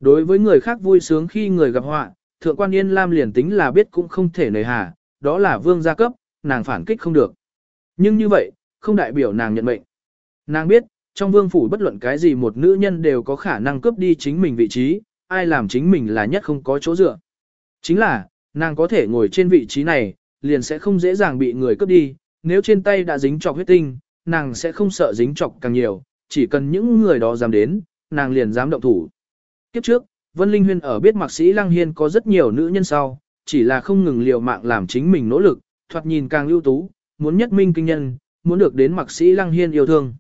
Đối với người khác vui sướng khi người gặp họa, thượng quan yên lam liền tính là biết cũng không thể nời hà, đó là vương gia cấp, nàng phản kích không được. Nhưng như vậy, không đại biểu nàng nhận mệnh. Nàng biết, trong vương phủ bất luận cái gì một nữ nhân đều có khả năng cướp đi chính mình vị trí, ai làm chính mình là nhất không có chỗ dựa. Chính là, nàng có thể ngồi trên vị trí này, liền sẽ không dễ dàng bị người cướp đi, nếu trên tay đã dính trọc huyết tinh, nàng sẽ không sợ dính trọc càng nhiều, chỉ cần những người đó dám đến, nàng liền dám động thủ. Kiếp trước, Vân Linh Huyên ở biết mạc sĩ Lăng Hiên có rất nhiều nữ nhân sau, chỉ là không ngừng liều mạng làm chính mình nỗ lực, thoạt nhìn càng ưu tú, muốn nhất minh kinh nhân, muốn được đến mạc sĩ Lăng Hiên yêu thương.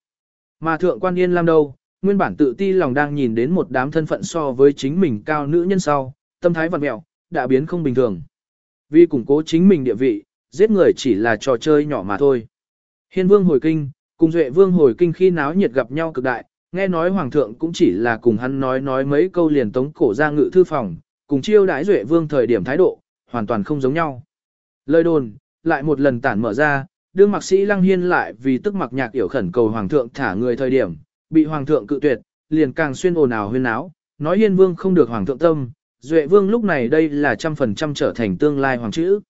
Mà thượng quan yên làm đâu, nguyên bản tự ti lòng đang nhìn đến một đám thân phận so với chính mình cao nữ nhân sau, tâm thái vật mẹo, đã biến không bình thường. Vì củng cố chính mình địa vị, giết người chỉ là trò chơi nhỏ mà thôi. Hiên vương hồi kinh, cùng duệ vương hồi kinh khi náo nhiệt gặp nhau cực đại, nghe nói hoàng thượng cũng chỉ là cùng hắn nói nói mấy câu liền tống cổ ra ngự thư phòng, cùng chiêu đãi duệ vương thời điểm thái độ, hoàn toàn không giống nhau. Lời đồn, lại một lần tản mở ra, đương mạc sĩ lăng hiên lại vì tức mặc nhạc yểu khẩn cầu hoàng thượng thả người thời điểm, bị hoàng thượng cự tuyệt, liền càng xuyên ồn ào huyên áo, nói hiên vương không được hoàng thượng tâm, duệ vương lúc này đây là trăm phần trăm trở thành tương lai hoàng chữ.